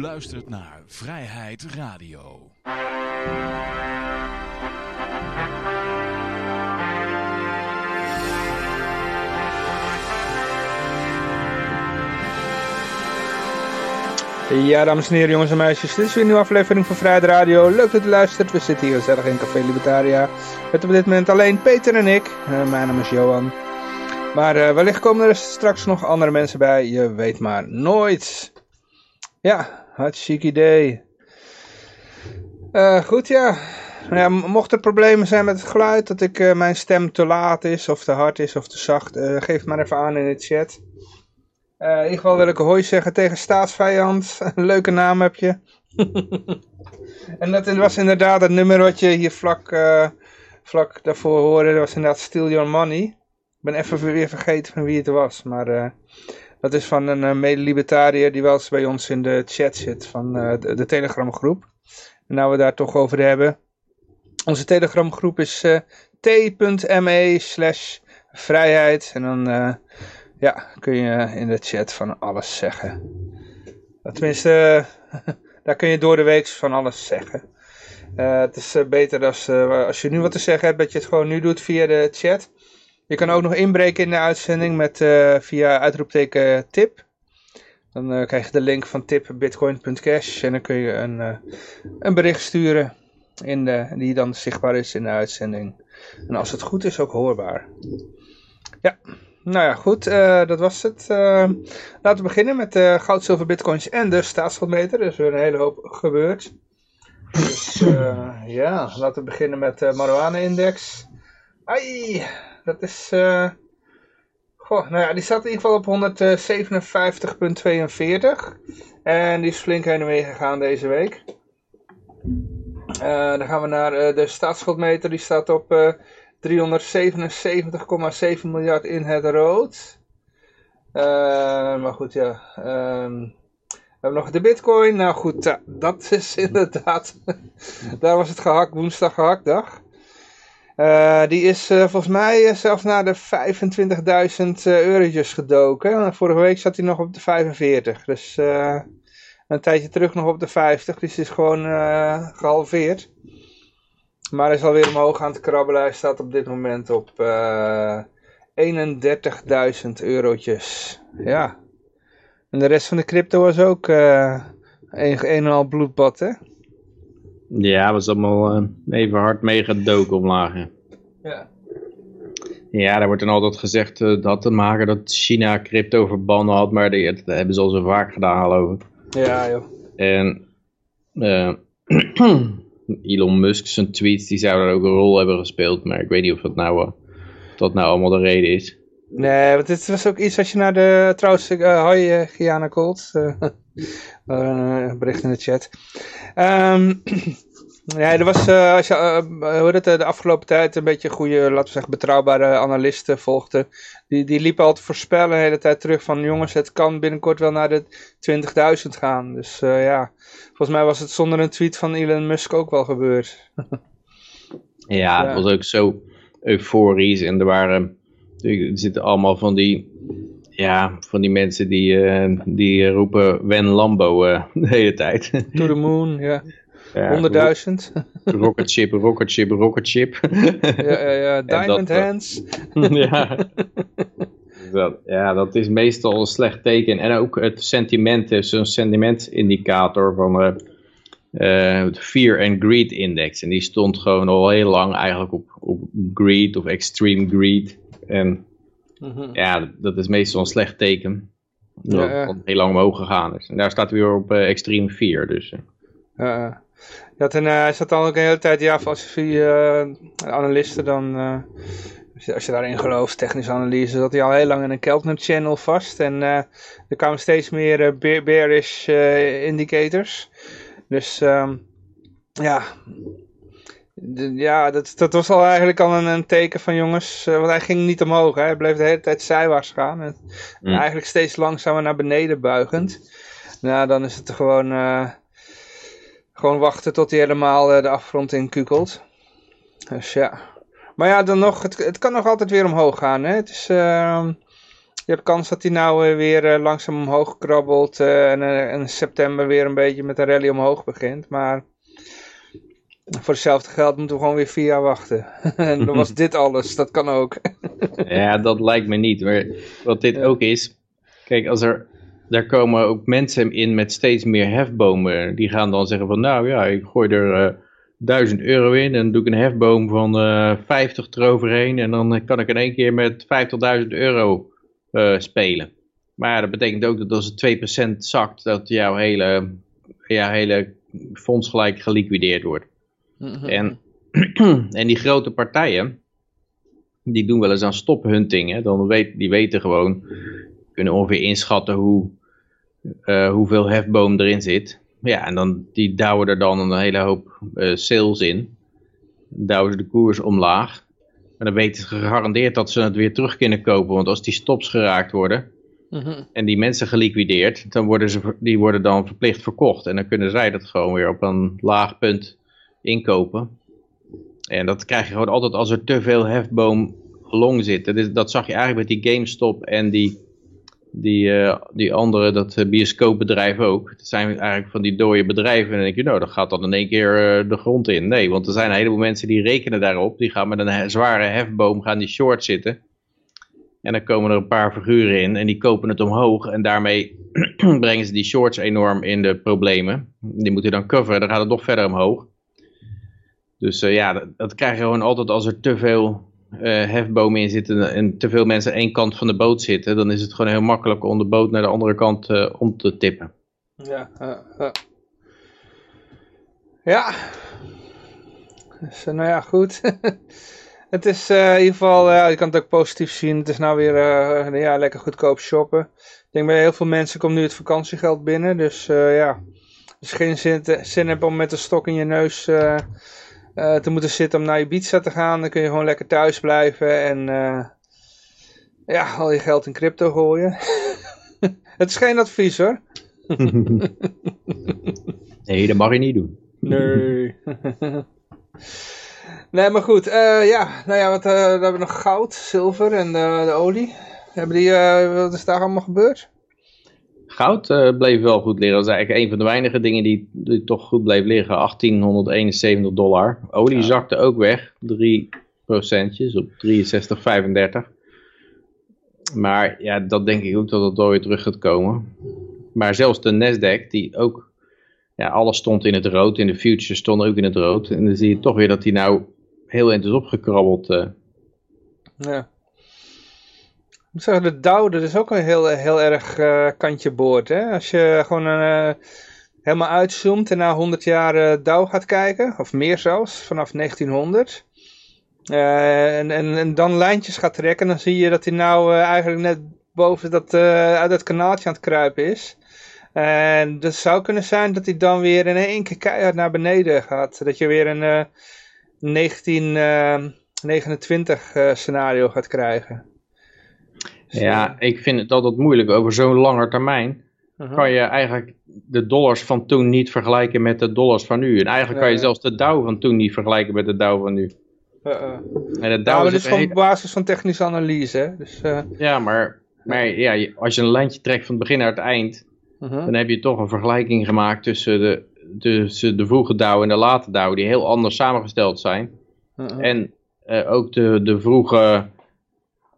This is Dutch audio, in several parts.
luistert naar Vrijheid Radio. Ja, dames en heren, jongens en meisjes, dit is weer een nieuwe aflevering van Vrijheid Radio. Leuk dat u luistert. We zitten hier gezellig in Café Libertaria. Met op dit moment alleen Peter en ik. Uh, mijn naam is Johan. Maar uh, wellicht komen er straks nog andere mensen bij. Je weet maar nooit. Ja, hartstikke idee. Uh, goed, ja. Nou ja. Mocht er problemen zijn met het geluid, dat ik uh, mijn stem te laat is, of te hard is, of te zacht, uh, geef het maar even aan in de chat. in ieder geval wil ik hoi zeggen tegen staatsvijand. Een leuke naam heb je. en dat was inderdaad het nummer wat je hier vlak, vlak daarvoor hoorde. Dat was inderdaad Steal Your Money. Ik ben even weer vergeten van wie het was, maar... Dat is van een uh, mede-libertariër die wel eens bij ons in de chat zit van uh, de, de Telegram groep. En nou we daar toch over hebben. Onze Telegram groep is uh, t.me slash vrijheid. En dan ja, kun je in de chat van alles zeggen. Tenminste, daar kun je door de week van alles zeggen. het is beter als, als je nu wat te zeggen hebt dat je het gewoon nu doet via de chat. Je kan ook nog inbreken in de uitzending met, uh, via uitroepteken tip. Dan uh, krijg je de link van tipbitcoin.cash en dan kun je een, uh, een bericht sturen in de, die dan zichtbaar is in de uitzending. En als het goed is ook hoorbaar. Ja, nou ja, goed, dat was het. laten we beginnen met goud, zilver, bitcoins en de staatsschuldmeter. Er is weer een hele hoop gebeurd. Dus ja, laten we beginnen met de marijuana-index. Ai, dat is... Uh... Goh, nou ja, die staat in ieder geval op 157,42. En die is flink heen en weer gegaan deze week. Uh, dan gaan we naar uh, de staatsschuldmeter. Die staat op 377,7 miljard in het rood. maar goed, ja. Um, we hebben nog de bitcoin. Nou goed, dat is inderdaad... daar was het gehakt, woensdag gehaktdag. Uh, die is uh, volgens mij uh, zelfs naar de 25.000 eurotjes gedoken. Vorige week zat hij nog op de 45. Dus een tijdje terug nog op de 50. Dus is gewoon gehalveerd. Maar hij is alweer omhoog aan het krabbelen. Hij staat op dit moment op 31.000 eurotjes. Ja. En de rest van de crypto was ook een, een en al bloedbad, hè? Ja, was allemaal uh, even hard meegedoken omlaag. Ja. Ja, daar wordt dan altijd gezegd uh, dat te maken dat China crypto verbannen had, maar die, dat hebben ze al zo vaak gedaan, geloof ik. Ja, joh. En uh, Elon Musk, zijn tweets, die zouden ook een rol hebben gespeeld, maar ik weet niet of dat nou, dat nou allemaal de reden is. Nee, want dit was ook iets als je naar de, trouwens, uh, hoi uh, Colt, uh, een bericht in de chat. Um, ja, er was, als je hoe het, de afgelopen tijd een beetje goede, laten we zeggen, betrouwbare analisten volgde. Die, die liepen altijd voorspellen de hele tijd terug van, jongens, het kan binnenkort wel naar de 20.000 gaan. Dus ja, volgens mij was het zonder een tweet van Elon Musk ook wel gebeurd. ja, het was ook zo euforisch en er waren er zitten allemaal van die, ja, van die mensen die, uh, die roepen Wen Lambo uh, de hele tijd. To the moon, ja. ja 100.000. Rocket ship, rocket ship, rocket ship. ja, ja, ja. Diamond dat, hands. ja. Dat, ja, dat is meestal een slecht teken. En ook het sentiment is een sentimentindicator van uh, uh, Fear and Greed Index. En die stond gewoon al heel lang eigenlijk op, op greed of extreme greed. En mm -hmm. ja, dat is meestal een slecht teken. Dat ja, het heel lang omhoog gegaan is. En daar staat weer op uh, extreem 4. Dus, ja, ja, en uh, hij zat dan ook een hele tijd, ja, uh, analisten dan, uh, als, je, daarin gelooft, technische analyse, zat hij al heel lang in een Keltner channel vast. En uh, er kwamen steeds meer bearish indicators. Dus um, ja, ja, dat, dat was al eigenlijk al een, een teken van jongens, uh, want hij ging niet omhoog. Hè. Hij bleef de hele tijd zijwaarts gaan. En, mm. Eigenlijk steeds langzamer naar beneden buigend. Nou, dan is het gewoon, uh, gewoon wachten tot hij helemaal uh, de afgrond in kukelt. Dus ja. Maar ja, dan nog, het, het kan nog altijd weer omhoog gaan. Hè. Het is, ehm, je hebt kans dat hij nou weer langzaam omhoog krabbelt en in september weer een beetje met een rally omhoog begint. Maar voor hetzelfde geld moeten we gewoon weer vier jaar wachten. en dan was dit alles, dat kan ook. ja, dat lijkt me niet. Maar wat dit ook is, kijk, als er, daar komen ook mensen in met steeds meer hefbomen. Die gaan dan zeggen van, nou ja, ik gooi er uh, 1000 euro in en dan doe ik een hefboom van uh, 50 eroverheen. En dan kan ik in één keer met 50.000 euro uh, spelen. Maar dat betekent ook dat als het 2% zakt, dat jouw hele, jouw hele fonds gelijk geliquideerd wordt. Mhm. En, en die grote partijen, die doen wel eens aan stophunting. Hè? Dan weet, die weten gewoon, kunnen ongeveer inschatten hoe, uh, hoeveel hefboom erin zit. Ja, en dan, die douwen er dan een hele hoop uh, sales in. Douwen ze de koers omlaag. En dan weten ze gegarandeerd dat ze het weer terug kunnen kopen. Want als die stops geraakt worden, mhm. en die mensen geliquideerd, dan worden ze, die worden dan verplicht verkocht. En dan kunnen zij dat gewoon weer op een laag punt inkopen. En dat krijg je gewoon altijd als er te veel hefboom long zit. Dat, dat zag je eigenlijk met die GameStop en die, die, uh, die andere, dat uh, bioscoopbedrijf ook. Dat zijn eigenlijk van die dode bedrijven. En dan denk je, nou, dat gaat dan in één keer uh, de grond in. Nee, want er zijn een heleboel mensen die rekenen daarop. Die gaan met een zware hefboom, gaan die short zitten. En dan komen er een paar figuren in en die kopen het omhoog. En daarmee brengen ze die shorts enorm in de problemen. Die moeten dan coveren, dan gaat het nog verder omhoog. Dus uh, ja, dat, krijg je gewoon altijd als er te veel uh, hefbomen in zitten en te veel mensen één kant van de boot zitten. Dan is het gewoon heel makkelijk om de boot naar de andere kant uh, om te tippen. Ja, ja. Dus, nou ja, goed. het is in ieder geval, ja, je kan het ook positief zien. Het is nou weer ja, lekker goedkoop shoppen. Ik denk bij heel veel mensen komt nu het vakantiegeld binnen. Dus ja, als je geen zin, zin hebt om met een stok in je neus uh, te moeten zitten om naar je pizza te gaan. Dan kun je gewoon lekker thuis blijven en uh, ja, al je geld in crypto gooien. het is geen advies hoor. nee, dat mag je niet doen. nee. nee, maar goed. Uh, ja, nou ja, wat, uh, we hebben nog goud, zilver en de olie. Hebben die, wat is daar allemaal gebeurd? Goud uh, bleef wel goed liggen. Dat is eigenlijk een van de weinige dingen die, die toch goed bleef liggen. 1871 dollar. Olie zakte ook weg. 3 procentjes op 63,35. Maar ja, dat denk ik ook dat het weer terug gaat komen. Maar zelfs de Nasdaq, die ook, ja, alles stond in het rood. In de futures stond ook in het rood. En dan zie je toch weer dat die nou heel eind is opgekrabbeld. Uh. Ja moet zeggen, de Dow, dat is ook een heel, heel erg uh, kantje boord. Hè? Als je gewoon uh, helemaal uitzoomt en na 100 jaar uh, Dow gaat kijken, of meer zelfs, vanaf 1900. En, en, en, dan lijntjes gaat trekken, dan zie je dat hij nou eigenlijk net boven dat, uit dat kanaaltje aan het kruipen is. En dat zou kunnen zijn dat hij dan weer in één keer keihard naar beneden gaat. Dat je weer een 1929 scenario gaat krijgen. Ja, ik vind het altijd moeilijk. Over zo'n lange termijn uh-huh. kan je eigenlijk de dollars van toen niet vergelijken met de dollars van nu. En eigenlijk kan je zelfs de Dow van toen niet vergelijken met de Dow van nu. Uh-uh. En de Dow is gewoon op basis van technische analyse. Hè? Dus, uh... Ja, maar, maar ja, als je een lijntje trekt van het begin naar het eind, uh-huh. dan heb je toch een vergelijking gemaakt tussen de, tussen de vroege Dow en de late Dow, die heel anders samengesteld zijn. Uh-uh. En uh, ook de, de vroege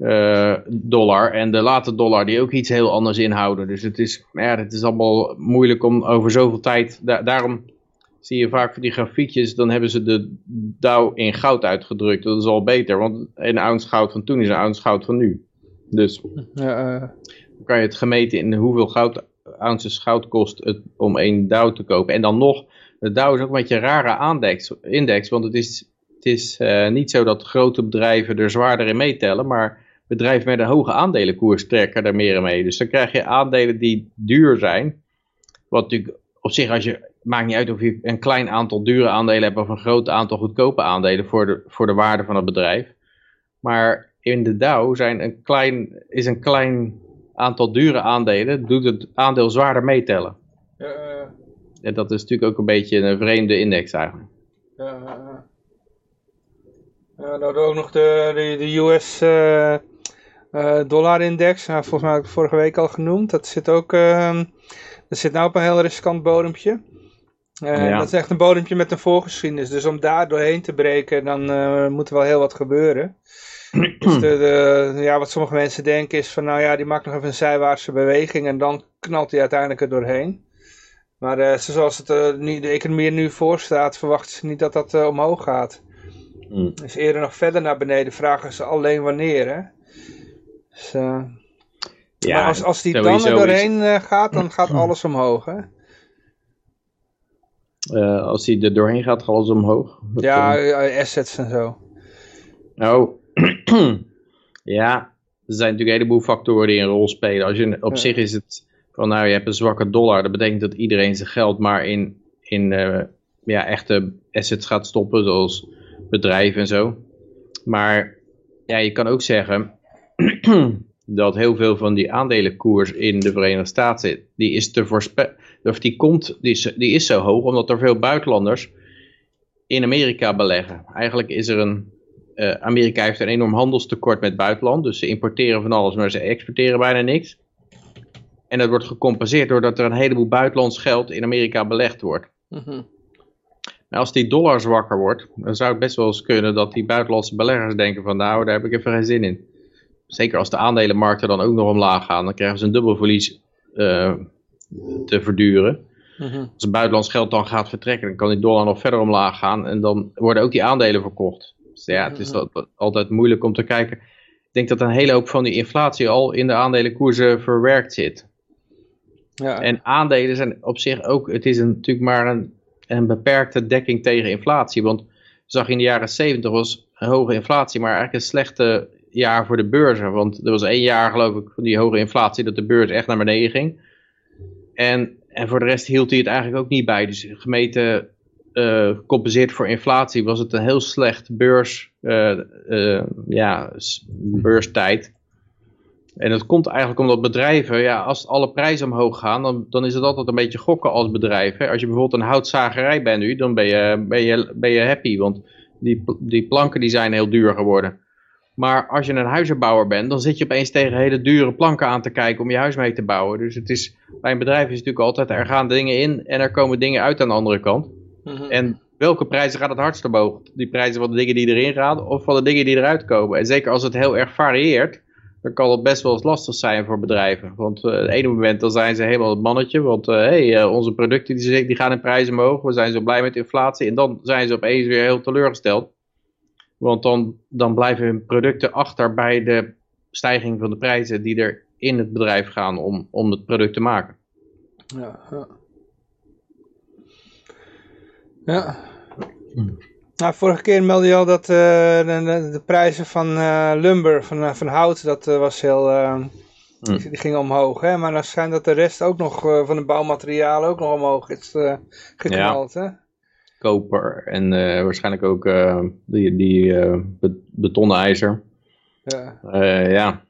uh, dollar en de late dollar die ook iets heel anders inhouden. Dus het is, ja, het is allemaal moeilijk om over zoveel tijd, daarom zie je vaak voor die grafiekjes, dan hebben ze de Dow in goud uitgedrukt. Dat is al beter, want een ounce goud van toen is een ounce goud van nu. Dus ja, uh... dan kan je het gemeten in hoeveel goud, ounces goud kost het om één Dow te kopen. En dan nog, de Dow is ook een beetje een rare aandex, index, want het is, het is uh, niet zo dat grote bedrijven er zwaarder in meetellen, maar bedrijven met een hoge aandelenkoers trekken daar meer mee. Dus dan krijg je aandelen die duur zijn. Wat natuurlijk op zich, als je, maakt niet uit of je een klein aantal dure aandelen hebt of een groot aantal goedkope aandelen voor de, voor de waarde van het bedrijf. Maar in de Dow zijn een klein, is een klein aantal dure aandelen, doet het aandeel zwaarder meetellen. Uh, en dat is natuurlijk ook een beetje een vreemde index eigenlijk. Uh, nou, ook nog de, de, de US Uh, dollarindex, nou, volgens mij heb ik het vorige week al genoemd. Dat zit ook, uh, dat zit nou op een heel riskant bodempje. Uh, ja. Dat is echt een bodempje met een voorgeschiedenis. Dus om daar doorheen te breken, dan moet er wel heel wat gebeuren. dus de, de, ja, wat sommige mensen denken is van, nou ja, die maakt nog even een zijwaartse beweging en dan knalt hij uiteindelijk er doorheen. Maar zoals het, nu, de economie er nu voor staat, verwachten ze niet dat dat omhoog gaat. Mm. Dus eerder nog verder naar beneden vragen ze alleen wanneer, hè. Dus, uh, ja, maar als, als die dan er doorheen is... Eh, gaat, dan gaat alles omhoog, hè? Uh, als die er doorheen gaat, gaat alles omhoog? ja, assets en zo. Nou, ja, er zijn natuurlijk een heleboel factoren die een rol spelen. Als je, op zich is het van, nou, je hebt een zwakke dollar. Dat betekent dat iedereen zijn geld maar in, in uh, ja, echte assets gaat stoppen, zoals bedrijven en zo. Maar ja, je kan ook zeggen dat heel veel van die aandelenkoers in de Verenigde Staten, die is te voorspellen, of die komt, die is, die is zo hoog omdat er veel buitenlanders in Amerika beleggen. Eigenlijk is er een, uh, Amerika heeft een enorm handelstekort met buitenland, dus ze importeren van alles, maar ze exporteren bijna niks. En dat wordt gecompenseerd doordat er een heleboel buitenlands geld in Amerika belegd wordt. Mm als die dollar zwakker wordt, dan zou het best wel eens kunnen dat die buitenlandse beleggers denken van nou, daar heb ik even geen zin in. Zeker als de aandelenmarkten dan ook nog omlaag gaan, dan krijgen ze een dubbel verlies uh, te verduren. Mhm. Als het buitenlands geld dan gaat vertrekken, dan kan die dollar nog verder omlaag gaan en dan worden ook die aandelen verkocht. Dus ja, het is mhm. altijd moeilijk om te kijken. Ik denk dat een hele hoop van die inflatie al in de aandelenkoersen verwerkt zit. Ja. En aandelen zijn op zich ook, het is een, natuurlijk maar een een beperkte dekking tegen inflatie. Want je zag in de jaren 70 was een hoge inflatie, maar eigenlijk een slechte jaar voor de beurzen. Want er was één jaar geloof ik van die hoge inflatie dat de beurs echt naar beneden ging. En, en voor de rest hield hij het eigenlijk ook niet bij. Dus gemeten uh, gecompenseerd voor inflatie was het een heel slecht beurs, uh, ja, beurstijd. En dat komt eigenlijk omdat bedrijven, ja, als alle prijzen omhoog gaan, dan, dan is het altijd een beetje gokken als bedrijf. Hè? Als je bijvoorbeeld een houtzagerij bent nu, dan ben je, ben je, ben je happy, want die, die planken die zijn heel duur geworden. Maar als je een huizenbouwer bent, dan zit je opeens tegen hele dure planken aan te kijken om je huis mee te bouwen. Dus het is, bij een bedrijf is het natuurlijk altijd, er gaan dingen in en er komen dingen uit aan de andere kant. Mhm. En welke prijzen gaat het hardst omhoog? Die prijzen van de dingen die erin gaan of van de dingen die eruit komen? En zeker als het heel erg varieert, dan kan het best wel eens lastig zijn voor bedrijven. Want uh, het ene moment dan zijn ze helemaal het mannetje. Want uh, hey, uh, onze producten die, die gaan in prijzen omhoog. We zijn zo blij met inflatie. En dan zijn ze opeens weer heel teleurgesteld. Want dan, dan blijven hun producten achter bij de stijging van de prijzen die er in het bedrijf gaan om, om het product te maken. Ja, ja. ja. Nou, vorige keer meldde je al dat uh, de, de, prijzen van uh, lumber, van, uh, van hout, dat was heel, mm. die, gingen omhoog. Hè? Maar dan schijnt dat de rest ook nog van de bouwmaterialen ook nog omhoog is geknald. Ja. Hè? Koper en waarschijnlijk ook die, die betonnen ijzer. Ja. ja,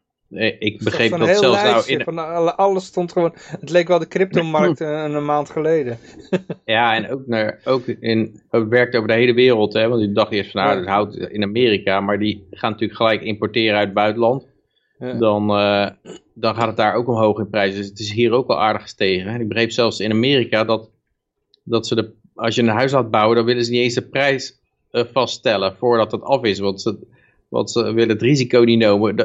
ik begreep dat zelfs nou... In... Van alles stond gewoon... Het leek wel de cryptomarkt een, een maand geleden. ja, en ook, naar, ook in... Het werkt over de hele wereld, hè. Want die dacht eerst van, nou, dat houdt in Amerika. Maar die gaan natuurlijk gelijk importeren uit het buitenland. Ja. Dan, uh, dan gaat het daar ook omhoog in prijzen. Dus het is hier ook wel aardig gestegen. Ik begreep zelfs in Amerika dat, dat ze de... Als je een huis laat bouwen, dan willen ze niet eens de prijs uh, vaststellen voordat het af is. Want ze want ze willen het risico niet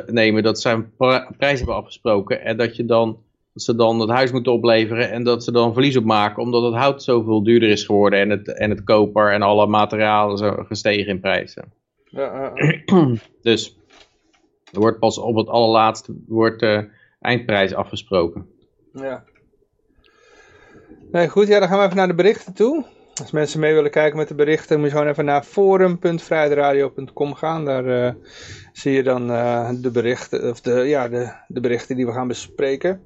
nemen dat ze een prijs hebben afgesproken. En dat, je dan, dat ze dan het huis moeten opleveren en dat ze dan verlies op maken. Omdat het hout zoveel duurder is geworden en het, en het koper en alle materialen zo gestegen in prijzen. Ja, dus er wordt pas op het allerlaatste wordt, uh, eindprijs afgesproken. Ja. Nee, goed, ja, dan gaan we even naar de berichten toe. Als mensen mee willen kijken met de berichten, moet je gewoon even naar forum.vrijdradio.com gaan. Daar uh, zie je dan uh, de berichten, of de, ja, de, de berichten die we gaan bespreken.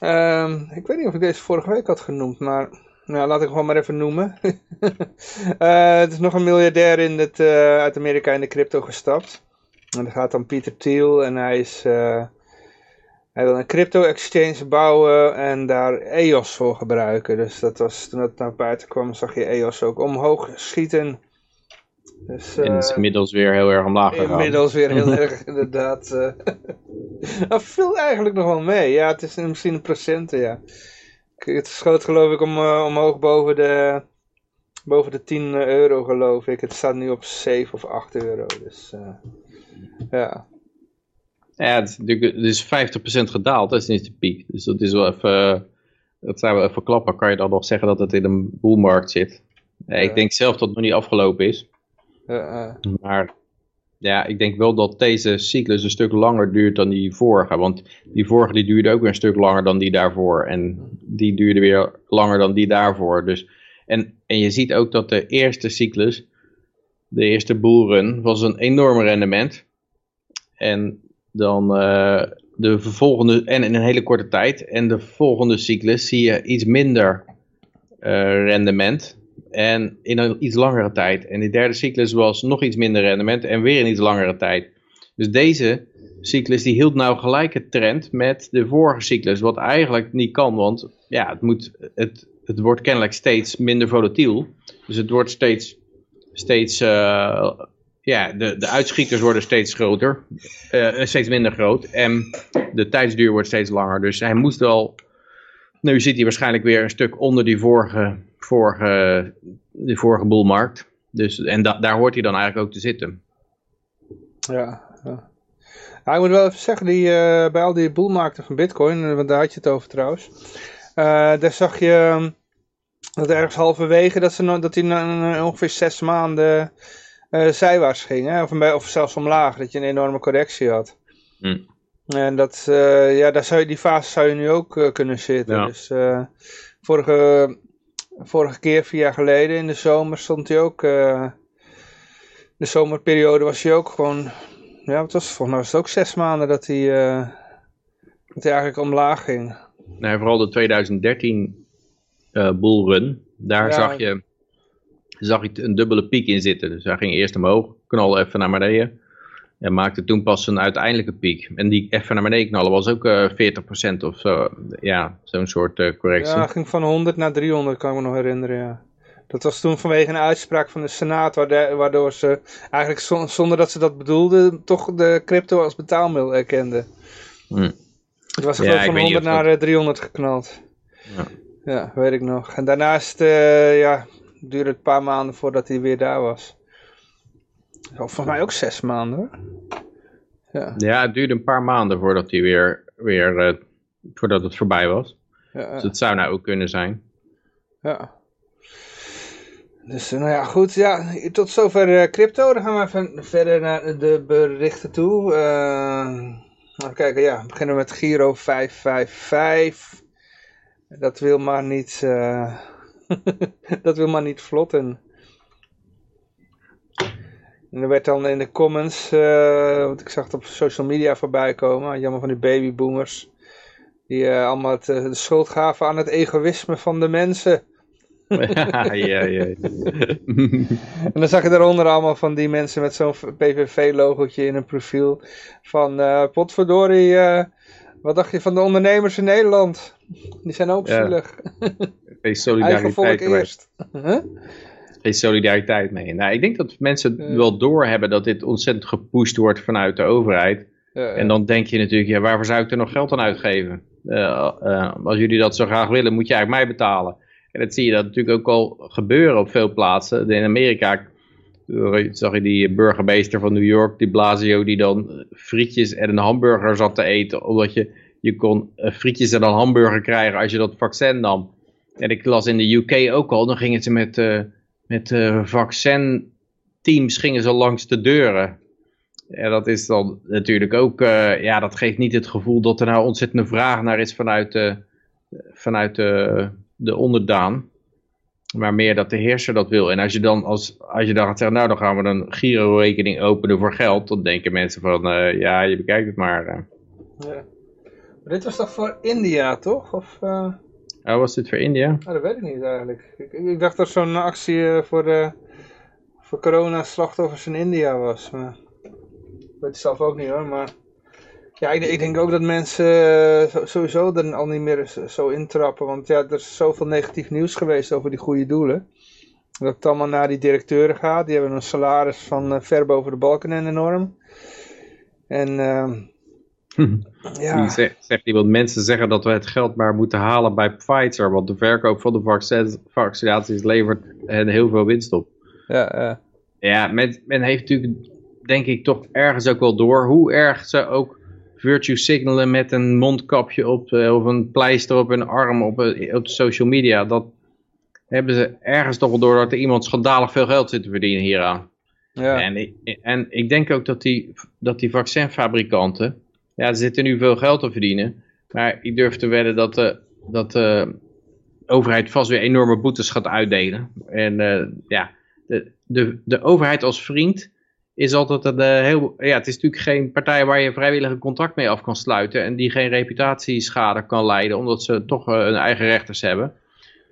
Um, ik weet niet of ik deze vorige week had genoemd, maar nou, laat ik gewoon maar even noemen. uh, het is nog een miljardair in het, uit Amerika in de crypto gestapt. En dat gaat dan Pieter Thiel en hij is hij wil een crypto exchange bouwen en daar EOS voor gebruiken. Dus dat was, toen dat naar buiten kwam, zag je EOS ook omhoog schieten. Dus, en is eh, inmiddels weer heel erg omlaag gegaan. Inmiddels weer heel erg, inderdaad. Uh, Dat viel eigenlijk nog wel mee. Ja, het is misschien een procenten, ja. Het schoot geloof ik om, uh, omhoog boven de, boven de 10 euro geloof ik. Het staat nu op 7 of 8 euro. Dus ja. Ja, het is natuurlijk is 50% gedaald dat is niet de piek. Dus dat is wel even, dat zijn we even klappen. Kan je dan nog zeggen dat het in een boelmarkt zit? Ja, ik denk zelf dat het nog niet afgelopen is. Uh, maar ja, ik denk wel dat deze cyclus een stuk langer duurt dan die vorige. Want die vorige die duurde ook weer een stuk langer dan die daarvoor. En die duurde weer langer dan die daarvoor. Dus, en, en je ziet ook dat de eerste cyclus, de eerste boeren, was een enorm rendement. En dan uh, de volgende, en in een hele korte tijd. En de volgende cyclus zie je iets minder uh, rendement. En in een iets langere tijd. En die derde cyclus was nog iets minder rendement en weer in iets langere tijd. Dus deze cyclus die hield nou gelijke trend met de vorige cyclus. Wat eigenlijk niet kan, want ja, het, moet, het, het wordt kennelijk steeds minder volatiel. Dus het wordt steeds, steeds uh, ja, de, de uitschieters worden steeds groter. Uh, steeds minder groot. En de tijdsduur wordt steeds langer. Dus hij moest wel... Nu zit hij waarschijnlijk weer een stuk onder die vorige vorige, de vorige boelmarkt. Dus, en da daar hoort hij dan eigenlijk ook te zitten. Ja, ik moet wel even zeggen, die, uh, bij al die boelmarkten van bitcoin, want daar had je het over trouwens. Daar zag je um, dat ergens halverwege dat, ze dat die ongeveer zes maanden zijwaarts ging. Hè? Of, of zelfs omlaag, dat je een enorme correctie had. Hm. En dat, ja, daar zou je, die fase zou je nu ook kunnen zitten. Ja. Dus vorige vorige keer, vier jaar geleden, in de zomer stond hij ook, de zomerperiode was hij ook gewoon, ja, het was, volgens mij was het ook zes maanden dat hij, uh, dat hij eigenlijk omlaag ging. Nee, vooral de 2013 uh, bullrun, daar ja. zag je, zag je een dubbele piek in zitten. Dus hij ging eerst omhoog, knalde even naar beneden. En maakte toen pas een uiteindelijke piek. En die even naar beneden knallen was ook uh, 40% of zo. Ja, zo'n soort uh, correctie. Ja, ging van 100 naar 300, kan ik me nog herinneren, ja. Dat was toen vanwege een uitspraak van de Senaat, waardoor ze eigenlijk zonder dat ze dat bedoelden, toch de crypto als betaalmiddel erkenden. Hm. Het was ja, van 100 naar dat... 300 geknald. Ja. ja, weet ik nog. En daarnaast, uh, ja, duurde het een paar maanden voordat hij weer daar was. Volgens mij ook zes maanden. Ja. ja, het duurde een paar maanden voordat hij weer, weer uh, voordat het voorbij was. Ja, dus het zou nou ook kunnen zijn. Ja. Dus nou ja, goed. Ja, tot zover uh, crypto. Dan gaan we even verder naar de berichten toe. Even kijken, ja. We beginnen met Giro 555. Dat wil maar niet... Dat wil maar niet vlotten. En er werd dan in de comments, uh, want ik zag het op social media voorbij komen, jammer van die babyboomers, die uh, allemaal het, de schuld gaven aan het egoïsme van de mensen. ja, ja, ja. en dan zag je daaronder allemaal van die mensen met zo'n PVV-logotje in een profiel van uh, potverdorie, wat dacht je van de ondernemers in Nederland? Die zijn ook Ja. zielig. Volk erbij. eerst. Huh? geen solidariteit mee. Nou, ik denk dat mensen Ja. wel doorhebben dat dit ontzettend gepusht wordt vanuit de overheid. Ja, ja. En dan denk je natuurlijk, ja, waarvoor zou ik er nog geld aan uitgeven? Eh, eh, als jullie dat zo graag willen, moet je eigenlijk mij betalen. En dat zie je dat natuurlijk ook al gebeuren op veel plaatsen. In Amerika eh, zag je die burgemeester van New York, die Blasio, die dan frietjes en een hamburger zat te eten. Omdat je, je kon eh, frietjes en een hamburger krijgen als je dat vaccin nam. En ik las in de UK ook al, dan gingen ze met, eh met eh vaccinteams gingen ze langs de deuren. En dat is dan natuurlijk ook, eh, ja, dat geeft niet het gevoel dat er nou ontzettende vraag naar is vanuit de, vanuit de, de onderdaan. Maar meer dat de heerser dat wil. En als je dan, als, als je dan gaat zeggen, nou dan gaan we een Giro-rekening openen voor geld. Dan denken mensen van, ja, je bekijkt het maar. Ja. Dit was toch voor India, toch? Of, Oh, was dit voor India? ah, dat weet ik niet eigenlijk. Ik, ik dacht dat zo'n actie eh, voor, de, voor corona-slachtoffers in India was. Maar weet het zelf ook niet hoor. Maar ja, ik, ik denk ook dat mensen eh, sowieso er al niet meer zo- intrappen. Want ja, er is zoveel negatief nieuws geweest over die goede doelen. Dat het allemaal naar die directeuren gaat. Die hebben een salaris van eh, ver boven de balken en enorm. En ehm, Ja. Die zegt, zegt iemand, mensen zeggen dat we het geld maar moeten halen bij Pfizer, want de verkoop van de vaccins, vaccinaties levert hen heel veel winst op. Ja, ja. ja men, men heeft natuurlijk, denk ik, toch ergens ook wel door hoe erg ze ook virtue signalen met een mondkapje op eh, of een pleister op hun arm op, eh, op social media. Dat hebben ze ergens toch wel door dat er iemand schandalig veel geld zit te verdienen hieraan. Ja. En, ik, en ik denk ook dat die, dat die vaccinfabrikanten, ja, ze zitten nu veel geld te verdienen. Maar ik durf te wedden dat de, dat de overheid vast weer enorme boetes gaat uitdelen. En uh, ja, de, de, de overheid als vriend is altijd een heel... Ja, het is natuurlijk geen partij waar je vrijwillig een contract mee af kan sluiten. En die geen reputatieschade kan leiden, omdat ze toch uh, hun eigen rechters hebben.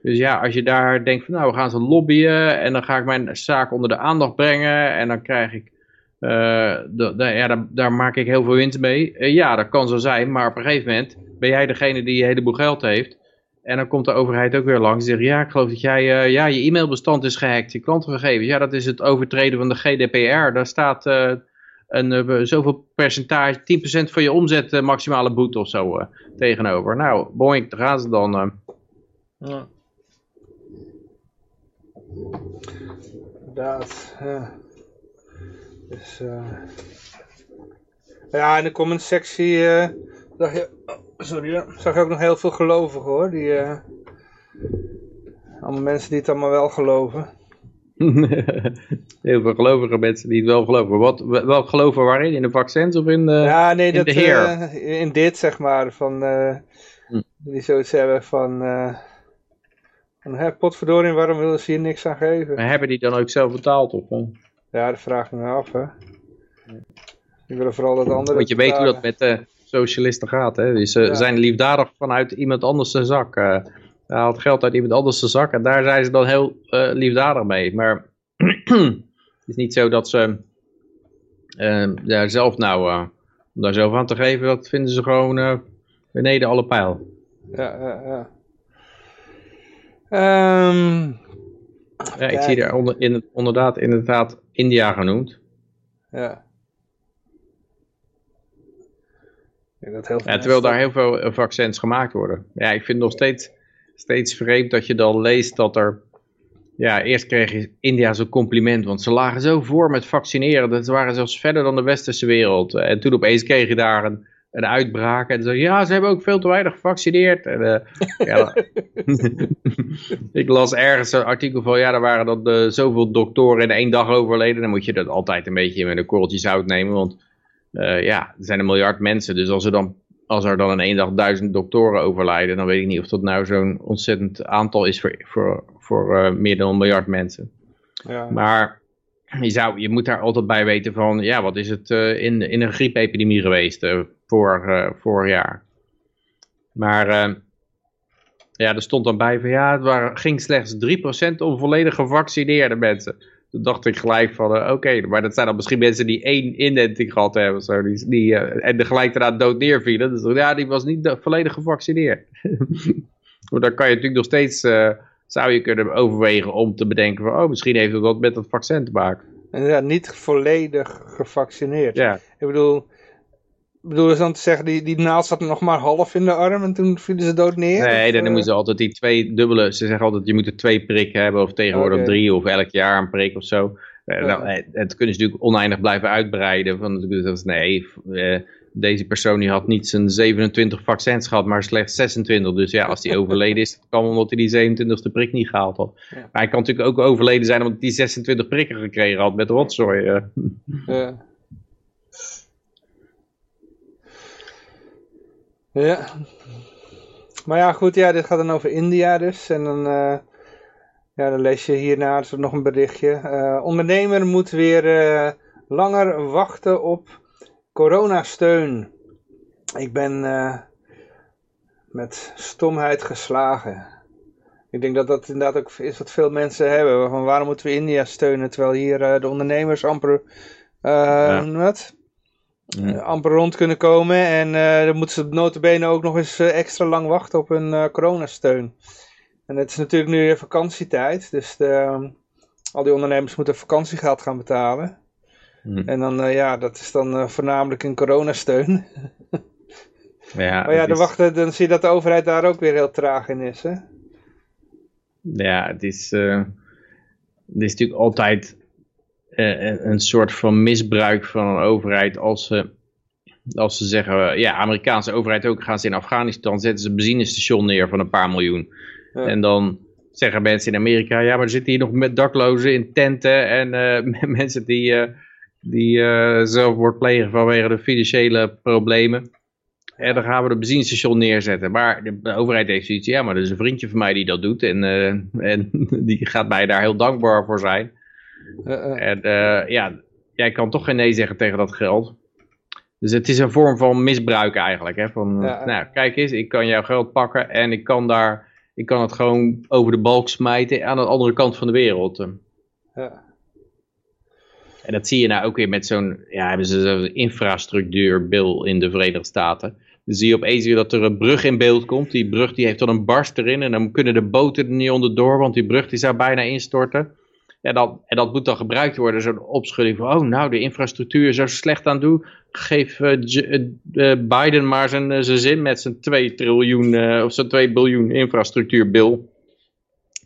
Dus ja, als je daar denkt van nou, we gaan ze lobbyen en dan ga ik mijn zaak onder de aandacht brengen en dan krijg ik, ja, daar, daar, maak ik heel veel winst mee. Uh, ja, dat kan zo zijn, maar op een gegeven moment ben jij degene die een heleboel geld heeft. En dan komt de overheid ook weer langs en zegt, ja, ik geloof dat jij, uh, ja, je e-mailbestand is gehackt, je klantengegevens. Ja, dat is het overtreden van de GDPR. Daar staat een zoveel percentage, 10% van je omzet maximale boete of zo tegenover. Nou, boink, daar gaan ze dan. Ja. Dus, uh... ja, in de comment sectie uh, zag je, oh, sorry, zag je ook nog heel veel gelovigen hoor. Die, uh... allemaal mensen die het allemaal wel geloven. heel veel gelovige mensen die het wel geloven. Wat, welk geloven waarin? In de vaccins of in de, ja, nee, in dat, de Heer? in dit zeg maar, van, hm. die zoiets hebben van... En potverdorie, waarom willen ze hier niks aan geven? Maar hebben die dan ook zelf betaald? Of, Ja, dat vraag ik me af. Hè. Die willen vooral dat andere Want je weet hoe dat met de socialisten gaat. Hè? Dus ze zijn liefdadig vanuit iemand anders zijn zak. Uh, haalt geld uit iemand anders zijn zak. En daar zijn ze dan heel uh, liefdadig mee. Maar het is niet zo dat ze uh, daar zelf nou... om daar zelf aan te geven, dat vinden ze gewoon beneden alle pijl. Ja, ja, ja. Um, ja, ik zie daar onder, in, inderdaad, inderdaad India genoemd. Ja. dat heel ja, terwijl daar heel veel eh, vaccins gemaakt worden. Ja, ik vind nog steeds, steeds vreemd dat je dan leest dat er... Ja, eerst kreeg India zo'n compliment, want ze lagen zo voor met vaccineren. Dat waren zelfs verder dan de westerse wereld. En toen opeens kreeg je daar een een uitbraak. En zo, ja, ze hebben ook veel te weinig gevaccineerd. En, uh, ja, ik las ergens een artikel van, ja, er waren dan uh, zoveel doktoren in één dag overleden. Dan moet je dat altijd een beetje met een korreltje zout nemen. Want uh, ja, er zijn een miljard mensen. Dus als er dan, als er dan in één dag duizend doktoren overlijden, dan weet ik niet of dat nou zo'n ontzettend aantal is voor, voor, voor meer dan een miljard mensen. Ja. Maar je, zou, je moet daar altijd bij weten van, ja, wat is het in, in een griepepidemie geweest? Voor, uh, vorig jaar. Maar uh, ja, er stond dan bij van ja, het waren, ging slechts 3% om volledig gevaccineerde mensen. Toen dacht ik gelijk van, uh, oké, maar dat zijn dan misschien mensen die één inenting gehad hebben. Zo, die, die, en gelijk daarna dood neervielen. Dus ja, die was niet volledig gevaccineerd. maar dan kan je natuurlijk nog steeds, zou je kunnen overwegen om te bedenken van, oh, misschien heeft het wat met het vaccin te maken. Ja, niet volledig gevaccineerd. Ja. Ik bedoel, bedoel ze dan te zeggen, die, die naald zat nog maar half in de arm en toen vielen ze dood neer? Nee, dan uh... moeten ze altijd die twee dubbele, ze zeggen altijd je moet er twee prikken hebben of tegenwoordig drie of elk jaar een prik of zo. Uh, nou, het kunnen ze natuurlijk oneindig blijven uitbreiden. Van, nee, uh, deze persoon die had niet zijn 27 vaccins gehad, maar slechts 26. Dus ja, als hij overleden is, kan omdat hij die 27e prik niet gehaald had. Ja. Maar hij kan natuurlijk ook overleden zijn omdat hij 26 prikken gekregen had met rotzooi. Ja. Ja. Maar ja, goed, ja, dit gaat dan over India dus. En dan, uh, ja, dan lees je hierna nog een berichtje. Uh, ondernemer moet weer uh, langer wachten op coronasteun. Ik ben met stomheid geslagen. Ik denk dat dat inderdaad ook is wat veel mensen hebben. Van waarom moeten we India steunen terwijl hier de ondernemers amper... Ja. wat? Uh, amper rond kunnen komen. En uh, dan moeten ze notabene ook nog eens uh, extra lang wachten op hun coronasteun. En het is natuurlijk nu vakantietijd, dus de, al die ondernemers moeten vakantiegeld gaan betalen. Hm. En dan, eh, ja, dat is dan eh, voornamelijk een coronasteun. Ja, Maar ja, dan, is- wachten, dan zie je dat de overheid daar ook weer heel traag in is, hè? Ja, het is, eh, het is natuurlijk altijd eh, een, een soort van misbruik van een overheid als ze, als ze zeggen, eh, ja, Amerikaanse overheid ook, gaan ze in Afghanistan, zetten ze een benzinestation neer van een paar miljoen. Ja. En dan zeggen mensen in Amerika, ja, maar er zitten hier nog met daklozen in tenten en eh, mensen die, eh, die eh, zelfmoord plegen vanwege de financiële problemen. En dan gaan we de benzinestation neerzetten. Maar de, overheid heeft zoiets, ja, maar er is een vriendje van mij die dat doet. En, eh, en die gaat mij daar heel dankbaar voor zijn. Eh, eh, En eh, ja, jij kan toch geen nee zeggen tegen dat geld. Dus het is een vorm van misbruik eigenlijk. Hè? Van, Ja. nou, kijk eens, ik kan jouw geld pakken en ik kan, daar, ik kan het gewoon over de balk smijten aan de andere kant van de wereld. ja. En dat zie je nou ook weer met zo'n, ja, hebben ze zo'n infrastructuurbil in de Verenigde Staten. Dan zie je opeens weer dat er een brug in beeld komt. Die brug die heeft dan een barst erin en dan kunnen de boten er niet onderdoor, want die brug die zou bijna instorten. Ja, dat, en dat moet dan gebruikt worden, zo'n opschudding van, oh nou, de infrastructuur is slecht aan doen. Geef eh, eh, eh, Biden maar zijn, zijn zin met zijn 2 triljoen of zijn 2 biljoen infrastructuurbil.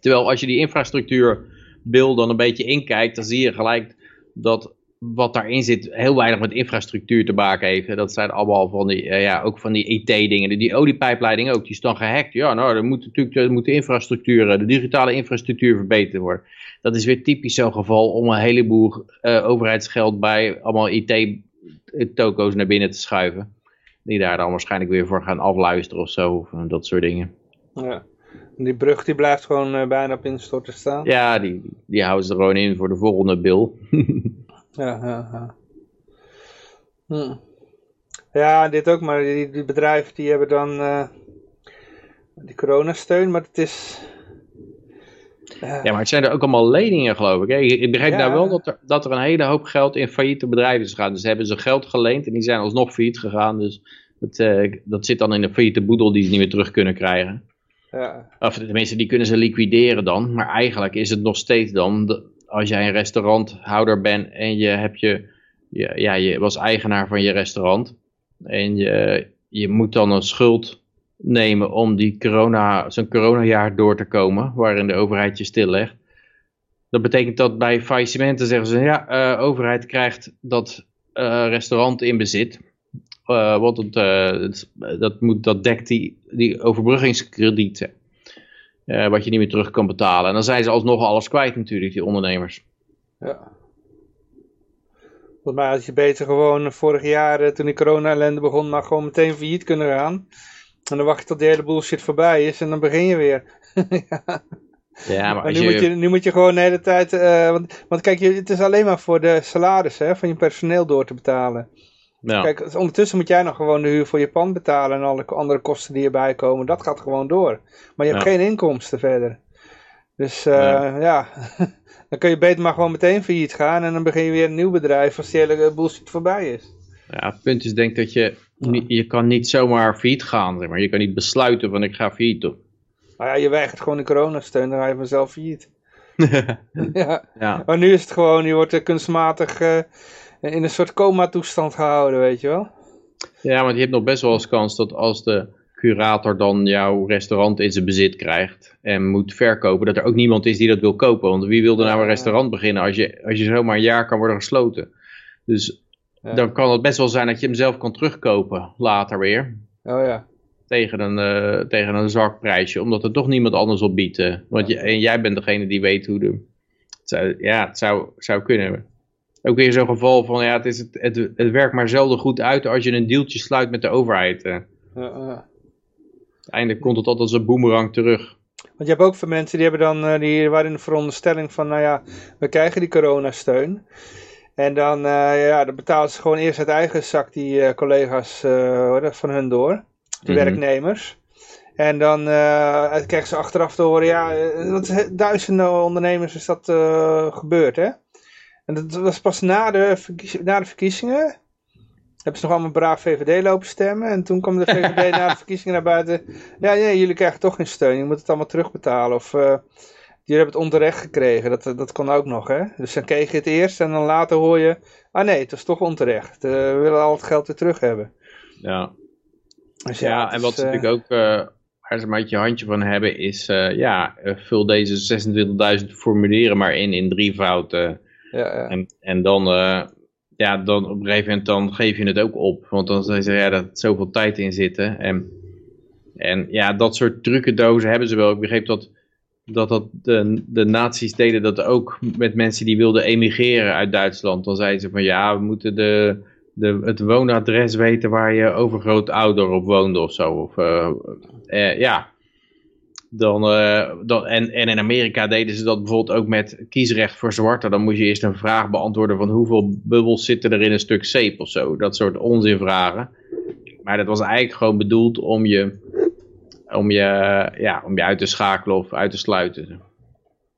Terwijl als je die infrastructuurbil dan een beetje inkijkt, dan zie je gelijk dat wat daarin zit heel weinig met infrastructuur te maken heeft. En Dat zijn allemaal van die, ja, ook van die IT-dingen. Die oliepijpleiding ook, die is dan gehackt. Ja, nou, dan moet natuurlijk moet de infrastructuur, de digitale infrastructuur verbeterd worden. Dat is weer typisch zo'n geval om een heleboel eh, overheidsgeld bij allemaal IT-toko's naar binnen te schuiven. Die daar dan waarschijnlijk weer voor gaan afluisteren of zo, of eh, dat soort dingen. ja. Die brug die blijft gewoon eh, bijna op instorten staan. Ja, die, die houden ze er gewoon in voor de volgende bill. Ja, ja, ja. Hm. Ja, dit ook, maar die, die bedrijven die hebben dan eh, die coronasteun, maar het is... Ja, maar het zijn er ook allemaal leningen, geloof ik. Hè? Ik begrijp Ja. nou wel dat er, dat er een hele hoop geld in failliete bedrijven is gegaan. Dus hebben ze geld geleend en die zijn alsnog failliet gegaan. Dus dat, eh, dat zit dan in een failliete boedel die ze niet meer terug kunnen krijgen. Ja, Of tenminste, die kunnen ze liquideren dan. Maar eigenlijk is het nog steeds dan, de- als jij een restauranthouder bent en je, hebt je, je, ja, je was eigenaar van je restaurant. En je, je moet dan een schuld nemen om die corona, zo'n coronajaar door te komen, waarin de overheid je stillegt. Dat betekent dat bij faillissementen zeggen ze, ja, eh overheid krijgt dat eh, restaurant in bezit. Eh, want het, dat, moet, dat dekt die, die overbruggingskredieten. wat je niet meer terug kan betalen. En dan zijn ze alsnog alles kwijt natuurlijk, die ondernemers. ja. Volgens mij had je beter gewoon vorig jaar, toen die corona-ellende begon, maar gewoon meteen failliet kunnen gaan. En dan wacht je tot die hele bullshit voorbij is en dan begin je weer. ja. Ja, maar nu, je, moet je, nu moet je gewoon de hele tijd... eh, want, want kijk, je, het is alleen maar voor de salaris hè, van je personeel door te betalen. ja, Kijk, dus ondertussen moet jij nog gewoon de huur voor je pand betalen en alle andere kosten die erbij komen. Dat gaat gewoon door. Maar je hebt geen inkomsten verder. Dus eh, Ja. ja, dan kun je beter maar gewoon meteen failliet gaan en dan begin je weer een nieuw bedrijf als die hele bullshit voorbij is. ja, het punt is denk dat je, je kan niet zomaar failliet gaan. Zeg maar. Je kan niet besluiten van ik ga failliet. Maar ja, je weigert gewoon de coronasteun, dan ga je vanzelf failliet. ja. ja, Maar nu is het gewoon, je wordt kunstmatig eh, in een soort coma-toestand gehouden, weet je wel. ja, want je hebt nog best wel eens kans dat als de curator dan jouw restaurant in zijn bezit krijgt en moet verkopen, dat er ook niemand is die dat wil kopen. Want wie wil er nou een restaurant beginnen als je, als je zomaar een jaar kan worden gesloten? Dus Ja. dan kan het best wel zijn dat je hem zelf kan terugkopen later weer. Oh ja. Tegen een, eh, tegen een zwak prijsje, omdat er toch niemand anders op biedt. eh. Want je, en jij bent degene die weet hoe de... Het zou, ja, het zou, zou kunnen. Ook weer zo'n geval van, ja, het, is het, het, het werkt maar zelden goed uit als je een deeltje sluit met de overheid. Ja, ja. Uiteindelijk komt het altijd als een boemerang terug. Want je hebt ook veel mensen die hebben dan, die waren in de veronderstelling van, nou ja, we krijgen die coronasteun. En dan, eh, ja, dan betalen ze gewoon eerst uit eigen zak die eh, collega's hoor, van hun door. Die Mhm. werknemers. En dan krijgen ze achteraf te horen, ja, dat duizenden ondernemers is dat gebeurd, hè. En dat was pas na de, na de verkiezingen. Hebben ze nog allemaal braaf VVD lopen stemmen. En toen kwam de VVD na de verkiezingen naar buiten. Ja, nee, jullie krijgen toch geen steun. Je moet het allemaal terugbetalen. Of, eh, die hebben het onterecht gekregen. Dat, dat kon ook nog, hè. Dus dan kreeg je het eerst en dan later hoor je... Ah nee, het is toch onterecht. Uh, we willen al het geld weer terug hebben. Ja. Dus ja, ja en wat ze natuurlijk ook... waar ze maar je handje van hebben is... ja, vul deze 26.000 formulieren maar in in drie fouten. Ja, ja. En, en dan ja, dan op een gegeven moment dan geef je het ook op. Want dan zeggen ze, ja, dat zoveel tijd in zitten. En, en ja, dat soort trucendozen hebben ze wel. Ik begreep dat, dat, dat de, de nazi's deden dat ook met mensen die wilden emigreren uit Duitsland. Dan zeiden ze van, ja, we moeten de, de, het woonadres weten waar je overgrootouder op woonde of zo. Of, uh, uh, ja, dan, uh, dan, en, en in Amerika deden ze dat bijvoorbeeld ook met kiesrecht voor zwarten. Dan moest je eerst een vraag beantwoorden van hoeveel bubbels zitten er in een stuk zeep of zo. Dat soort onzinvragen. Maar dat was eigenlijk gewoon bedoeld om je, om je, ja, om je uit te schakelen of uit te sluiten.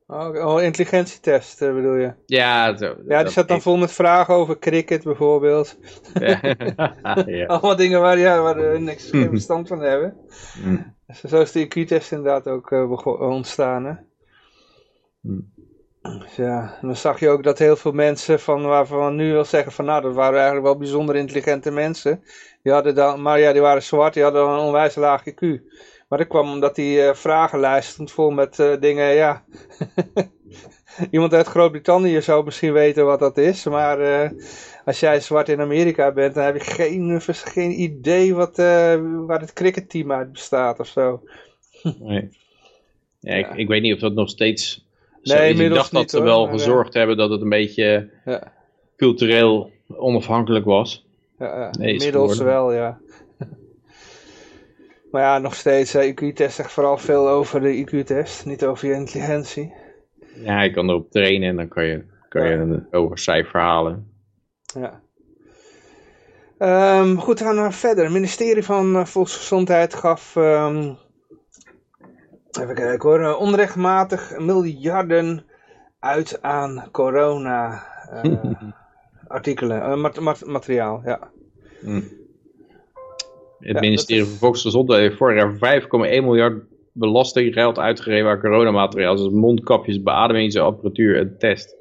Oh, oh intelligentietest eh, bedoel je? Ja, zo, ja die zat dan vol met vragen over cricket bijvoorbeeld. Ja. ja. Allemaal dingen waar, ja, waar we niks geen verstand van hebben. Mm. Zo is de IQ-test inderdaad ook uh, ontstaan. Hè? Hmm. Dus ja, dan zag je ook dat heel veel mensen van waarvan we nu wel zeggen van nou, dat waren eigenlijk wel bijzonder intelligente mensen. Die hadden dan, maar ja, die waren zwart, die hadden een onwijs laag IQ. Maar dat kwam omdat die uh, vragenlijst stond vol met uh, dingen, ja. Iemand uit Groot-Brittannië zou misschien weten wat dat is, maar als jij zwart in Amerika bent, dan heb je geen, geen idee wat, waar het cricketteam uit bestaat of zo. Nee. Ja, Ik, ik weet niet of dat nog steeds nee, is. Ik dacht dat ze wel gezorgd hebben dat het een beetje ja. cultureel onafhankelijk was. Ja, nee, inmiddels wel, ja. Maar ja, nog steeds, de IQ-test zegt vooral veel over de IQ-test, niet over je intelligentie. Ja, je kan erop trainen en dan kan je, kan je een over cijfer halen. Ja. Um, goed, we gaan verder. Het ministerie van uh, Volksgezondheid gaf, um, even kijken hoor, uh, onrechtmatig miljarden uit aan corona uh, artikelen, mat mat materiaal, ja. Hm. Het ministerie van Volksgezondheid heeft vorig jaar 5,1 miljard belastinggeld uitgegeven aan coronamateriaal, zoals mondkapjes, beademingsapparatuur en test.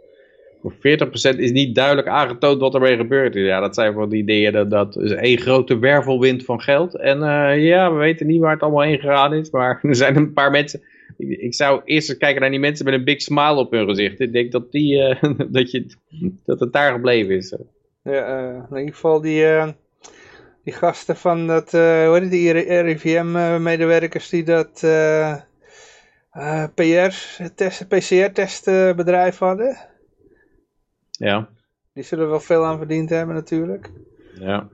Voor 40% is niet duidelijk aangetoond wat ermee gebeurd is. Ja, dat zijn van die dingen, dat, dat is één grote wervelwind van geld. En uh, ja, we weten niet waar het allemaal heen gegaan is, maar er zijn een paar mensen... Ik, ik, zou eerst eens kijken naar die mensen met een big smile op hun gezicht. Ik denk dat, die, uh, dat, je, dat het daar gebleven is. Ja, uh, in ieder geval die, die gasten van dat, hoe heet het, die RIVM-medewerkers die dat PR-PCR-testbedrijf hadden. Ja. Die zullen wel veel aan verdiend hebben natuurlijk. Ja.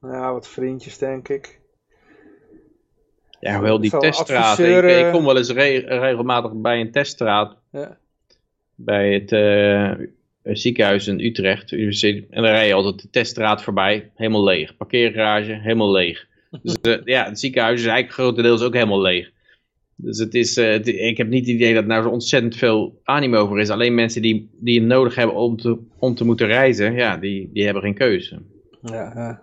Ja, wat vriendjes denk ik. Ja, wel die teststraat. Ik, ik, kom wel eens regelmatig bij een teststraat. Ja. Bij het uh, ziekenhuis in Utrecht. En dan rij je altijd de teststraat voorbij. Helemaal leeg. Parkeergarage, helemaal leeg. Dus uh, ja, het ziekenhuis is eigenlijk grotendeels ook helemaal leeg. Dus het is, uh, ik heb niet het idee dat nou zo ontzettend veel animo over is. Alleen mensen die, die het nodig hebben om te, om te moeten reizen, ja, die, die hebben geen keuze. Ja, ja.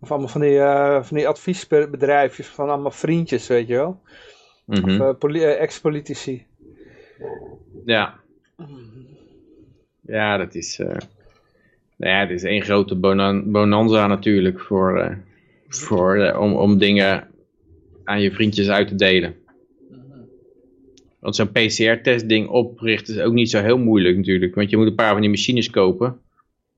Of allemaal van die, uh, van die adviesbedrijfjes, van allemaal vriendjes, weet je wel. Mm -hmm. Of ex-politici. Ja. Ja, dat is... nou ja, het is één grote bonan bonanza natuurlijk voor, voor, om, om dingen aan je vriendjes uit te delen. Want zo'n PCR-test ding oprichten is ook niet zo heel moeilijk natuurlijk. Want je moet een paar van die machines kopen.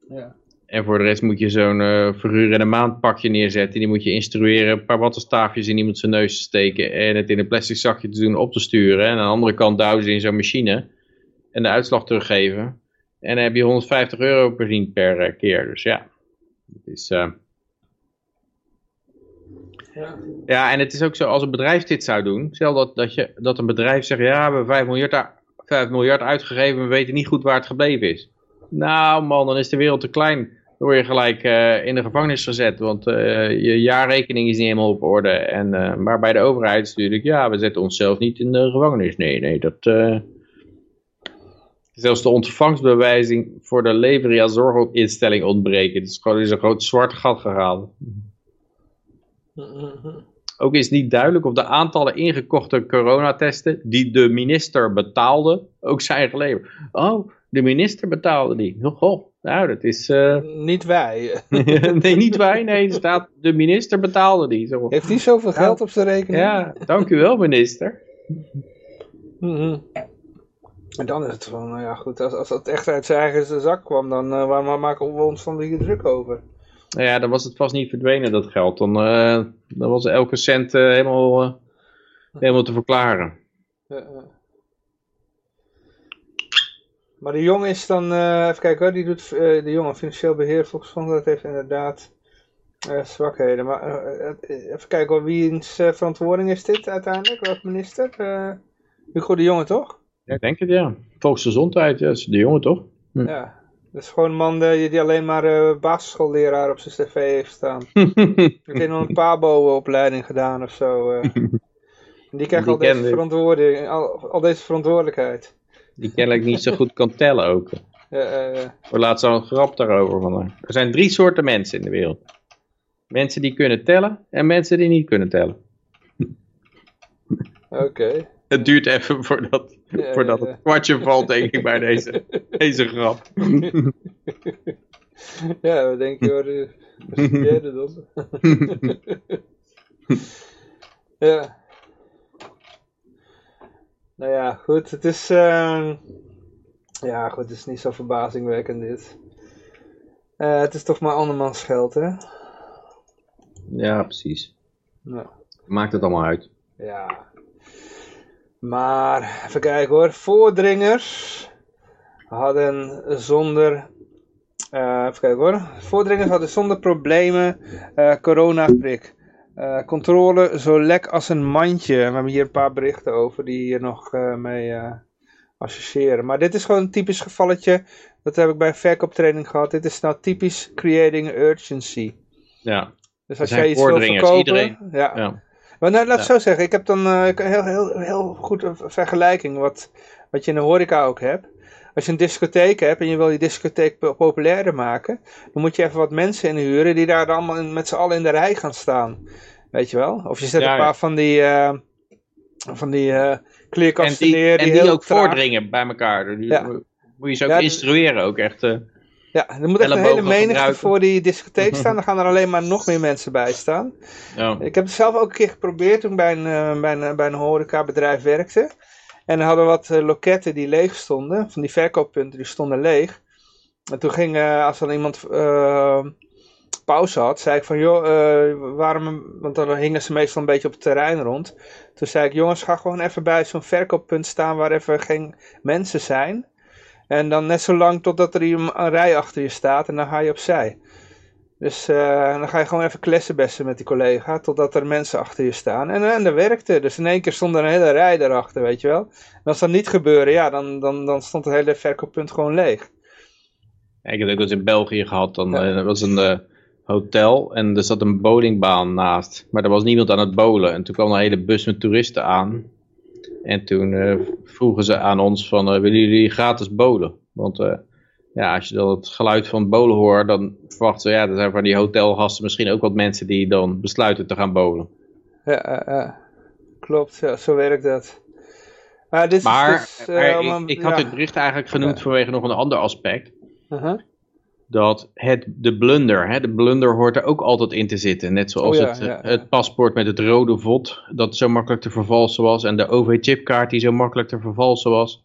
Ja. En voor de rest moet je zo'n uh, verhuur in een maand pakje neerzetten. Die moet je instrueren, een paar wattenstaafjes in iemand zijn neus te steken. En het in een plastic zakje te doen op te sturen. En aan de andere kant duwen ze in zo'n machine. En de uitslag teruggeven. En dan heb je 150 euro per, per eh, keer. Dus ja, het is... Uh, ja. ja, en het is ook zo, als een bedrijf dit zou doen, stel dat, dat, je, dat een bedrijf zegt, ja, we hebben 5 miljard, 5 miljard uitgegeven, we weten niet goed waar het gebleven is. Nou man, dan is de wereld te klein. Dan word je gelijk uh, in de gevangenis gezet, want uh, je jaarrekening is niet helemaal op orde. En, uh, maar bij de overheid is natuurlijk, ja, we zetten onszelf niet in de gevangenis. Nee, nee, dat... Zelfs de ontvangstbewijzing voor de Leveria zorginstelling ontbreken. Het is gewoon is een groot zwart gat gegaan. Ook is niet duidelijk of de aantallen ingekochte coronatesten die de minister betaalde, ook zijn geleverd. Oh, de minister betaalde die. Oh, nou, dat is... Uh... Niet wij. nee, niet wij. Nee, er staat de minister betaalde die. Zo. Heeft hij zoveel geld op zijn rekening? Ja, dank u wel, minister. Mm En dan is het van, nou ja goed, als, als het echt uit zijn eigen zak kwam, dan uh, waar maken we ons dan hier druk over? Nou ja, dan was het vast niet verdwenen, dat geld. Dan, uh, dan was elke cent uh, helemaal, helemaal te verklaren. Maar de jongen is dan, even kijken hoor, die doet de jongen financieel beheer, volgens dat heeft inderdaad zwakheden. Maar even kijken hoor, wiens verantwoording is dit uiteindelijk, welke minister? Hugo de Jonge toch? Ja, ik denk het ja. Volksgezondheid, ja, is de jongen toch? Hm. Ja, dat is gewoon een man die, die alleen maar uh, basisschoolleraar op zijn cv heeft staan. heeft nog een pabo-opleiding gedaan of zo. Uh. Die krijgt die al, deze verantwoording, al, al, deze verantwoordelijkheid. Die kennelijk niet zo goed kan tellen ook. Ja, uh, We laten zo een grap daarover. Van, er zijn drie soorten mensen in de wereld. Mensen die kunnen tellen en mensen die niet kunnen tellen. Oké het duurt even voordat, voordat het kwartje valt, denk ik, bij deze, deze grap. ja, wat denk je hoor, wat jij dan? ja. Nou ja, goed, het is, uh, ja goed, het is niet zo verbazingwekkend dit. Uh, het is toch maar andermans geld, hè? Ja, precies. Nou. Maakt het allemaal uit. Ja, maar, even kijken hoor. Voordringers hadden zonder... Uh, even kijken hoor. Voordringers hadden zonder problemen uh, coronaprik. Uh, controle zo lek als een mandje. We hebben hier een paar berichten over die hier nog mee associëren. Maar dit is gewoon een typisch gevalletje. Dat heb ik bij verkooptraining gehad. Dit is nou typisch creating urgency. Ja. Dus als jij iets wil verkopen... Iedereen, ja. ja. Maar nou, laat ik zo zeggen, ik heb dan uh, heel, heel, heel goed een vergelijking wat, wat je in de horeca ook hebt. Als je een discotheek hebt en je wil die discotheek populairder maken, dan moet je even wat mensen inhuren die daar allemaal met z'n allen in de rij gaan staan. Weet je wel? Of je zet een paar van die, uh, van die uh, kleerkasten neer. Die en die ook voordringen bij elkaar. Die, Moet je ze ook instrueren ook echt. Ja, er moet echt een hele menigte voor die discotheek staan. Dan gaan er alleen maar nog meer mensen bij staan. Ja. Ik heb het zelf ook een keer geprobeerd toen ik bij een, uh, bij een, bij een horecabedrijf werkte. En dan hadden we wat uh, loketten die leeg stonden. Van die verkooppunten, die stonden leeg. En toen ging, uh, als dan iemand pauze had, zei ik van, joh, waarom, want dan hingen ze meestal een beetje op het terrein rond. Toen zei ik, jongens, ga gewoon even bij zo'n verkooppunt staan waar even geen mensen zijn. En dan net zo lang totdat er een rij achter je staat en dan ga je opzij. Dus uh, dan ga je gewoon even klessenbessen met die collega totdat er mensen achter je staan. En, en dat werkte. Dus in één keer stond er een hele rij daarachter, weet je wel. En als dat niet gebeurde, ja, dan, dan, dan stond het hele verkooppunt gewoon leeg. ik heb ook eens in België gehad. Dan ja. uh, was een uh, hotel en er zat een bowlingbaan naast. Maar er was niemand aan het bowlen. En toen kwam een hele bus met toeristen aan. En toen uh, vroegen ze aan ons van, uh, willen jullie gratis bolen? Want uh, ja, als je dan het geluid van bolen hoort, dan verwachten ze, ja, er zijn van die hotelgasten misschien ook wat mensen die dan besluiten te gaan bolen. Ja, ja klopt, ja, zo werkt dat. Maar, dit maar, is dus, maar ik, ik, had dit bericht eigenlijk genoemd vanwege nog een ander aspect. -huh dat het, de blunder, hè, de blunder hoort er ook altijd in te zitten. Net zoals oh het, het paspoort met het rode vod, dat zo makkelijk te vervalsen was. En de OV-chipkaart die zo makkelijk te vervalsen was.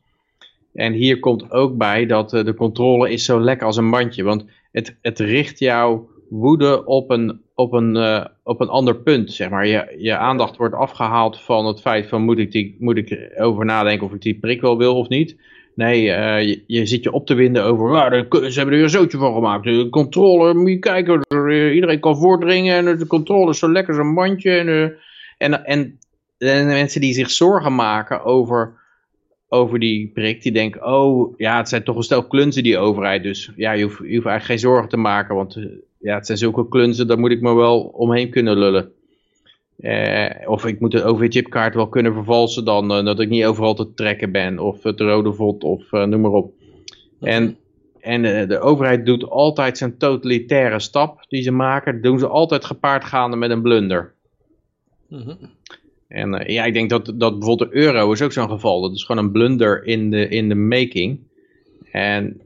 En hier komt ook bij dat uh, de controle is zo lekker als een mandje. Want het, het richt jouw woede op een, op een, uh, op een ander punt. Zeg maar. je, je aandacht wordt afgehaald van het feit van moet ik, die, moet ik over nadenken of ik die prik wel wil of niet. Nee, uh, je, zit je op te winden over, nou, ze hebben er een zootje van gemaakt. De controle, moet je kijken, er, iedereen kan voordringen en de controle is zo lekker zo'n mandje. En, uh, en, en, en, mensen die zich zorgen maken over, over die prik, die denken, oh ja, het zijn toch een stel klunzen die overheid. Dus ja, je hoeft, je hoeft eigenlijk geen zorgen te maken, want uh, ja, het zijn zulke klunzen, daar moet ik me wel omheen kunnen lullen. Uh, of ik moet de OV-chipkaart wel kunnen vervalsen dan, uh, dat ik niet overal te trekken ben. Of het rode vod, of uh, noem maar op. En, en de overheid doet altijd zijn totalitaire stap die ze maken. Dat doen ze altijd gepaardgaande met een blunder. Mhm. En ja, ik denk dat, dat bijvoorbeeld de euro is ook zo'n geval. Dat is gewoon een blunder in de, in de making. En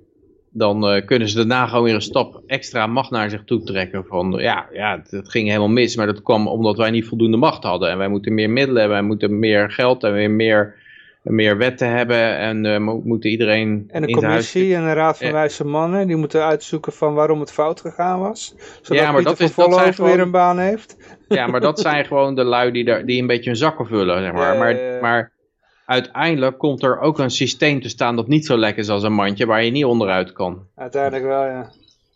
dan uh, kunnen ze daarna gewoon weer een stap extra macht naar zich toe trekken. Van ja, ja, het ging helemaal mis, maar dat kwam omdat wij niet voldoende macht hadden. En wij moeten meer middelen hebben, wij moeten meer geld en weer meer, meer wetten hebben. En uh, moeten iedereen. En een commissie en een raad van wijze mannen, die moeten uitzoeken van waarom het fout gegaan was. Zodat ja, maar Pieter dat is dat zijn gewoon... weer een baan heeft. Ja, maar dat zijn gewoon de lui die, daar, die een beetje hun zakken vullen, zeg maar. maar, maar uiteindelijk komt er ook een systeem te staan dat niet zo lekker is als een mandje, waar je niet onderuit kan. Uiteindelijk wel, ja.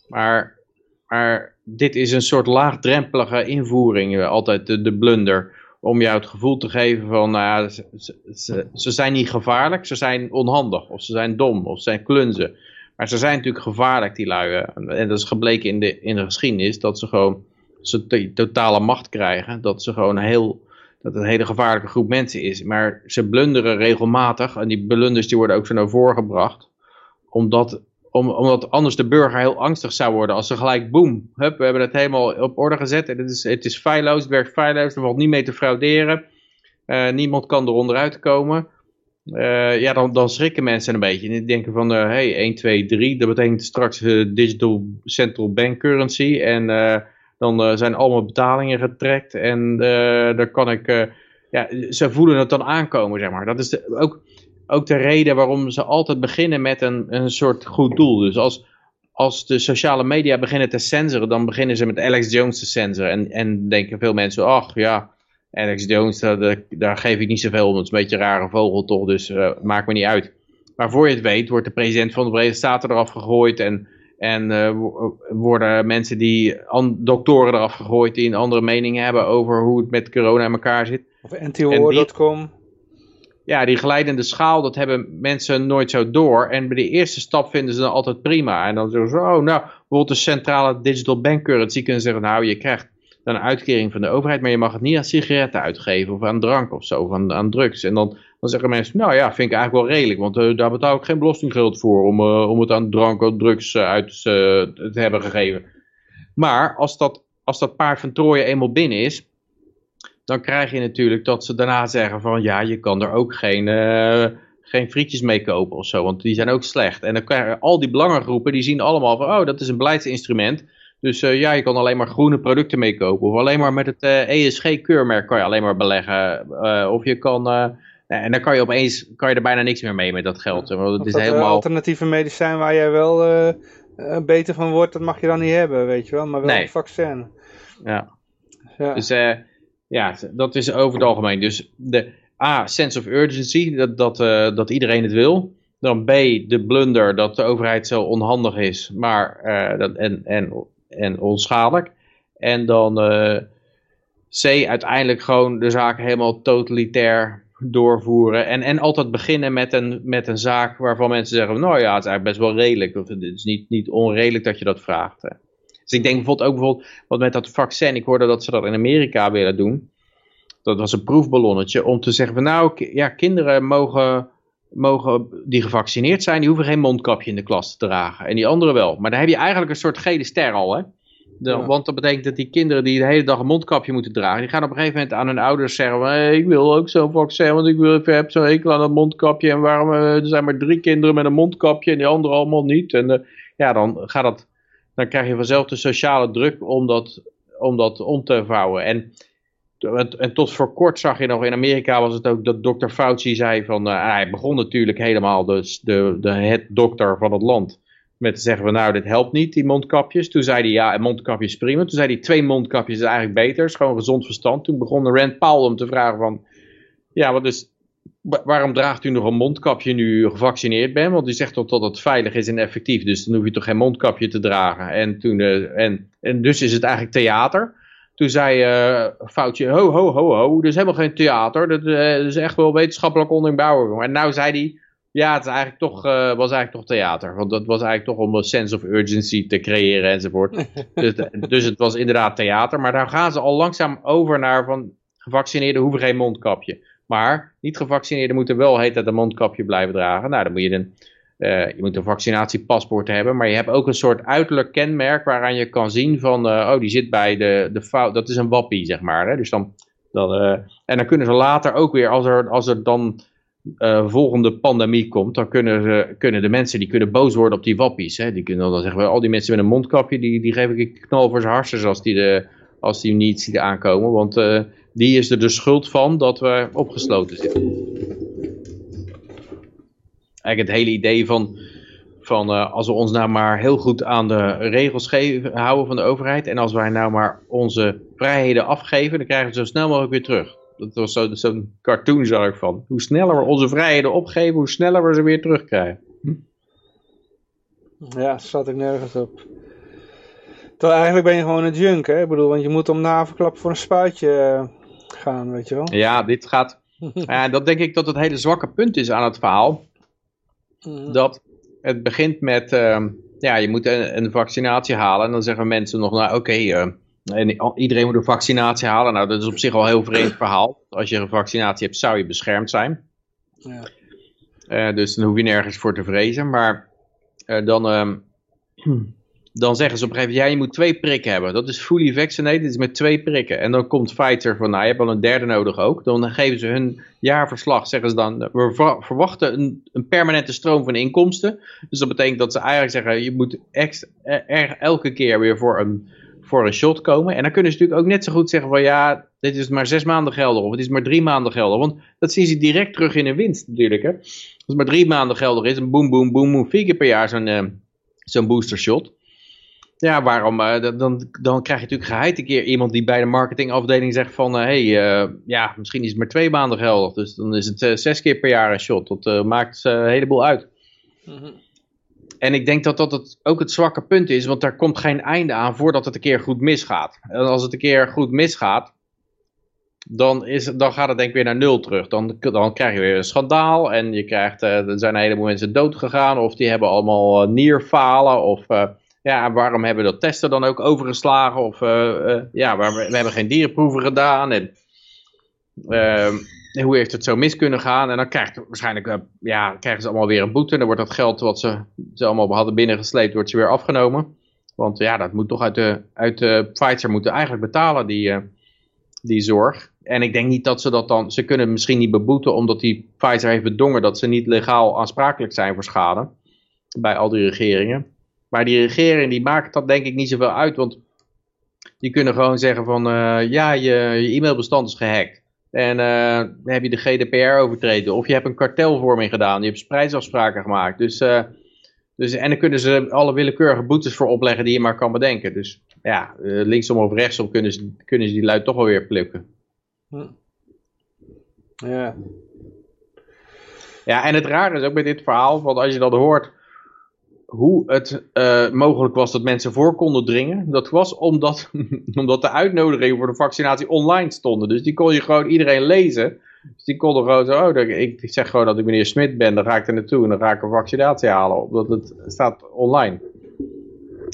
Maar, maar dit is een soort laagdrempelige invoering, eh, altijd de, de blunder. Om jou het gevoel te geven van, nou ja, ze, ze, ze, zijn niet gevaarlijk, ze zijn onhandig, of ze zijn dom, of ze zijn klunzen. Maar ze zijn natuurlijk gevaarlijk, die lui. En dat is gebleken in de, in de geschiedenis, dat ze gewoon ze totale macht krijgen. Dat ze gewoon heel dat een hele gevaarlijke groep mensen is. Maar ze blunderen regelmatig en die blunders die worden ook zo naar voren gebracht. Omdat, om, omdat anders de burger heel angstig zou worden als ze gelijk boem, hup, we hebben het helemaal op orde gezet. En het is, het is feilloos, het werkt feilloos, er valt niet mee te frauderen. Uh, niemand kan er onderuit komen. Uh, ja, dan, dan schrikken mensen een beetje. En die denken van, uh, hey, 1, 2, 3, dat betekent straks digital central bank currency. En dan uh, zijn allemaal betalingen getrekt en uh, daar kan ik, uh, ja, ze voelen het dan aankomen, zeg maar. Dat is ook, ook de reden waarom ze altijd beginnen met een, een soort goed doel. Dus als, als de sociale media beginnen te censoren, dan beginnen ze met Alex Jones te censoren. En, en denken veel mensen, ach ja, Alex Jones, daar, daar geef ik niet zoveel om. Het is een beetje een rare vogel toch, dus maakt me niet uit. Maar voor je het weet, wordt de president van de Verenigde Staten eraf gegooid en en uh, worden mensen die doktoren eraf gegooid die een andere mening hebben over hoe het met corona in elkaar zit. Of ntohoor.com. Ja, die glijdende schaal, dat hebben mensen nooit zo door. En bij de eerste stap vinden ze dan altijd prima. En dan zeggen ze, oh, nou, bijvoorbeeld de centrale digital bank currency kunnen zeggen, nou, je krijgt dan een uitkering van de overheid, maar je mag het niet aan sigaretten uitgeven of aan drank of zo, of aan, aan drugs. En dan dan zeggen mensen, nou ja, vind ik eigenlijk wel redelijk, want uh, daar betaal ik geen belastinggeld voor om, uh, om het aan drank of drugs uh, uit te hebben gegeven. Maar als dat, als dat paard van Troje eenmaal binnen is, dan krijg je natuurlijk dat ze daarna zeggen van ja, je kan er ook geen, geen frietjes mee kopen of zo, want die zijn ook slecht. En dan krijgen al die belangengroepen, die zien allemaal van, oh, dat is een beleidsinstrument. Dus ja, je kan alleen maar groene producten mee kopen. Of alleen maar met het ESG-keurmerk kan je alleen maar beleggen. of je kan en dan kan je opeens kan je er bijna niks meer mee met dat geld. Want het is dat helemaal... alternatieve medicijn waar jij wel uh, beter van wordt, dat mag je dan niet hebben, weet je wel. Maar wel een vaccin. Ja. ja. Dus uh, ja, dat is over het algemeen. Dus de A, sense of urgency, dat, dat, uh, dat iedereen het wil. Dan B, de blunder dat de overheid zo onhandig is maar, dat, en, en, en onschadelijk. En dan C, uiteindelijk gewoon de zaak helemaal totalitair doorvoeren. En, en altijd beginnen met een, met een zaak waarvan mensen zeggen, nou ja, het is eigenlijk best wel redelijk. Het is niet, niet onredelijk dat je dat vraagt. Hè. Dus ik denk bijvoorbeeld ook bijvoorbeeld, wat met dat vaccin, ik hoorde dat ze dat in Amerika willen doen. Dat was een proefballonnetje om te zeggen van nou, ja, kinderen mogen, mogen die gevaccineerd zijn, die hoeven geen mondkapje in de klas te dragen. En die anderen wel. Maar dan heb je eigenlijk een soort gele ster al, hè. Want dat betekent dat die kinderen die de hele dag een mondkapje moeten dragen, die gaan op een gegeven moment aan hun ouders zeggen, ik wil ook zo'n vaccin, want ik, wil, ik heb zo'n hekel aan dat mondkapje. En waarom, eh, er zijn maar drie kinderen met een mondkapje en die anderen allemaal niet. En uh, ja, dan, gaat dat, dan krijg je vanzelf de sociale druk om dat om, dat om te vouwen. En, en tot voor kort zag je nog, in Amerika was het ook dat dokter Fauci zei van, uh, hij begon natuurlijk helemaal dus de, de, het dokter van het land met te zeggen van nou, dit helpt niet, die mondkapjes. Toen zei hij ja, mondkapjes prima. Toen zei hij twee mondkapjes is eigenlijk beter, is gewoon gezond verstand. Toen begon Rand Paul om te vragen van, ja, wat is, waarom draagt u nog een mondkapje nu u gevaccineerd bent? Want u zegt toch dat het veilig is en effectief, dus dan hoef je toch geen mondkapje te dragen. En, toen, uh, en, en dus is het eigenlijk theater. Toen zei uh, Foutje, ho, ho, ho, ho, dat is helemaal geen theater, dat, uh, is echt wel wetenschappelijk onderbouwen. En nou zei hij, ja, het is eigenlijk toch, uh, was eigenlijk toch theater. Want dat was eigenlijk toch om een sense of urgency te creëren enzovoort. dus, dus het was inderdaad theater. Maar daar gaan ze al langzaam over naar van gevaccineerden hoeven geen mondkapje. Maar niet gevaccineerden moeten wel heet dat een mondkapje blijven dragen. Nou, dan moet je een, uh, je moet een vaccinatiepaspoort hebben. Maar je hebt ook een soort uiterlijk kenmerk waaraan je kan zien van, uh, oh die zit bij de, de fout, dat is een wappie zeg maar. Hè? Dus dan Dan, eh, en dan kunnen ze later ook weer, als er, als er dan uh, volgende pandemie komt, dan kunnen, ze, kunnen de mensen die kunnen boos worden op die wappies. Hè? Die kunnen dan zeggen, al die mensen met een mondkapje, die, die geef ik een knal voor als die, de, als die niet ziet aankomen. Want uh, die is er de schuld van dat we opgesloten zitten. Eigenlijk het hele idee van, van uh, als we ons nou maar heel goed aan de regels houden van de overheid. En als wij nou maar onze vrijheden afgeven, dan krijgen we zo snel mogelijk weer terug. Dat was zo'n zo cartoon zag ik van. Hoe sneller we onze vrijheden opgeven, hoe sneller we ze weer terugkrijgen. Hm? Ja, zat ik nergens op. Terwijl eigenlijk ben je gewoon een junk, hè? Ik bedoel, want je moet om naverklap voor een spuitje gaan, weet je wel. Ja, dit gaat... ja, dat denk ik dat het hele zwakke punt is aan het verhaal. Mm. Dat het begint met... Uh, ja, je moet een, een, vaccinatie halen. En dan zeggen mensen nog, nou oké... Okay, uh, en iedereen moet een vaccinatie halen. Nou, dat is op zich al een heel vreemd verhaal. Als je een vaccinatie hebt, zou je beschermd zijn. Ja. Uh, dus dan hoef je nergens voor te vrezen. Maar uh, dan, uh, dan zeggen ze op een gegeven moment, ja, je moet twee prikken hebben. Dat is fully vaccinated, dat is met twee prikken. En dan komt Pfizer van, nou, je hebt al een derde nodig ook. Dan geven ze hun jaarverslag, zeggen ze dan, we verwachten een, een permanente stroom van inkomsten. Dus dat betekent dat ze eigenlijk zeggen, je moet extra, er, elke keer weer voor een voor een shot komen. En dan kunnen ze natuurlijk ook net zo goed zeggen van ja, dit is maar zes maanden geldig of het is maar drie maanden geldig. Want dat zien ze direct terug in de winst natuurlijk. Hè. Als het maar drie maanden geldig is, een boom, boom, boom, boom, vier keer per jaar zo'n uh, zo'n booster shot. Ja, waarom? Uh, dan, dan krijg je natuurlijk geheid een keer iemand die bij de marketingafdeling zegt van... Uh, hey, ja, misschien is het maar twee maanden geldig. Dus dan is het zes keer per jaar een shot. Dat maakt een heleboel uit. Mm. En ik denk dat dat ook het zwakke punt is, want daar komt geen einde aan voordat het een keer goed misgaat. En als het een keer goed misgaat, dan, is, dan gaat het denk ik weer naar nul terug. Dan, dan krijg je weer een schandaal en je krijgt, uh, er zijn een heleboel mensen dood gegaan of die hebben allemaal uh, nierfalen of... Uh, ja, waarom hebben dat testen dan ook overgeslagen? Of ja, we, we, hebben geen dierenproeven gedaan. En, ehm, hoe heeft het zo mis kunnen gaan? En dan krijgt waarschijnlijk, uh, ja, krijgen ze allemaal weer een boete. Dan wordt dat geld wat ze, ze allemaal hadden binnengesleept, wordt ze weer afgenomen. Want ja, dat moet toch uit de, uit de Pfizer moeten eigenlijk betalen, die, uh, die zorg. En ik denk niet dat ze dat dan, ze kunnen misschien niet beboeten omdat die Pfizer heeft bedongen dat ze niet legaal aansprakelijk zijn voor schade. Bij al die regeringen. Maar die regering die maakt dat denk ik niet zoveel uit, want die kunnen gewoon zeggen van, uh, ja, je, je e-mailbestand is gehackt. En uh, heb je de GDPR overtreden. Of je hebt een kartelvorming gedaan. Je hebt prijsafspraken gemaakt. Dus, uh, dus, en dan kunnen ze alle willekeurige boetes voor opleggen die je maar kan bedenken. Dus ja, uh, linksom of rechtsom kunnen ze, kunnen ze die luid toch wel weer plukken. Hm. Ja. Ja, en het rare is ook met dit verhaal, want als je dat hoort, hoe het uh, mogelijk was dat mensen voor konden dringen. Dat was omdat, omdat de uitnodigingen voor de vaccinatie online stonden. Dus die kon je gewoon iedereen lezen. Dus die konden gewoon zo, oh, ik zeg gewoon dat ik meneer Smit ben, dan ga ik er naartoe en dan ga ik een vaccinatie halen. Omdat het staat online.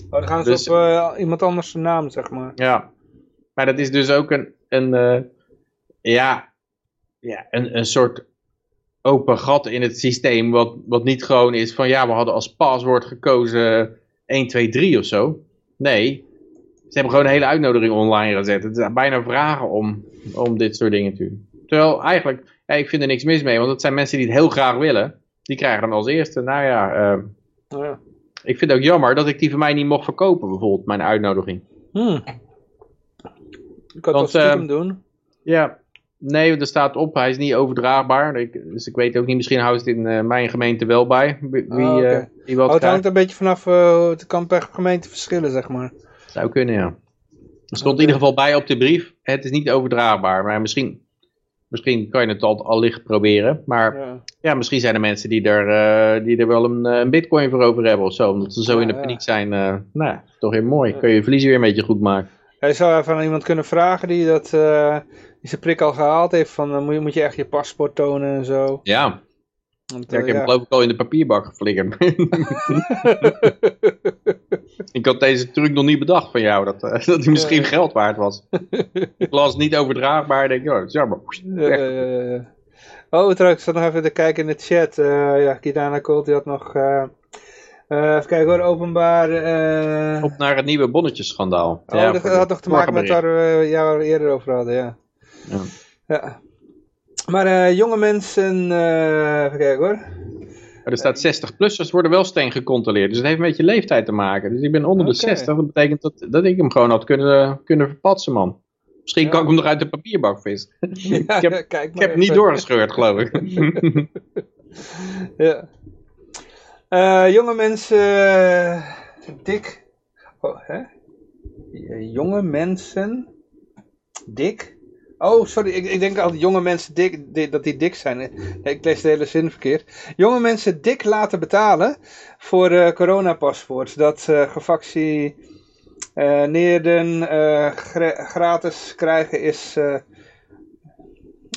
Oh, dan gaan ze dus, op uh, iemand anders naam, zeg maar. Ja, maar dat is dus ook een, een uh, ja, ja, een, een soort open gat in het systeem, wat, wat niet gewoon is van ja, we hadden als paswoord gekozen 1, 2, 3 of zo. Nee, ze hebben gewoon een hele uitnodiging online gezet. Het is bijna vragen om, om dit soort dingen te doen. Terwijl eigenlijk, ja, ik vind er niks mis mee, want het zijn mensen die het heel graag willen. Die krijgen dan als eerste, nou ja, uh, ja. ik vind het ook jammer dat ik die van mij niet mocht verkopen, bijvoorbeeld, mijn uitnodiging. Hmm. Ik kan het wel uh, doen. Ja, Nee, er staat op, hij is niet overdraagbaar. Ik, dus ik weet ook niet, misschien houdt het in uh, mijn gemeente wel bij. Wie, oh, okay. uh, wat oh, het hangt een beetje vanaf, uh, het kan per gemeente verschillen, zeg maar. Zou kunnen, ja. Er stond in ieder geval bij op de brief, het is niet overdraagbaar. Maar misschien, misschien kan je het al, al licht proberen. Maar ja. ja. misschien zijn er mensen die er, die er wel een, een bitcoin voor over hebben of zo. Omdat ze zo ja, in de paniek zijn. nou, toch heel mooi. Kun je je verliezen weer een beetje goed maken. Hij zou even aan iemand kunnen vragen die dat die zijn prik al gehaald heeft, van dan moet je, moet je echt je paspoort tonen en zo. Ja. Want, ja, ik heb hem geloof ik al in de papierbak geflikkerd. ik had deze truc nog niet bedacht van jou, dat, uh, dat hij misschien geld waard was. ik las niet overdraagbaar, denk ik, oh, is jammer. oh, trouwens, ik zat nog even te kijken in de chat. Uh, ja, Kitana Colt, die had nog... Uh, even kijken hoor, openbaar... Op naar het nieuwe bonnetjesschandaal. Oh, ja, dat had toch te maken met waar we jou eerder over hadden, ja. Ja. ja. Maar eh, jonge mensen, eh, even kijken hoor. Maar er staat 60-plussers worden wel streng gecontroleerd. Dus het heeft met je leeftijd te maken. Dus ik ben onder de Oké. 60. Dat betekent dat, dat ik hem gewoon had kunnen, kunnen verpatsen, man. Misschien Ja. kan ik hem nog uit de papierbak vissen. Ja, ik heb, kijk ik heb hem niet doorgescheurd, geloof ik. Ja. Eh, jonge mensen, eh, dik. Oh, hè? Eh, Jonge mensen, dik. Oh, sorry, ik, ik denk altijd jonge mensen dik, di- dat die dik zijn. Ik lees de hele zin verkeerd. Jonge mensen dik laten betalen voor eh coronapaspoort. Dat eh gevaccineerden eh, gra- gratis krijgen is,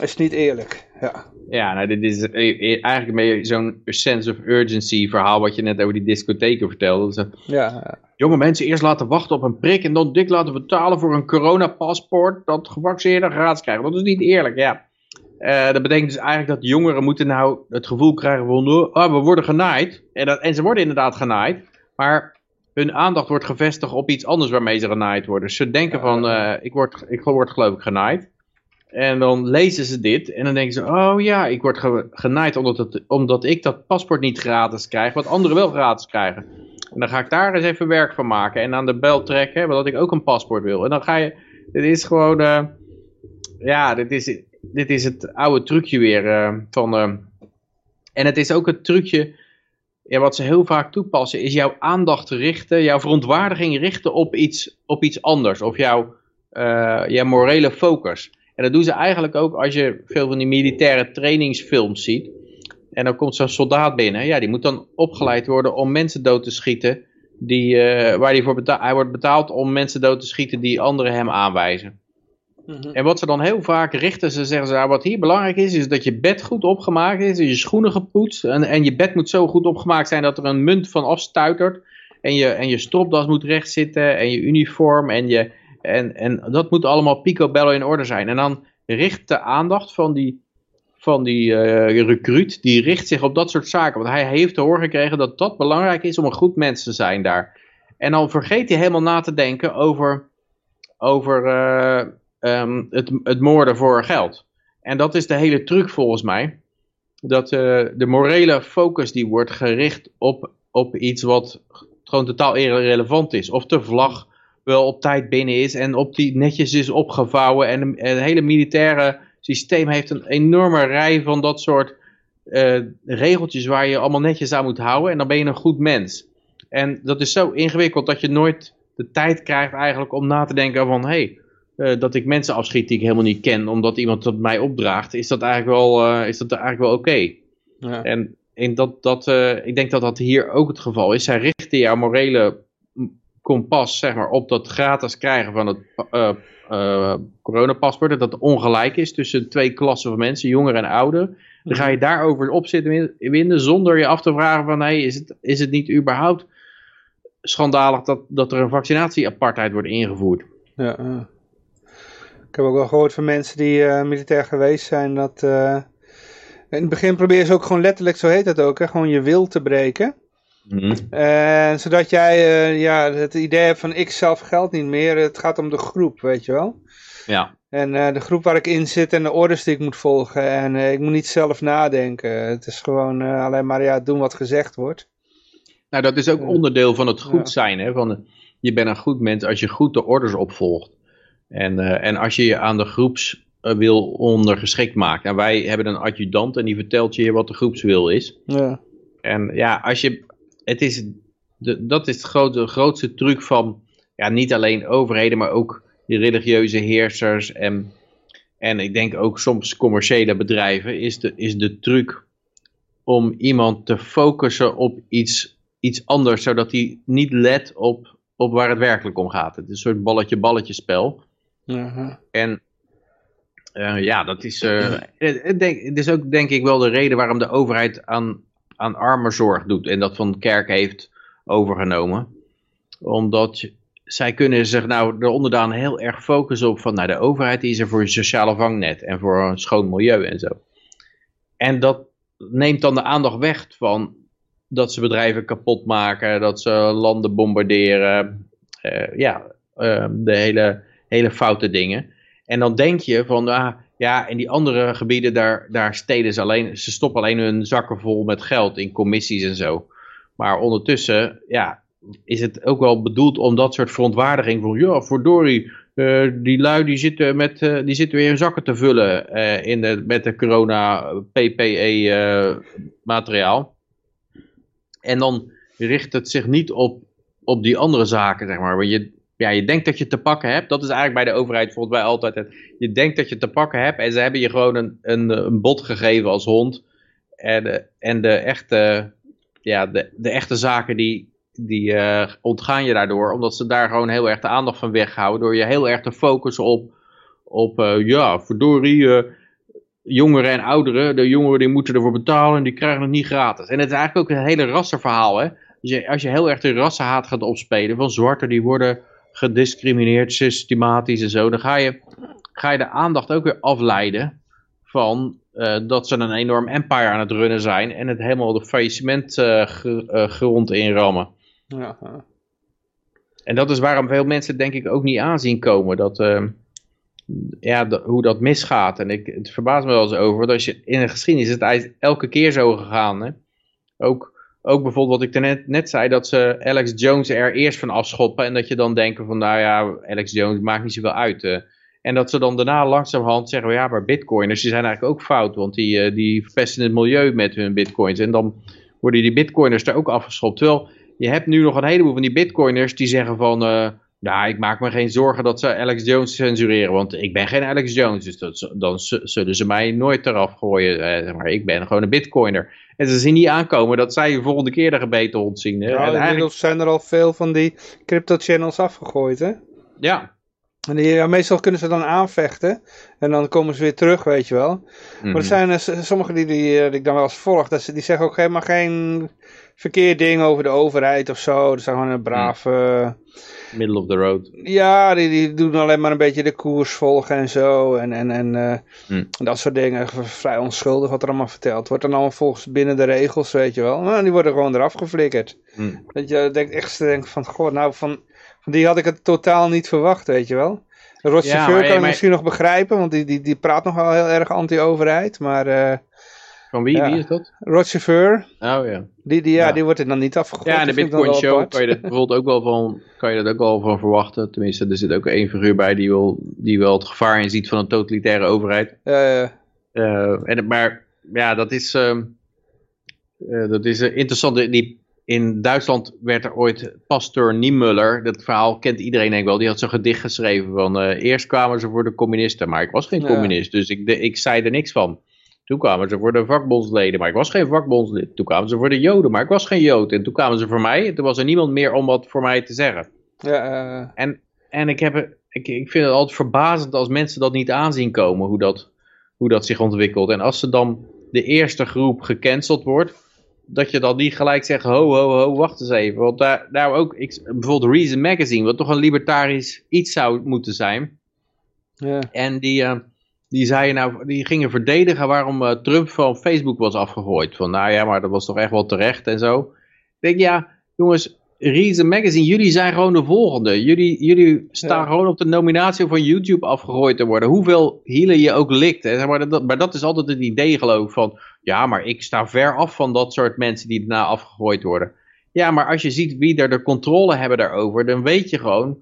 is niet eerlijk. Ja. Ja, nou, dit is eh, eh, eigenlijk een beetje zo'n sense of urgency verhaal wat je net over die discotheken vertelde. Ja, jonge mensen eerst laten wachten op een prik en dan dik laten betalen voor een coronapaspoort dat gevaccineerden gratis krijgen. Dat is niet eerlijk, ja. Eh, dat betekent dus eigenlijk dat jongeren moeten nou het gevoel krijgen van, oh, we worden genaaid. En, dat, en ze worden inderdaad genaaid, maar hun aandacht wordt gevestigd op iets anders waarmee ze genaaid worden. Dus ze denken van, ik, word, ik word geloof ik genaaid. En dan lezen ze dit en dan denken ze, oh ja, ik word ge- genaaid omdat, het, omdat ik dat paspoort niet gratis krijg, wat anderen wel gratis krijgen. En dan ga ik daar eens even werk van maken en aan de bel trekken, omdat ik ook een paspoort wil. En dan ga je, dit is gewoon, eh, ja, dit is, dit is het oude trucje weer eh, van, eh, en het is ook het trucje, ja, wat ze heel vaak toepassen, is jouw aandacht richten, jouw verontwaardiging richten op iets, op iets anders. Of jouw, jouw morele focus. En dat doen ze eigenlijk ook als je veel van die militaire trainingsfilms ziet. En dan komt zo'n soldaat binnen. Ja, die moet dan opgeleid worden om mensen dood te schieten. Die, eh, waar die voor betaald, hij wordt betaald om mensen dood te schieten die anderen hem aanwijzen. Mhm. En wat ze dan heel vaak richten, ze zeggen ze, ah, wat hier belangrijk is, is dat je bed goed opgemaakt is, je schoenen gepoetst. En, en je bed moet zo goed opgemaakt zijn dat er een munt van afstuitert. En je, en je stropdas moet recht zitten en je uniform en, je, en, en dat moet allemaal picobello in orde zijn. En dan richt de aandacht van die, van die eh recruut, die richt zich op dat soort zaken. Want hij heeft te horen gekregen dat dat belangrijk is om een goed mens te zijn daar. En dan vergeet hij helemaal na te denken over, over eh, ehm, het, het moorden voor geld. En dat is de hele truc volgens mij. Dat eh, de morele focus die wordt gericht op, op iets wat gewoon totaal irrelevant is. Of de vlag wel op tijd binnen is en op die netjes is opgevouwen. En, het hele militaire systeem heeft een enorme rij van dat soort eh, regeltjes waar je allemaal netjes aan moet houden. En dan ben je een goed mens. En dat is zo ingewikkeld dat je nooit de tijd krijgt eigenlijk om na te denken van... Hey, eh, dat ik mensen afschiet die ik helemaal niet ken, omdat iemand dat mij opdraagt, is dat eigenlijk wel, eh, is dat eigenlijk wel oké. Ja. En, en dat, dat, ik denk dat dat hier ook het geval is. Zij richten jouw morele kompas zeg maar, op dat gratis krijgen van het eh eh, coronapaspoort. Dat ongelijk is tussen twee klassen van mensen, jonger en ouder. Dan ga je daarover op zitten win- winnen zonder je af te vragen van... Hey, is, het, is het niet überhaupt schandalig dat, dat er een vaccinatie-apartheid wordt ingevoerd? Ja. Ik heb ook wel gehoord van mensen die eh, militair geweest zijn dat... in het begin probeer ze ook gewoon letterlijk, zo heet dat ook, hè, gewoon je wil te breken. En zodat jij eh, ja, het idee hebt van ik zelf geld niet meer, het gaat om de groep, weet je wel. Ja. En eh, de groep waar ik in zit en de orders die ik moet volgen. En eh, ik moet niet zelf nadenken. Het is gewoon alleen maar ja, doen wat gezegd wordt. Nou, dat is ook onderdeel van het goed Ja. zijn. Hè? Van, je bent een goed mens als je goed de orders opvolgt. En, en als je je aan de groepswil ondergeschikt maakt. En wij hebben een adjudant en die vertelt je wat de groepswil is. Ja. En ja, als je, het is, de, dat is het grote, grootste truc van ja, niet alleen overheden, maar ook die religieuze heersers en, en ik denk ook soms commerciële bedrijven, is de, is de truc om iemand te focussen op iets, iets anders, zodat hij niet let op, op waar het werkelijk om gaat. Het is een soort balletje-balletje spel. En eh, ja, dat is, eh, het, het denk, het is ook denk ik wel de reden waarom de overheid aan, aan armenzorg doet en dat van Kerk heeft overgenomen. Omdat zij kunnen zich nou de onderdaan heel erg focussen op van nou, de overheid is er voor je sociale vangnet en voor een schoon milieu en zo. En dat neemt dan de aandacht weg van dat ze bedrijven kapot maken, dat ze landen bombarderen, eh, ja, eh, de hele, hele foute dingen. En dan denk je van, ah, ja, in die andere gebieden, daar, daar steden ze alleen, ze stoppen alleen hun zakken vol met geld in commissies en zo. Maar ondertussen, ja, is het ook wel bedoeld om dat soort verontwaardiging van, ja, verdorie, uh, die lui die zitten, met, uh, die zitten weer hun zakken te vullen uh, in de, met de corona PPE materiaal. En dan richt het zich niet op, op die andere zaken, zeg maar. Want je, ja, je denkt dat je te pakken hebt. Dat is eigenlijk bij de overheid volgens mij altijd het. Je denkt dat je te pakken hebt en ze hebben je gewoon een, een, bod gegeven als hond. En, de, en de, echte, ja, de, de echte zaken die, die uh, ontgaan je daardoor. Omdat ze daar gewoon heel erg de aandacht van weghouden. Door je heel erg te focussen op, op uh, ja, verdorie, jongeren en ouderen. De jongeren die moeten ervoor betalen en die krijgen het niet gratis. En het is eigenlijk ook een hele rassenverhaal. Hè? Dus als je heel erg de rassenhaat gaat opspelen van zwarten die worden gediscrimineerd systematisch en zo. Dan ga je, ga je de aandacht ook weer afleiden van uh, dat ze een enorm empire aan het runnen zijn. En het helemaal de faillissement uh, grond inrammen. Ja. En dat is waarom veel mensen denk ik ook niet aanzien komen. Dat, uh, ja, hoe dat misgaat. En ik, het verbaast me wel eens over. Dat als je, in de geschiedenis is het eigenlijk elke keer zo gegaan. Hè? Ook ook bijvoorbeeld wat ik net, net zei, dat ze Alex Jones er eerst van afschoppen. En dat je dan denkt van, nou ja, Alex Jones maakt niet zoveel uit. Uh. En dat ze dan daarna langzamerhand zeggen, ja, maar bitcoiners die zijn eigenlijk ook fout. Want die, uh, die verpesten het milieu met hun bitcoins. En dan worden die bitcoiners er ook afgeschopt. Terwijl je hebt nu nog een heleboel van die bitcoiners die zeggen van... Nou, ik maak me geen zorgen dat ze Alex Jones censureren, want ik ben geen Alex Jones, dus dat, dan zullen ze mij nooit eraf gooien. Eh, maar ik ben gewoon een bitcoiner. En ze zien niet aankomen dat zij de volgende keer de gebeten hond zien. Hè? Nou, inmiddels zijn er al veel van die crypto-channels afgegooid, hè? Ja. En die, ja, meestal kunnen ze dan aanvechten. En dan komen ze weer terug, weet je wel. Mm -hmm. Maar er mhm. zijn uh, sommigen die, die, die, ik dan wel eens volg. Dat ze, die zeggen ook helemaal geen verkeerd ding over de overheid of zo. Dat zijn gewoon een brave... Mm middle of the road. Ja, die, die doen alleen maar een beetje de koers volgen en zo. En, en, en uh, hm. dat soort dingen. Vrij onschuldig wat er allemaal verteld wordt. dan allemaal volgens binnen de regels, weet je wel. Nou, die worden gewoon eraf geflikkerd. Hm. Dat je denkt echt denk van, goh, nou van, van die had ik het totaal niet verwacht, weet je wel. De rotchauffeur ja, kan ik misschien nog begrijpen, want die, die, die praat nog wel heel erg anti-overheid. Maar... Uh, van wie? Wie is dat? Rod Oh ja. Die, die, ja, die wordt er dan niet afgegooid. Ja, in de Bitcoin Show kan je dat bijvoorbeeld ook wel van, kan je dat ook wel van verwachten. Tenminste, er zit ook één figuur bij die wel, die wel het gevaar inziet van een totalitaire overheid. Ja, ja. Uh, en, maar ja, dat is, uh, uh, dat is interessant. Die, in Duitsland werd er ooit Pastor Niemuller, dat verhaal kent iedereen denk ik wel, die had zo'n gedicht geschreven van eerst kwamen ze voor de communisten, maar ik was geen communist, dus ik, de, ik zei er niks van. Toen kwamen ze voor de vakbondsleden, maar ik was geen vakbondslid. Toen kwamen ze voor de joden, maar ik was geen jood. En toen kwamen ze voor mij en toen was er niemand meer om wat voor mij te zeggen. Ja, uh... en, en ik, heb, ik, ik vind het altijd verbazend als mensen dat niet aanzien komen, hoe dat, hoe dat zich ontwikkelt. En als ze dan de eerste groep gecanceld wordt, dat je dan niet gelijk zegt, ho, ho, ho, wacht eens even. Want daar, daar ook, ik, bijvoorbeeld Reason Magazine, wat toch een libertarisch iets zou moeten zijn. Ja. En die... Uh, die, zei nou, die gingen verdedigen waarom uh, Trump van Facebook was afgegooid. Van nou ja, maar dat was toch echt wel terecht en zo. Ik denk ja, jongens, Reason Magazine, jullie zijn gewoon de volgende. Jullie, jullie staan gewoon op de nominatie van YouTube afgegooid te worden. Hoeveel hielen je ook likt. Hè? Maar, dat, maar dat is altijd het idee geloof ik van, ja, maar ik sta ver af van dat soort mensen die daarna afgegooid worden. Ja, maar als je ziet wie er de controle hebben daarover, dan weet je gewoon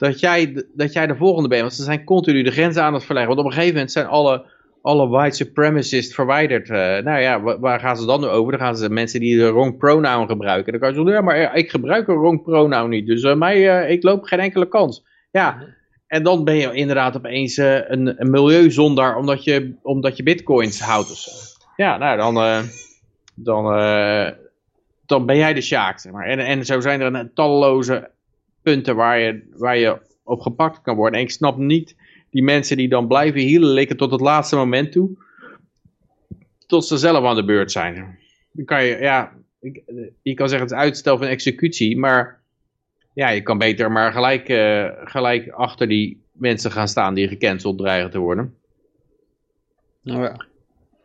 dat jij, dat jij de volgende bent. Want ze zijn continu de grenzen aan het verleggen. Want op een gegeven moment zijn alle, alle white supremacists verwijderd. Uh, nou ja, waar gaan ze dan nu over? Dan gaan ze mensen die de wrong pronoun gebruiken. Dan kan je zeggen, ja, maar ik gebruik een wrong pronoun niet. Dus uh, mij, uh, ik loop geen enkele kans. Ja, en dan ben je inderdaad opeens een, een milieuzondaar omdat je, omdat je bitcoins houdt of zo. Ja, nou dan, dan, dan ben jij de sjaak, zeg maar. En, en zo zijn er een talloze punten waar je, waar je op gepakt kan worden. En ik snap niet die mensen die dan blijven hielen likken tot het laatste moment toe. Tot ze zelf aan de beurt zijn. Dan kan je, ja, ik, je kan zeggen het is uitstel van executie, maar ja, je kan beter maar gelijk, uh, gelijk achter die mensen gaan staan die gecanceld dreigen te worden. Nou ja.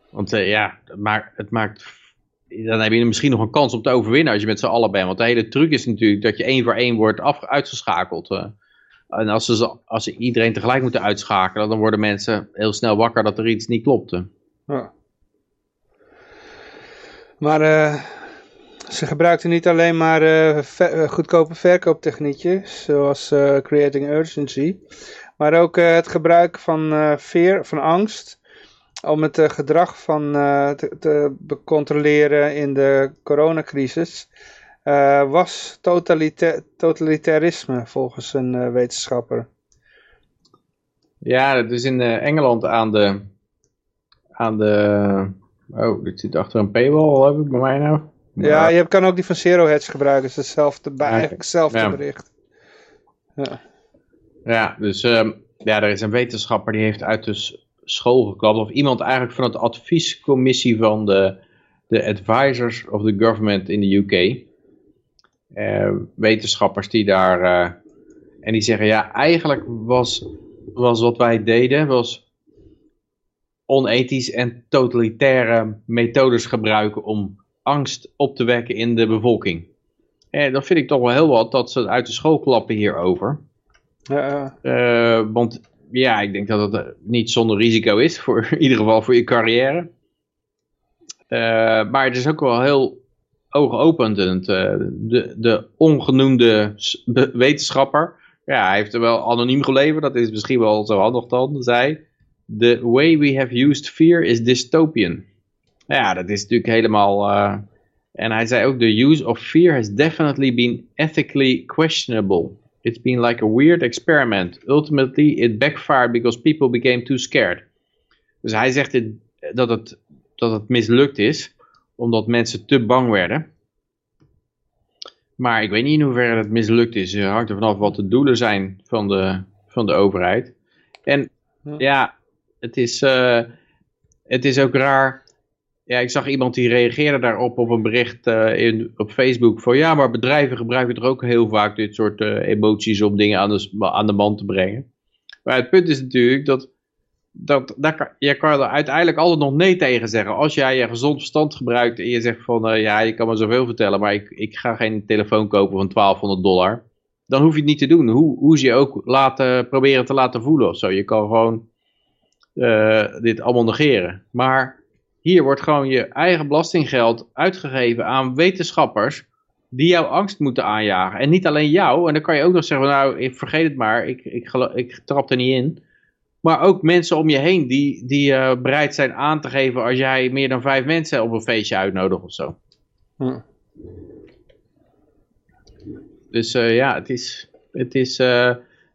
Want uh, ja, maar het maakt dan heb je misschien nog een kans om te overwinnen als je met z'n allen bent. Want de hele truc is natuurlijk dat je één voor één wordt af, uitgeschakeld. Uh. En als ze, als ze iedereen tegelijk moeten uitschakelen, dan worden mensen heel snel wakker dat er iets niet klopte. Ja. Maar uh, ze gebruikten niet alleen maar ver, goedkope verkooptechniekjes, zoals creating urgency, maar ook het gebruik van fear, van angst, om het gedrag van, te, te controleren in de coronacrisis. was totalita totalitarisme volgens een wetenschapper. Ja, dat is in Engeland aan de, aan de Oh, dit zit achter een paywall, heb ik bij mij nou. Ja, je kan ook die van Zero Hedge gebruiken. Het is hetzelfde, eigenlijk hetzelfde ja. bericht. Ja, ja dus um, ja, er is een wetenschapper die heeft uit de school geklapt. Of iemand eigenlijk van het adviescommissie van de, de advisors of the government in de UK. Uh, wetenschappers die daar... Uh, en die zeggen, ja, eigenlijk was, was wat wij deden, was onethisch en totalitaire methodes gebruiken om angst op te wekken in de bevolking. En dat vind ik toch wel heel wat dat ze uit de school klappen hierover. Ja. Uh, want ja, ik denk dat het niet zonder risico is, voor, in ieder geval voor je carrière. Uh, maar het is ook wel heel oogopenend. Uh, de, de ongenoemde wetenschapper, ja, hij heeft er wel anoniem geleverd, dat is misschien wel zo handig dan, zei the way we have used fear is dystopian. Ja, dat is natuurlijk helemaal... En hij zei ook, the use of fear has definitely been ethically questionable. It's been like a weird experiment. Ultimately, it backfired because people became too scared. Dus hij zegt dit, dat, het, dat het mislukt is, omdat mensen te bang werden. Maar ik weet niet in hoeverre het mislukt is. Het hangt er vanaf wat de doelen zijn van de, van de overheid. En ja, het is, uh, het is ook raar. Ja, ik zag iemand die reageerde daarop op een bericht uh, in, op Facebook. Van ja, maar bedrijven gebruiken er ook heel vaak dit soort uh, emoties om dingen aan de, aan de man te brengen. Maar het punt is natuurlijk dat, dat daar je kan er uiteindelijk altijd nog nee tegen zeggen. Als jij je gezond verstand gebruikt en je zegt van ja, je kan me zoveel vertellen, maar ik, ik ga geen telefoon kopen van 1200 dollar. Dan hoef je het niet te doen. Hoe, hoe ze je ook laten, proberen te laten voelen of zo. Je kan gewoon dit allemaal negeren. Maar hier wordt gewoon je eigen belastinggeld uitgegeven aan wetenschappers die jouw angst moeten aanjagen. En niet alleen jou. En dan kan je ook nog zeggen, nou, ik vergeet het maar, ik, ik, ik trap er niet in. Maar ook mensen om je heen die, die uh, bereid zijn aan te geven als jij meer dan vijf mensen op een feestje uitnodigt of zo. Hm. Dus uh, ja, het is, het is,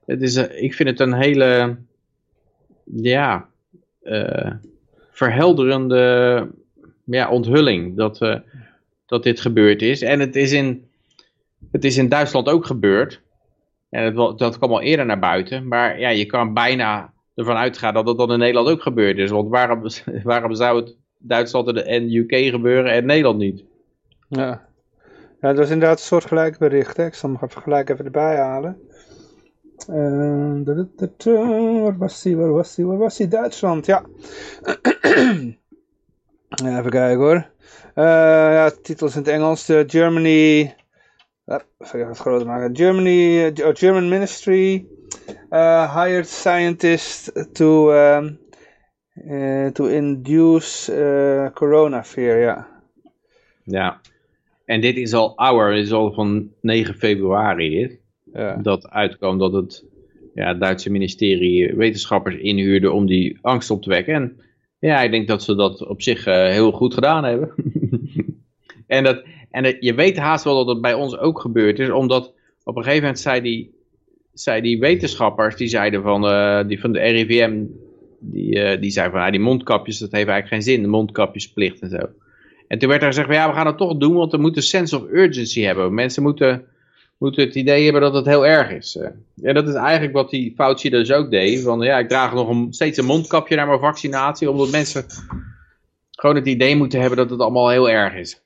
het is ik vind het een hele, ja, verhelderende ja, onthulling dat, uh, dat dit gebeurd is. En het is in, het is in Duitsland ook gebeurd. En het, dat kwam al eerder naar buiten. Maar ja, je kan bijna ervan uitgaan dat dat dan in Nederland ook gebeurd is. Want waarom, waarom zou het Duitsland en UK gebeuren en Nederland niet? Ja, ja dat is inderdaad een soort gelijk bericht. Ik zal hem gelijk even erbij halen. Uh, waar was hij, waar was hij, waar was hij? Duitsland, ja. Even kijken hoor. Uh, ja, de titel is in het Engels. Uh, Germany... Even het groter maken. Germany, uh, German Ministry hired scientists to, um, to induce corona fear, ja. Ja, en dit is al ouder, dit is al van 9 februari dit dat uitkwam dat het ja, Duitse ministerie wetenschappers inhuurde om die angst op te wekken. En ja, ik denk dat ze dat op zich uh, heel goed gedaan hebben. en dat, en je weet haast wel dat het bij ons ook gebeurd is, omdat op een gegeven moment zei die, zei die wetenschappers, die zeiden van, uh, die van de RIVM, die, uh, die zeiden van, ah, die mondkapjes, dat heeft eigenlijk geen zin, de mondkapjesplicht en zo. En toen werd er gezegd, ja, we gaan het toch doen, want we moeten sense of urgency hebben. Mensen moeten moeten het idee hebben dat het heel erg is. En eh. dat is eigenlijk wat die Fauci dus ook deed. Van ja, ik draag nog een, steeds een mondkapje naar mijn vaccinatie. Omdat mensen gewoon het idee moeten hebben dat het allemaal heel erg is.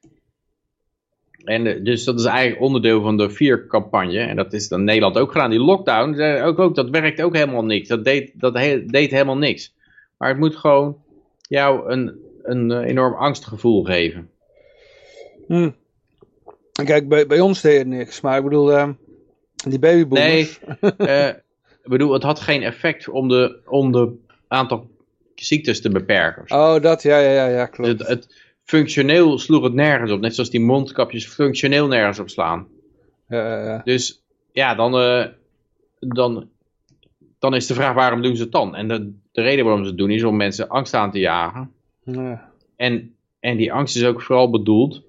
En eh, dus dat is eigenlijk onderdeel van de vier-campagne. En dat is dan Nederland ook gedaan. Die lockdown, ook, ook, dat werkt ook helemaal niks. Dat deed, dat deed helemaal niks. Maar het moet gewoon jou een, een eh, enorm angstgevoel geven. Hmm. Kijk, bij, bij ons deed het niks, maar ik bedoel, uh, die babyboomers. Nee, uh, ik bedoel, het had geen effect om de, om de aantal ziektes te beperken. Oh, dat, ja, ja, ja, klopt. Het, het, functioneel sloeg het nergens op. Net zoals die mondkapjes functioneel nergens op slaan. Uh, dus ja, dan, uh, dan, dan is de vraag waarom doen ze het dan? En de, de reden waarom ze het doen is om mensen angst aan te jagen. Ja. En, en die angst is ook vooral bedoeld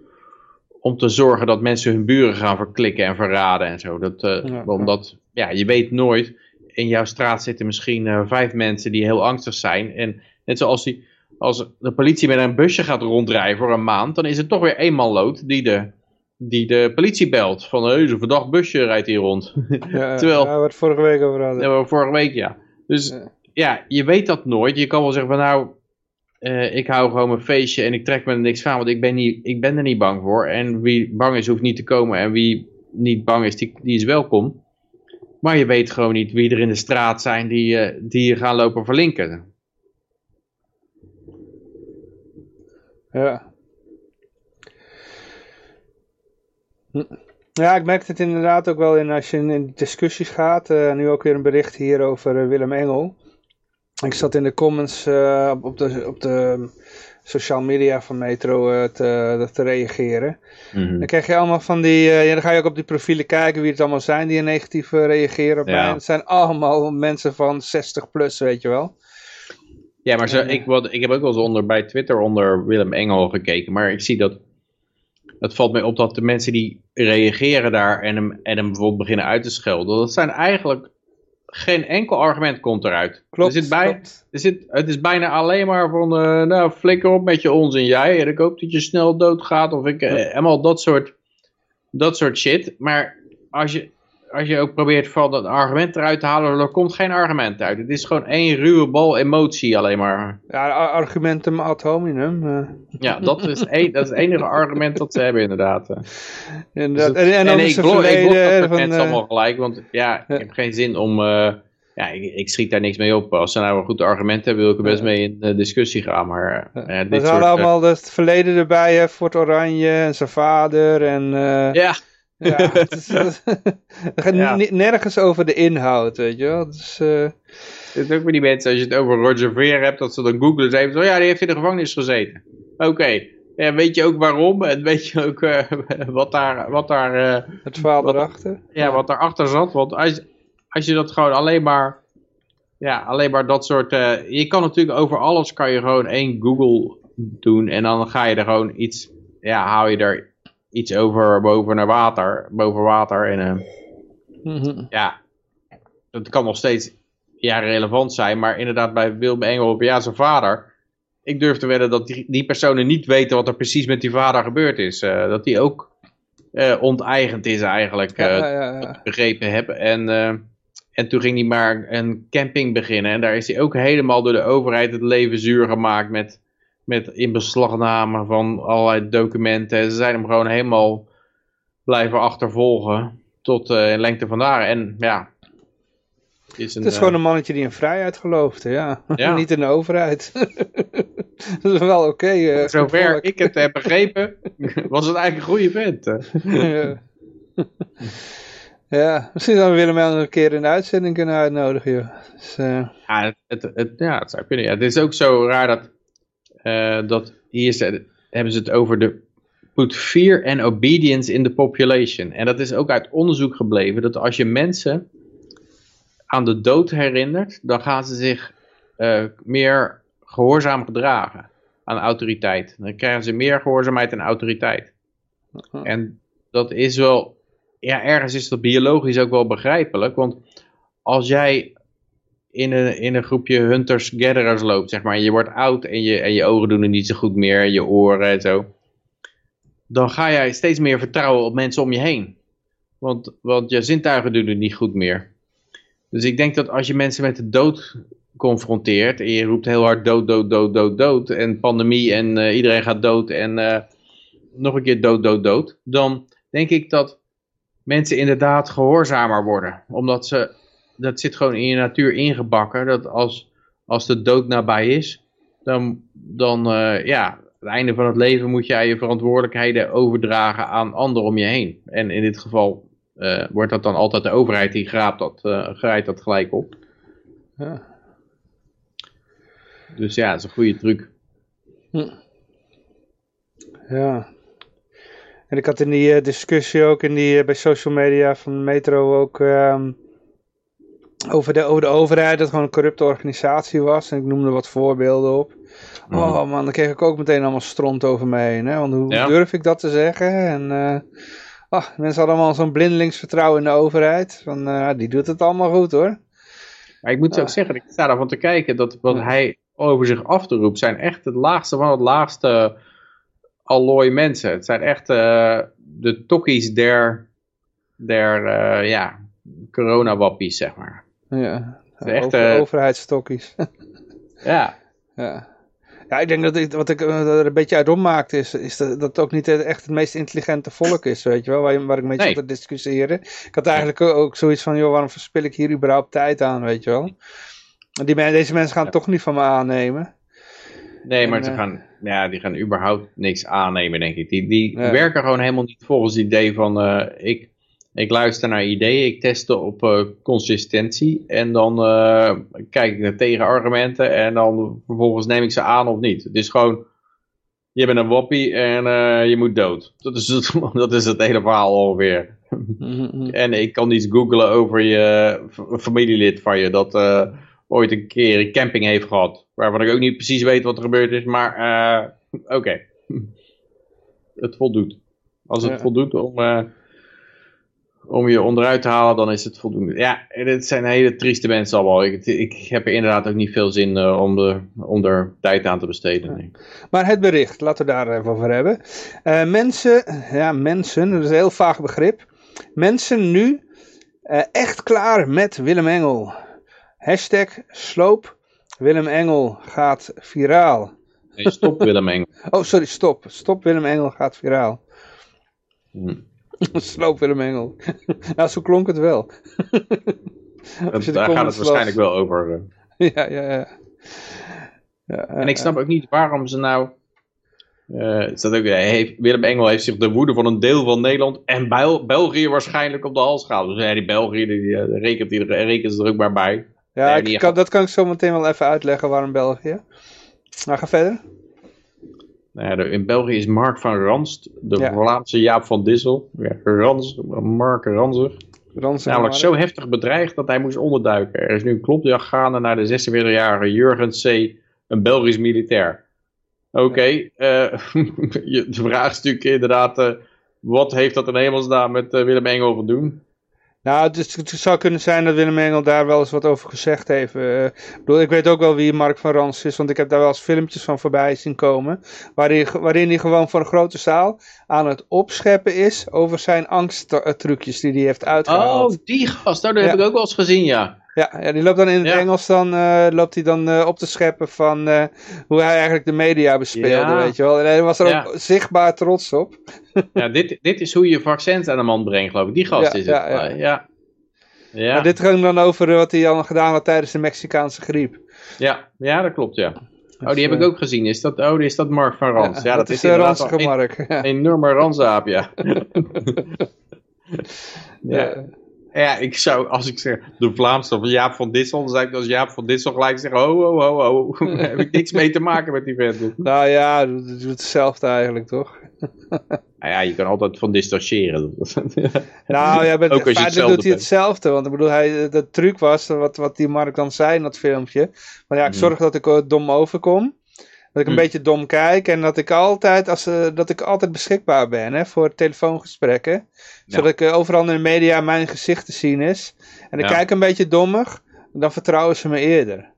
om te zorgen dat mensen hun buren gaan verklikken en verraden en zo. Dat, uh, Ja. Omdat, ja, je weet nooit, in jouw straat zitten misschien eh, vijf mensen die heel angstig zijn. En net zoals die, als de politie met een busje gaat rondrijden voor een maand, dan is het toch weer één man lood die de, die de politie belt. Van, hé, zo'n verdacht busje rijdt hier rond. Ja, Terwijl- ja, wat vorige week over hadden. We vorige week, ja. Dus Ja. ja, je weet dat nooit. Je kan wel zeggen van nou, eh, ik hou gewoon mijn feestje en ik trek me er niks van, want ik ben, niet, ik ben er niet bang voor. En wie bang is, hoeft niet te komen. En wie niet bang is, die, die is welkom. Maar je weet gewoon niet wie er in de straat zijn die, eh, die je gaan lopen verlinken. Ja. Ja, ik merk het inderdaad ook wel in als je in, discussies gaat. eh, nu ook weer een bericht hier over Willem Engel. Ik zat in de comments eh, op, de, op de social media van Metro eh, te, te reageren. Dan krijg je allemaal van die, eh, ja, dan ga je ook op die profielen kijken wie het allemaal zijn die negatief reageren op Ja. mij. Het zijn allemaal mensen van 60 plus, weet je wel. Ja, maar zo, ik, wat, ik heb ook wel eens onder, bij Twitter onder Willem Engel gekeken. Maar ik zie dat, het valt mij op dat de mensen die reageren daar en hem, en hem bijvoorbeeld beginnen uit te schelden. Dat zijn eigenlijk, geen enkel argument komt eruit. Klopt. Er zit bij, klopt. er zit, het is bijna alleen maar van, eh, nou flikker op met je onzin jij. En ik hoop dat je snel doodgaat. Of ik, eh, helemaal dat soort, dat soort shit. Maar als je, als je ook probeert van dat argument eruit te halen, er komt geen argument uit. Het is gewoon één ruwe bal emotie alleen maar. Ja, ar- argumentum ad hominem. eh. Ja, dat is, één, dat is het enige argument dat ze hebben inderdaad. eh. Inderdaad. Dus en, en dan ik blok, dat van... mensen eh, allemaal gelijk, want ja, ik heb geen zin om... eh, ja, ik, ik schiet daar niks mee op. Als ze nou een goed argument hebben, wil ik er best mee in de discussie gaan. Maar eh, Ja. dit we hadden eh, allemaal het verleden erbij, hè, Fort Oranje en zijn vader en... eh, ja, ja, het, is, het gaat Ja. nergens over de inhoud, weet je wel. Dus, het is ook met die mensen, als je het over Roger Ver hebt, dat ze dan googlen. Ze even, oh ja, die heeft in de gevangenis gezeten. Oké, ja, weet je ook waarom? En weet je ook eh, wat daar... Wat daar eh, het verhaal Wat- erachter. ja, wat daarachter zat. Want als, als je dat gewoon alleen maar, ja, alleen maar dat soort, je kan natuurlijk over alles kan je gewoon één Google doen en dan ga je er gewoon iets, ja, haal je er iets over boven naar water, boven water en eh, Mhm. ja, dat kan nog steeds ja, relevant zijn, maar inderdaad bij Willem Engel, ja, zijn vader, ik durf te wedden dat die, die personen niet weten wat er precies met die vader gebeurd is. Eh, dat die ook eh, onteigend is eigenlijk. Ja, ja, ja, ja. begrepen heb. En, en toen ging hij maar een camping beginnen. En daar is hij ook helemaal door de overheid het leven zuur gemaakt met, met inbeslagname van allerlei documenten. Ze zijn hem gewoon helemaal blijven achtervolgen tot eh, in lengte van dagen. En ja, het is, een, Het is eh, gewoon een mannetje die in vrijheid geloofde, ja. Ja. Niet in de overheid. dat is wel oké. eh, voor zover het volk. ik het heb begrepen, was het eigenlijk een goede vent. eh. ja. ja, misschien zouden we Willem Engel een keer in de uitzending kunnen uitnodigen, joh. Dus, eh, Ja, het, het, het- ja, het zou kunnen. Ja, het is ook zo raar dat, eh, dat hier ze- hebben ze het over de put fear and obedience in the population. En dat is ook uit onderzoek gebleven dat als je mensen aan de dood herinnert, dan gaan ze zich eh, meer gehoorzaam gedragen aan autoriteit. Dan krijgen ze meer gehoorzaamheid en autoriteit. En dat is wel, ja, ergens is dat biologisch ook wel begrijpelijk, want als jij in een, in een groepje hunters-gatherers loopt, zeg maar, je wordt oud en je, en je ogen doen het niet zo goed meer, je oren en zo, dan ga jij steeds meer vertrouwen op mensen om je heen. Want, want je zintuigen doen het niet goed meer. Dus ik denk dat als je mensen met de dood confronteert en je roept heel hard dood, dood, dood, dood, dood en pandemie en eh, iedereen gaat dood en eh, nog een keer dood, dood, dood, dan denk ik dat mensen inderdaad gehoorzamer worden. Omdat ze, dat zit gewoon in je natuur ingebakken, dat als, als de dood nabij is, dan, dan eh, ja, het einde van het leven moet jij je verantwoordelijkheden overdragen aan anderen om je heen. En in dit geval eh, wordt dat dan altijd de overheid die graapt dat, uh, grijpt dat gelijk op. Ja. Dus ja, dat is een goede truc. Hm. Ja. En ik had in die discussie ook in die, bij social media van Metro ook um, over, de, over de overheid, dat het gewoon een corrupte organisatie was. En ik noemde wat voorbeelden op. Oh man, dan kreeg ik ook meteen allemaal stront over me heen. Hè? Want hoe ja. durf ik dat te zeggen? En uh, oh, mensen hadden allemaal zo'n blindelingsvertrouwen in de overheid. Van, uh, die doet het allemaal goed hoor. Maar ik moet ook zeggen, ik sta daarvan te kijken dat wat hij over zich af te roepen zijn echt het laagste van het laagste allooi mensen. Het zijn echt uh, de tokkies der, der ja, coronawappies, zeg maar. Ja, over, overheidstokkies. ja. Ja. Ja, ik denk dat ik, wat ik er een beetje uit opmaakt is, is dat, dat het ook niet echt het meest intelligente volk is, weet je wel, waar, waar ik beetje nee. over discussiëren. Ik had eigenlijk ook zoiets van, joh, waarom verspil ik hier überhaupt tijd aan, weet je wel. Die, deze mensen gaan toch niet van me aannemen. Nee, maar en, ze uh, gaan, ja, die gaan überhaupt niks aannemen, denk ik. Die, die ja. werken gewoon helemaal niet volgens het idee van, uh, ik, ik luister naar ideeën, ik test op uh, consistentie en dan uh, kijk ik naar tegenargumenten en dan vervolgens neem ik ze aan of niet. Het is gewoon, je bent een wappie en uh, je moet dood. Dat is het, dat is het hele verhaal alweer. Mhm. en ik kan iets googlen over je familielid van je dat ooit een keer een camping heeft gehad. Waarvan ik ook niet precies weet wat er gebeurd is, maar oké. Okay. het voldoet. Als het ja. voldoet om om je onderuit te halen, dan is het voldoende. Ja, het zijn hele trieste mensen allemaal. Ik, ik heb er inderdaad ook niet veel zin uh, om, de, om er tijd aan te besteden. Nee. Maar het bericht, laten we daar even over hebben. Uh, mensen, ja mensen, dat is een heel vaag begrip. Mensen nu uh, echt klaar met Willem Engel. Hashtag sloop Willem Engel gaat viraal. Nee, stop Willem Engel. oh, sorry, stop. Stop Willem Engel gaat viraal. Hm. Sloop Willem Engel. nou, zo klonk het wel. daar gaat het waarschijnlijk wel over. Uh. ja, ja, ja. ja en ik snap ook niet waarom ze nou... Uh, dat ook, heeft, Willem Engel heeft zich de woede van een deel van Nederland en Bel België waarschijnlijk op de hals gehaald. Dus ja, die België, die, rekent, die rekent ze er ook maar bij. Ja, ik kan, dat kan ik zo meteen wel even uitleggen waarom België. Maar ga verder. Nou ja, in België is Mark van Ranst, de ja. Vlaamse Jaap van Dissel. Ja, Rans, Mark. Ranzer namelijk zo heftig bedreigd dat hij moest onderduiken. Er is nu een klopjacht gaande naar de 46-jarige Jurgen C., een Belgisch militair. Oké, okay, ja. uh, de vraag is natuurlijk inderdaad, uh, wat heeft dat in hemelsnaam met uh, Willem Engel te doen? Nou, het, is, het, zou kunnen zijn dat Willem Engel daar wel eens wat over gezegd heeft. Uh, ik, bedoel, ik weet ook wel wie Mark van Rans is, want ik heb daar wel eens filmpjes van voorbij zien komen. Waarin, waarin hij gewoon voor een grote zaal aan het opscheppen is over zijn angsttrucjes die hij heeft uitgehaald. Oh, die gast, nou, dat heb ik ook wel eens gezien, ja. Ja, ja, die loopt dan in het ja. Engels dan, uh, loopt hij dan uh, op te scheppen van uh, hoe hij eigenlijk de media bespeelde, ja. weet je wel. En hij was er ook zichtbaar trots op. ja, dit, dit is hoe je vaccins aan de man brengt, geloof ik. Die gast is het. Ja, ja. ja. Maar dit ging dan over wat hij al gedaan had tijdens de Mexicaanse griep. Ja, ja dat klopt, ja. Oh, die heb ik ook gezien. Is dat, oh, is dat Mark van Rans? Ja, dat, dat is de ranzige Mark. Een enorme ranzaap, ja. ja. Ja, ik zou, als ik zeg de Vlaamse of Jaap van Dissel, dan zou ik als Jaap van Dissel gelijk zeggen, oh, oh, oh, oh, daar heb ik niks mee te maken met die vent. Nou ja, het doet hetzelfde eigenlijk, toch? Nou ja, je kan altijd van distancieren. nou ja, met, Ook als je doet hij hetzelfde, want ik bedoel, hij, de truc was, wat, wat die Mark dan zei in dat filmpje, maar ja, ik zorg dat ik dom overkom. Dat ik een hm. beetje dom kijk en dat ik altijd, als, uh, dat ik altijd beschikbaar ben hè, voor telefoongesprekken. Ja. Zodat ik uh, overal in de media mijn gezicht te zien is. En ik ja. kijk een beetje dommig, dan vertrouwen ze me eerder.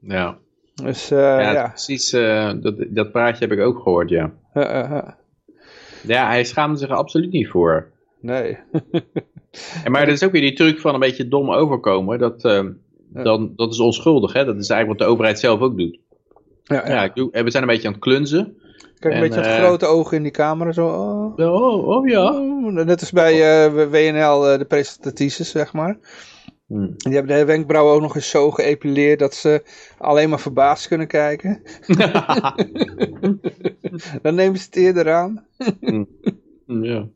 Ja. Dus, uh, ja, ja, precies. dat, dat praatje heb ik ook gehoord, ja. ja, hij schaamde zich er absoluut niet voor. Nee. en maar dat is ook weer die truc van een beetje dom overkomen. Dat, dan, dat is onschuldig, hè. Dat is eigenlijk wat de overheid zelf ook doet. Ja, ja. ja ik doe, we zijn een beetje aan het klunzen. Kijk een en, beetje met uh, grote ogen in die camera. Zo, oh, oh, oh ja. Oh, net als bij uh, WNL, uh, de presentatrices, zeg maar. Hmm. Die hebben de wenkbrauwen ook nog eens zo geëpileerd dat ze alleen maar verbaasd kunnen kijken. Dan nemen ze het eerder aan. hmm. Ja.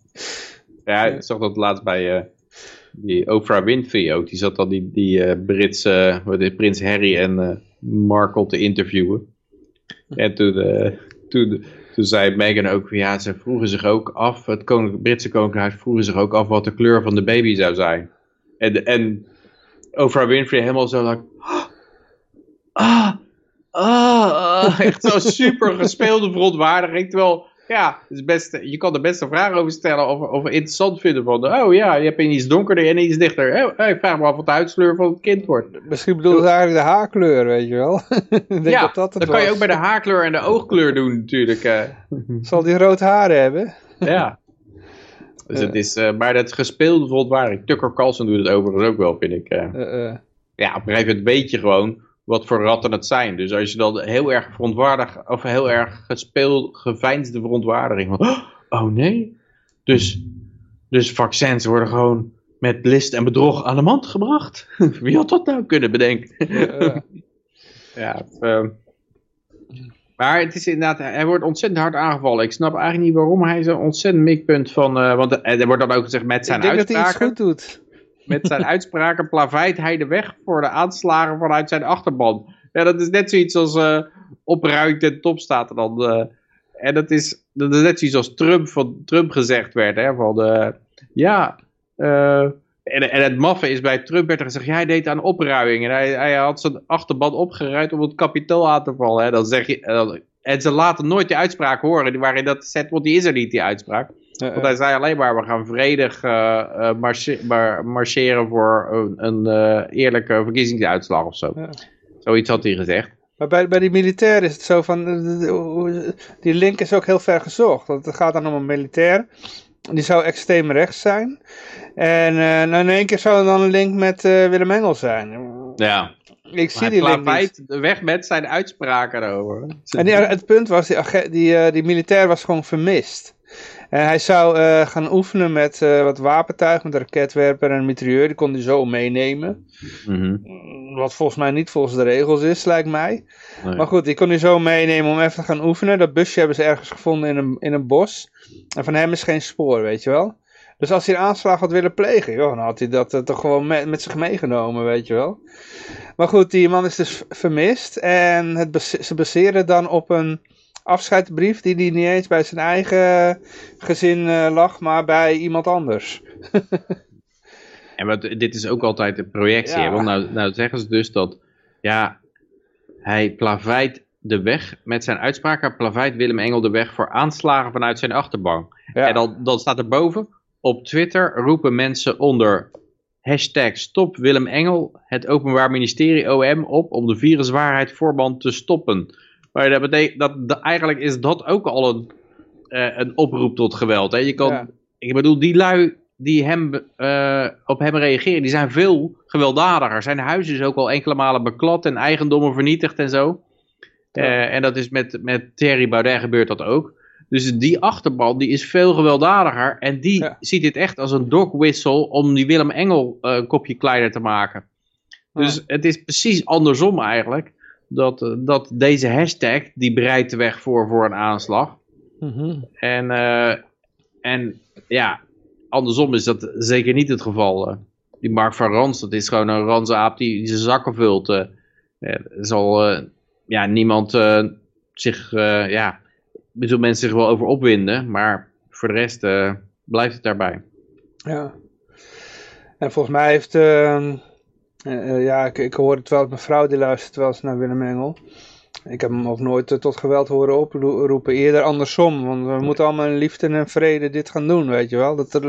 Ja, ik zag dat laatst bij die Oprah Winfrey ook. Die zat dan die, die Britse, prins Harry en Markle te interviewen. En toen, toen, toen zei Meghan ook, ja, ze vroegen zich ook af, het Britse Koninkrijk vroegen zich ook af wat de kleur van de baby zou zijn. En, en Oprah Winfrey helemaal zo, like, ah, ah, ah, echt zo super gespeelde verontwaardiging. Terwijl, ja, het is best, je kan er best een vraag over stellen of, of interessant vinden van, oh ja, je hebt een iets donkerder en iets dichter. Ik vraag me af wat de huidskleur van het kind wordt. Misschien bedoelt het eigenlijk de haarkleur, weet je wel. denk ja, dat, dat, kan je ook bij de haarkleur en de oogkleur doen natuurlijk. Uh. Zal die rood haar hebben? ja. Dus het is, uh, maar dat gespeelde verontwaardiging. Tucker Carlson doet het overigens ook wel, vind ik. Uh. Ja, op een gegeven moment weet je gewoon wat voor ratten het zijn. Dus als je dan heel erg verontwaardig, of heel erg gespeeld, geveinsde verontwaardiging. Van, oh nee, dus, dus vaccins worden gewoon met list en bedrog aan de mand gebracht. Wie had dat nou kunnen bedenken? ja, het, uh, maar het is inderdaad, hij wordt ontzettend hard aangevallen. Ik snap eigenlijk niet waarom hij zo'n ontzettend mikpunt van, uh, want er wordt dan ook gezegd met zijn uitspraken. Ik denk dat hij iets goed doet met zijn uitspraken plaveit hij de weg voor de aanslagen vanuit zijn achterban. Ja, dat is net zoiets als uh, opruimt en top staat er dan. Uh, en dat is, dat is net zoiets als Trump, van Trump gezegd werd. Hè, van, uh, ja, en, en het maffe is bij Trump werd er gezegd, ja, hij deed aan opruiming. En hij, hij had zijn achterban opgeruimd om het kapitaal aan te vallen. Hè. Dan zeg je, en ze laten nooit die uitspraak horen waarin dat zet, want die is er niet, die uitspraak. Want hij zei alleen maar, we gaan vredig uh, marcheren voor een, een eerlijke verkiezingsuitslag of zo. Zoiets had hij gezegd. Maar bij, bij die militair is het zo van, die link is ook heel ver gezocht. Want het gaat dan om een militair, die zou extreem rechts zijn. En uh, in één keer zou er dan een link met Willem Engel zijn. Ja. Ik zie die link niet. weg met zijn uitspraken erover. En die, het punt was, die, die, die militair was gewoon vermist. En hij zou uh, gaan oefenen met uh, wat wapentuig, met een raketwerper en een mitrailleur. Die kon hij zo meenemen. Mm -hmm. Wat volgens mij niet volgens de regels is, lijkt mij. Nee. Maar goed, die kon hij zo meenemen om even te gaan oefenen. Dat busje hebben ze ergens gevonden in een, in een bos. En van hem is geen spoor, weet je wel. Dus als hij een aanslag had willen plegen, joh, dan had hij dat uh, toch gewoon met, met zich meegenomen, weet je wel. Maar goed, die man is dus vermist. En het ze baseren dan op een afscheidsbrief die hij niet eens bij zijn eigen gezin uh, lag, maar bij iemand anders. en wat, dit is ook altijd een projectie. Ja. Want nou, nou zeggen ze dus dat ja, hij plaveit de weg met zijn uitspraken, plaveit Willem Engel de weg voor aanslagen vanuit zijn achterbank. Ja. En dan, dan staat er boven, op Twitter roepen mensen onder hashtag stop Willem Engel het Openbaar Ministerie OM op om de viruswaarheid voorband te stoppen. Maar dat betekent, dat, eigenlijk is dat ook al een, uh, een oproep tot geweld. Hè? Je kan, Ik bedoel, die lui die hem, uh, op hem reageren, die zijn veel gewelddadiger. Zijn huis is ook al enkele malen beklad en eigendommen vernietigd en zo. Uh, en dat is met, met Thierry Baudet gebeurt dat ook. Dus die achterban die is veel gewelddadiger. En die ziet dit echt als een dogwissel om die Willem Engel een kopje kleiner te maken. Dus het is precies andersom eigenlijk dat, eh, dat deze hashtag, die bereidt de weg voor voor een aanslag. Mhm. en, uh, en ja, andersom is dat zeker niet het geval. Uh, die Mark van Rans, dat is gewoon een ransaap die, die zijn zakken vult. Uh, er zal ja, niemand zich, ja, zullen mensen zich wel over opwinden, maar voor de rest blijft het daarbij. Ja. En volgens mij heeft ehm, uh, ja, ik, ik hoorde het wel, mijn vrouw die luistert wel eens naar Willem Engel. Ik heb hem ook nooit uh, tot geweld horen oproepen, eerder andersom. Want we moeten allemaal in liefde en vrede dit gaan doen, weet je wel. Dat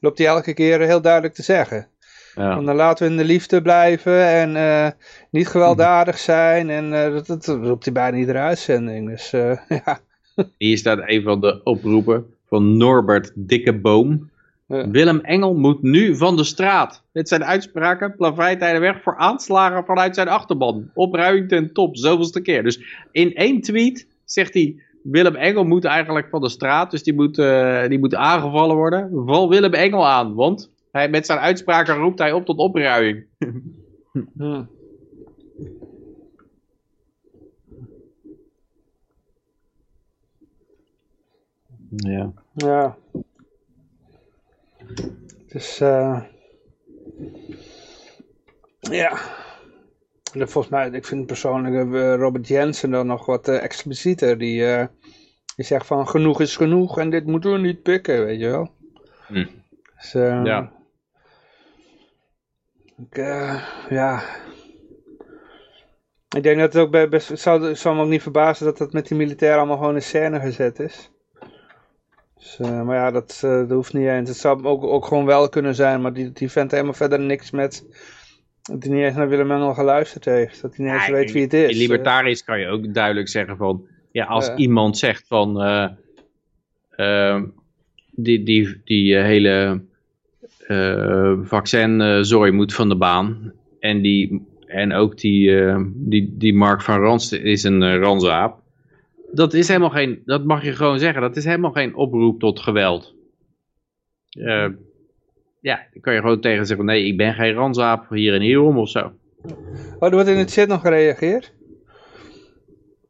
loopt hij elke keer heel duidelijk te zeggen. Ja. Want dan laten we in de liefde blijven en uh, niet gewelddadig zijn. En dat, dat, roept hij bijna iedere uitzending. Dus ja. Hier staat een van de oproepen van Norbert Dikkeboom. Willem Engel moet nu van de straat. Dit zijn uitspraken plaveit weg voor aanslagen vanuit zijn achterban. Opruiming ten top, zoveelste keer. Dus in één tweet zegt hij... Willem Engel moet eigenlijk van de straat, dus die moet, uh, die moet aangevallen worden. Val Willem Engel aan, want hij, met zijn uitspraken roept hij op tot opruiming. ja. Ja. Dus uh, Ja. Volgens mij, ik vind persoonlijk uh, Robert Jensen dan nog wat uh, explicieter. Die, uh, die zegt van genoeg is genoeg en dit moeten we niet pikken, weet je wel. Hm. Dus, ja. Ik, ja. Ik denk dat het ook bij best, het zou, zou me ook niet verbazen dat dat met die militairen allemaal gewoon in scène gezet is. Dus, maar ja, dat, dat hoeft niet eens. Het zou ook, ook gewoon wel kunnen zijn, maar die, die vent helemaal verder niks met dat hij niet eens naar Willem Engel geluisterd heeft. Dat hij niet eens weet wie het is. In libertarisch kan je ook duidelijk zeggen van... Ja, als iemand zegt van... Uh, die die, die hele vaccinzooi moet van de baan. En, die, en ook die, die, die Mark van Rans is een ranzaap. Dat is helemaal geen... Dat mag je gewoon zeggen. Dat is helemaal geen oproep tot geweld. Ja, dan kan je gewoon tegen zeggen, nee, ik ben geen ranzaap hier en hierom of zo. Oh, er wordt in het chat nog gereageerd.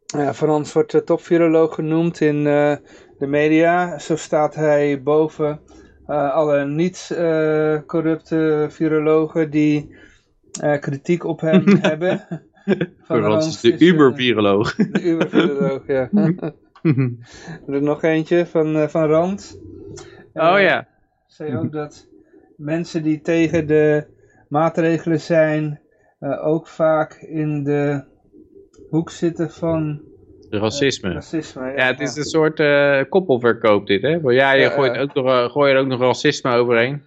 Ja, Frans wordt de topviroloog genoemd in uh, de media. Zo staat hij boven uh, alle niet-corrupte uh, virologen die kritiek op hem hebben. Van is de Uber-viroloog. De Uber-viroloog, ja. er is nog eentje van, van Rand. oh ja. Zei ook dat mensen die tegen de maatregelen zijn uh, ook vaak in de hoek zitten van de racisme. Uh, racisme ja, ja, het is een soort uh, koppelverkoop dit, hè? Want ja, je gooit, ook nog, gooi er ook nog racisme overheen.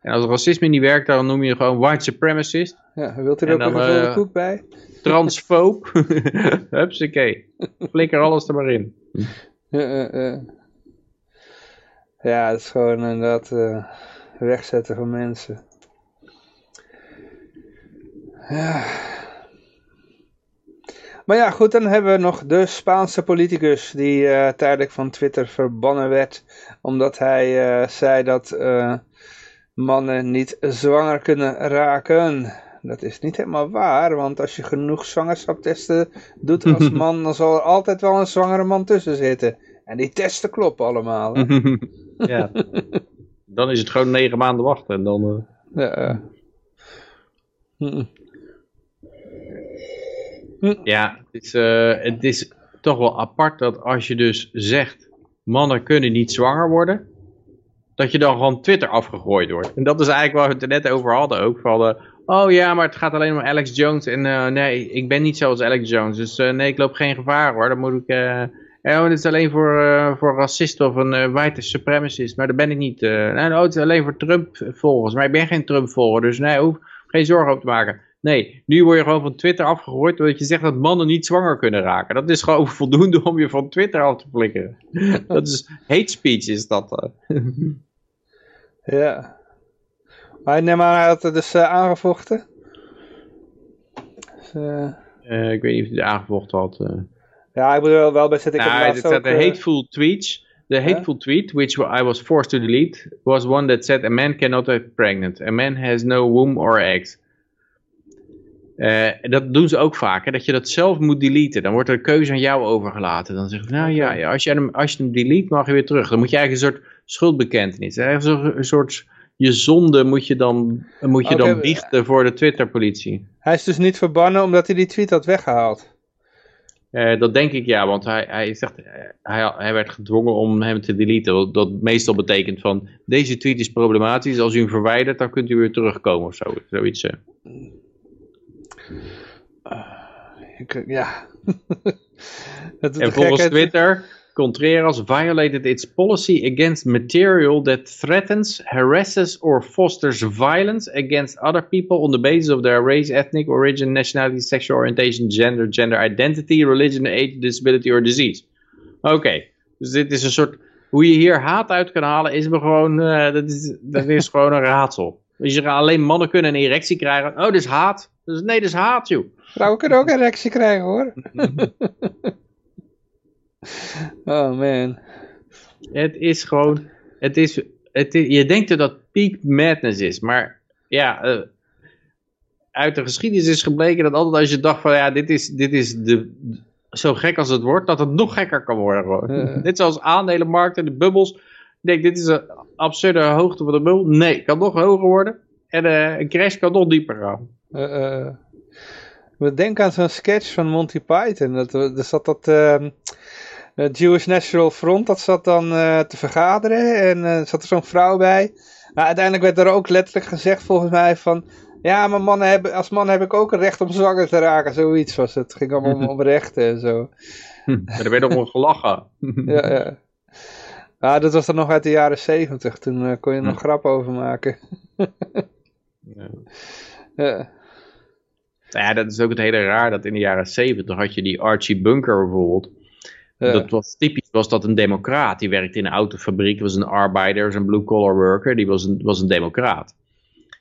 En als racisme niet werkt, dan noem je gewoon white supremacist. Ja, wilt u er ook dan, een gevulde koek bij? Transfoob. Hupsakee. Flikker alles er maar in. ja, het is gewoon inderdaad wegzetten van mensen. Ja. Maar ja, goed, dan hebben we nog de Spaanse politicus die uh, tijdelijk van Twitter verbannen werd. Omdat hij uh, zei dat uh, mannen niet zwanger kunnen raken. Dat is niet helemaal waar, want als je genoeg zwangerschaptesten doet als man, dan zal er altijd wel een zwangere man tussen zitten. En die testen kloppen allemaal. ja. Dan is het gewoon negen maanden wachten en dan... Uh... Ja. Hm. Ja, het is, uh, het is toch wel apart dat als je dus zegt... mannen kunnen niet zwanger worden... dat je dan gewoon Twitter afgegooid wordt. En dat is eigenlijk waar we het er net over hadden ook. Van, uh, oh ja, maar het gaat alleen om Alex Jones. En uh, nee, ik ben niet zoals Alex Jones. Dus nee, ik loop geen gevaar hoor. Dan moet ik... Ja, het is alleen voor, uh, voor racisten of een uh, white supremacist. Maar dat ben ik niet. Uh, nee, het is alleen voor Trump-volgers. Maar ik ben geen Trump-volger. Dus nee, hoef geen zorgen over te maken. Nee, nu word je gewoon van Twitter afgegooid. Doordat je zegt dat mannen niet zwanger kunnen raken. Dat is gewoon voldoende om je van Twitter af te flikkeren. dat is hate speech, is dat. ja. Maar ik neem aan, hij had het dus aangevochten. Dus, ik weet niet of hij het aangevochten had. Ja, ik er wel, wel bij zetten. Ik nou, het staat de hateful tweets. The hateful tweet, which I was forced to delete, was one that said a man cannot be pregnant. A man has no womb or eggs. Uh, dat doen ze ook vaak, hè, dat je dat zelf moet deleten. Dan wordt er een keuze aan jou overgelaten. Dan zeg je, nou ja, ja als, je hem, als je hem delete, mag je weer terug. Dan moet je eigenlijk een soort schuldbekentenis. Een soort, je zonde moet je dan, moet je okay, dan biechten voor de Twitter-politie. Hij is dus niet verbannen omdat hij die tweet had weggehaald. Uh, dat denk ik ja, want hij, hij, zegt, hij, hij werd gedwongen om hem te deleten. Dat meestal betekent van, deze tweet is problematisch, als u hem verwijdert, dan kunt u weer terugkomen of zo, zoiets. Uh. Uh, ja. en volgens Twitter, Contreras violated its policy against material that threatens, harasses or fosters violence against other people on the basis of their race, ethnic origin, nationality, sexual orientation, gender, gender identity, religion, age, disability or disease. Oké, okay. dus dit is een soort, hoe je hier haat uit kan halen is me gewoon, uh, dat, is, dat is gewoon een raadsel. Als je alleen mannen kunnen een erectie krijgen, oh dit is haat. Dus, nee, dit is haat joh. Vrouwen kunnen ook een erectie krijgen hoor. Oh man. Het is gewoon, het is, het is, je denkt dat peak madness is, maar ja, uh, uit de geschiedenis is gebleken dat altijd als je dacht van ja, dit is, dit is de, zo gek als het wordt, dat het nog gekker kan worden gewoon. Ja. Net zoals aandelenmarkten, de bubbels. Ik denk, dit is een absurde hoogte van de bubbel. Nee, kan nog hoger worden. en uh, een crash kan nog dieper gaan. Uh, we denken aan zo'n sketch van Monty Python. Dat, er zat dat uh, Jewish National Front, dat zat dan te vergaderen en er zat er zo'n vrouw bij. Maar uiteindelijk werd er ook letterlijk gezegd volgens mij van... Ja, maar mannen hebben, als man heb ik ook een recht om zwanger te raken. Zoiets was het. Het ging allemaal om, om rechten en zo. Maar er werd ook gelachen. ja, ja. Ja, dat was dan nog uit de jaren zeventig. Toen uh, kon je er nog grap over maken. ja. ja. Ja, dat is ook het hele raar dat in de jaren zeventig had je die Archie Bunker bijvoorbeeld. Ja. Dat was typisch, was dat een democraat. Die werkte in een autofabriek, was een arbeider, was een blue-collar worker. Die was een, was een democraat.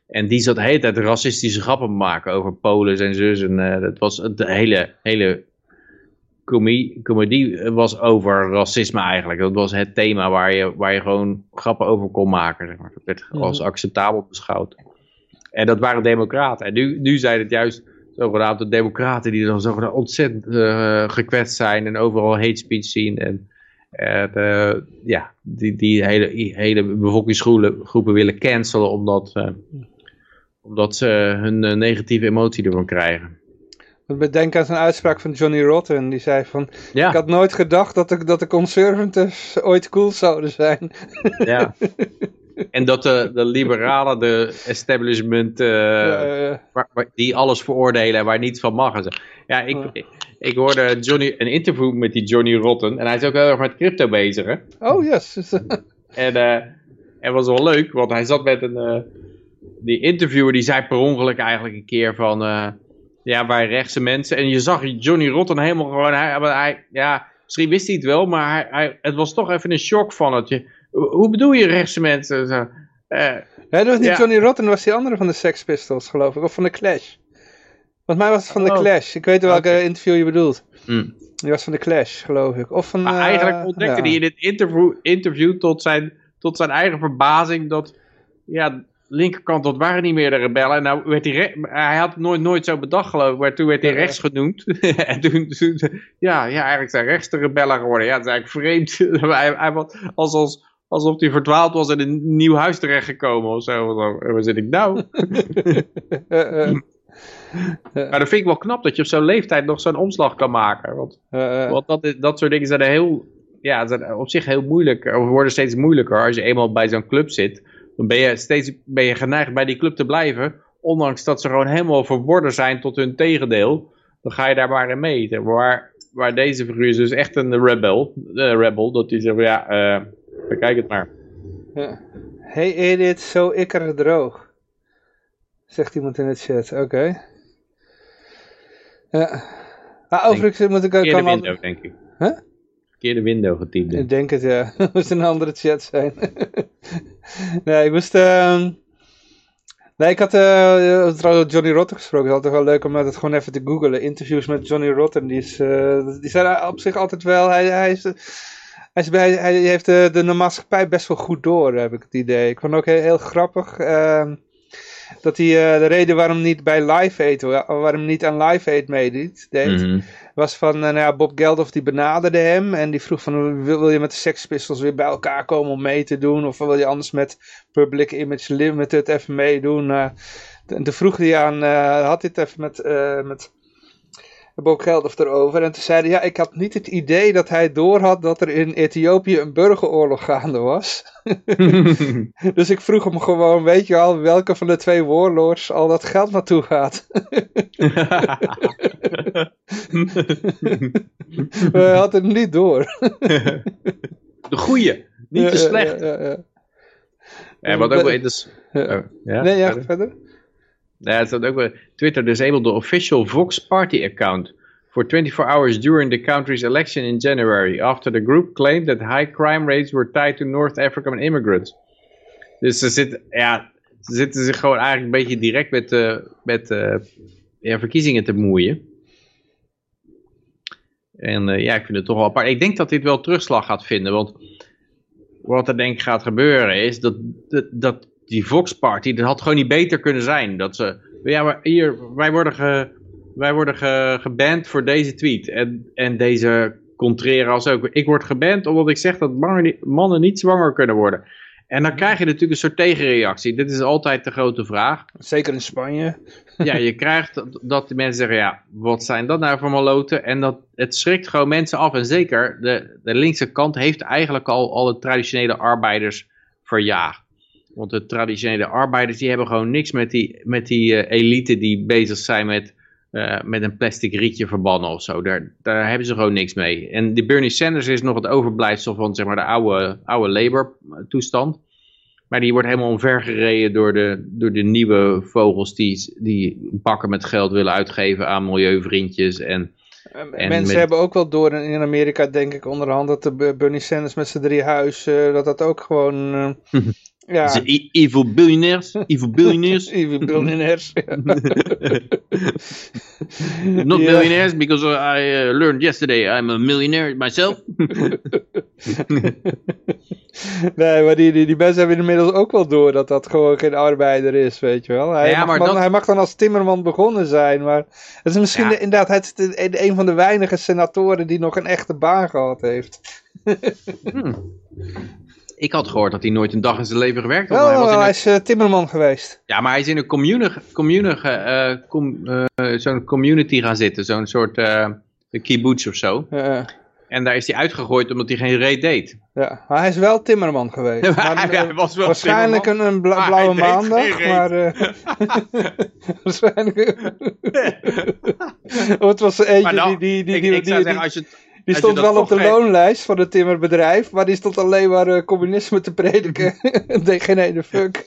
En die zat de hele tijd racistische grappen maken over Polen en zus. En uh, dat was de hele, hele comedie was over racisme eigenlijk. Dat was het thema waar je, waar je gewoon grappen over kon maken. Zeg maar. Dat werd als mhm. acceptabel beschouwd. En dat waren democraten. En nu, nu zijn het juist zogenaamde democraten die dan zo ontzettend uh, gekwetst zijn en overal hate speech zien. En uh, ja, die, die hele, hele bevolkingsgroepen willen cancelen omdat, uh, omdat ze hun negatieve emotie ervan krijgen. Ik denk aan zijn uitspraak van Johnny Rotten. Die zei van, ik had nooit gedacht dat de, dat de conservatives ooit cool zouden zijn. Ja. En dat de, de liberalen, de establishment, uh, Waar, waar, die alles veroordelen en waar niets van mag. Ja, ik, ik, ik, hoorde Johnny, een interview met die Johnny Rotten. En hij is ook heel erg met crypto bezig. Hè? Oh, yes. en het was wel leuk, want hij zat met een... Uh, die interviewer die zei per ongeluk eigenlijk een keer van... Ja, bij rechtse mensen. En je zag Johnny Rotten helemaal gewoon... Hij, hij, ja, misschien wist hij het wel, maar hij, hij, het was toch even een shock van het. Je, hoe bedoel je rechtse mensen? Zo, uh, dat was niet Johnny Rotten, dat was die andere van de Sex Pistols, geloof ik. Of van de Clash. Volgens mij was het van de oh. Clash. Ik weet welke interview je bedoelt. Mm. Die was van de Clash, geloof ik. Of van, maar uh, eigenlijk ontdekte ja. hij in dit interview, interview tot, zijn, tot zijn eigen verbazing dat... Ja, linkerkant, dat waren niet meer de rebellen. En nou werd hij, hij had het nooit, nooit zo bedacht geloof ik, maar toen werd hij rechts genoemd. en toen, ja, ja, eigenlijk zijn rechts de rebellen geworden. Ja, dat is eigenlijk vreemd. hij, hij was alsof, alsof hij verdwaald was en in een nieuw huis terechtgekomen of zo. Waar zit ik nou? maar dat vind ik wel knap dat je op zo'n leeftijd nog zo'n omslag kan maken. Want, want dat, dat soort dingen zijn heel, ja, zijn op zich heel moeilijk, of worden steeds moeilijker als je eenmaal bij zo'n club zit dan ben je steeds ben je geneigd bij die club te blijven. Ondanks dat ze gewoon helemaal verworden zijn tot hun tegendeel. Dan ga je daar maar in mee. Waar, waar deze figuur is dus echt een rebel. Uh, rebel dat hij zegt, ja, uh, bekijk het maar. Ja. Hey Edith, zo ik er droog. Zegt iemand in het chat, oké. Okay. Ja. Ah, overigens moet ik ook... Kan window, denk ik. Huh? verkeerde window getypt. Ik denk het, ja. Dat moest een andere chat zijn. nee, ik moest... Uh... Nee, ik had uh, trouwens Johnny Rotten gesproken. Het is altijd wel leuk om het gewoon even te googlen. Interviews met Johnny Rotten. Die, is, uh, die zijn op zich altijd wel... Hij, hij, is, hij, hij heeft de, de maatschappij best wel goed door, heb ik het idee. Ik vond het ook heel, heel grappig... Uh, dat hij uh, de reden waarom niet bij Live Aid, waarom niet aan Live Aid meedeed, deed, mm -hmm. was van, uh, nou ja, Bob Geldof die benaderde hem en die vroeg van, wil, wil, je met de Sex Pistols weer bij elkaar komen om mee te doen, of wil je anders met Public Image Limited even meedoen? Uh, en toen vroeg hij aan, had het even met, met Bob Geldof erover. En toen zei hij, ja, ik had niet het idee dat hij doorhad dat er in Ethiopië een burgeroorlog gaande was. dus ik vroeg hem gewoon, weet je al, welke van de twee warlords al dat geld naartoe gaat? Hij had het niet door. de goeie, niet de slechte. Ja, ja, ja, wat ook wel interessant. Oh, ja, nee, ja, verder? Ja, het ook Twitter disabled the official Vox Party account for 24 hours during the country's election in January, after the group claimed that high crime rates were tied to North African immigrants. Dus ze zitten, ja, ze zitten zich gewoon eigenlijk een beetje direct met, uh, met uh, ja, verkiezingen te moeien. En uh, ja, ik vind het toch wel apart. Ik denk dat dit wel terugslag gaat vinden, want wat er denk ik gaat gebeuren is dat, dat, dat die Vox Party, dat had gewoon niet beter kunnen zijn. Dat ze, ja, hier, wij worden, ge, wij worden ge, geband voor deze tweet. En, en deze Contreras ook. Ik word geband omdat ik zeg dat mannen, niet zwanger kunnen worden. En dan krijg je natuurlijk een soort tegenreactie. Dit is altijd de grote vraag. Zeker in Spanje. Ja, je krijgt dat, dat de mensen zeggen, ja, wat zijn dat nou voor maloten? En dat, het schrikt gewoon mensen af. En zeker, de, de linkse kant heeft eigenlijk al alle traditionele arbeiders verjaagd. Want de traditionele arbeiders, die hebben gewoon niks met die, met die uh, elite die bezig zijn met, uh, met een plastic rietje verbannen of zo. Daar, daar hebben ze gewoon niks mee. En die Bernie Sanders is nog het overblijfsel van zeg maar, de oude, oude Labour toestand. Maar die wordt helemaal omvergereden door de, door de nieuwe vogels die, die bakken met geld willen uitgeven aan milieuvriendjes. En, en Mensen met... hebben ook wel door in Amerika, denk ik, onderhand dat de Bernie Sanders met zijn drie huis, uh, dat dat ook gewoon... Uh, ja. Evil billionaires, evil billionaires. evil billionaires, Not yeah. billionaires, because I uh, learned yesterday I'm a millionaire myself. nee, maar die, die, die mensen hebben inmiddels ook wel door dat dat gewoon geen arbeider is, weet je wel. Hij, ja, mag, dat... hij mag dan als timmerman begonnen zijn, maar het is misschien ja. de, inderdaad het, de, een van de weinige senatoren die nog een echte baan gehad heeft. hmm. Ik had gehoord dat hij nooit een dag in zijn leven gewerkt had. Oh, hij, was hij is uh, timmerman geweest. Ja, maar hij is in een commune, commune, uh, com, uh, zo'n community gaan zitten. Zo'n soort kibbutz of zo. En daar is hij uitgegooid omdat hij geen reet deed. Ja, maar hij is wel timmerman geweest. maar, hij was wel waarschijnlijk een, een bla blauwe maandag. Maar, waarschijnlijk... het was eentje die... die, die, die, ik, ik zou zeggen, als je die stond wel op de loonlijst van het timmerbedrijf, maar die stond alleen maar uh, communisme te prediken. deed geen ene fuck.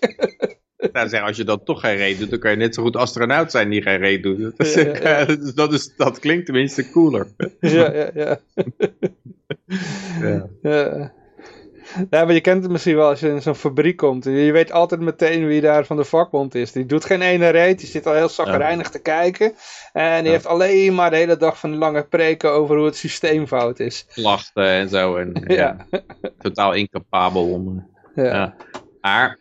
Nou, zeg, als je dan toch geen reet doet, dan kan je net zo goed astronaut zijn die geen reet doet. Dus, ja, ja. dus dat, is, dat klinkt tenminste cooler. ja, ja, ja. ja. Ja. Maar je kent het misschien wel als je in zo'n fabriek komt. Je weet altijd meteen wie daar van de vakbond is. Die doet geen ene reet. Die zit al heel ja. te kijken. En die ja. heeft alleen maar de hele dag van lange preken over hoe het systeem fout is. Klachten en zo. En, ja. Totaal incapabel om... Ja. Maar,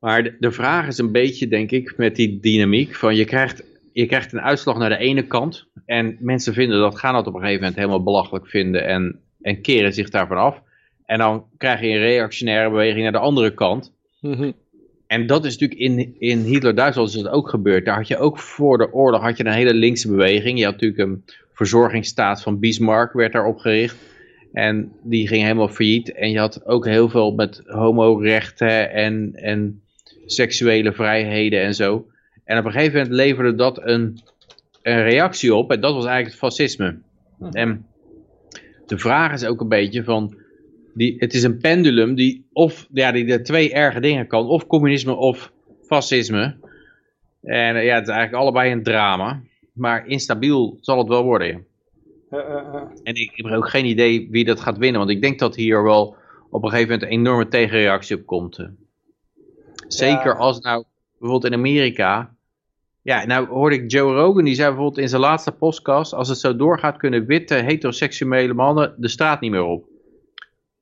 maar de, de vraag is een beetje, denk ik, met die dynamiek. Van je krijgt je krijgt een uitslag naar de ene kant. En mensen vinden dat, gaan dat op een gegeven moment helemaal belachelijk vinden. En, en keren zich daarvan af. En dan krijg je een reactionaire beweging naar de andere kant. Mhm. En dat is natuurlijk in, in Hitler-Duitsland is dat ook gebeurd. Daar had je ook voor de oorlog had je een hele linkse beweging. Je had natuurlijk een verzorgingsstaat van Bismarck werd daar opgericht. En die ging helemaal failliet. En je had ook heel veel met homorechten en, en seksuele vrijheden en zo. En op een gegeven moment leverde dat een, een reactie op. En dat was eigenlijk het fascisme. Mhm. En de vraag is ook een beetje van die, het is een pendulum die of ja, die de twee erge dingen kan. Of communisme of fascisme. En ja, het is eigenlijk allebei een drama. Maar instabiel zal het wel worden. Uh, uh, uh. En ik, ik heb ook geen idee wie dat gaat winnen. Want ik denk dat hier wel op een gegeven moment een enorme tegenreactie op komt. Zeker ja. als nou bijvoorbeeld in Amerika... Ja, nou hoorde ik Joe Rogan, die zei bijvoorbeeld in zijn laatste podcast... als het zo doorgaat kunnen witte heteroseksuele mannen de straat niet meer op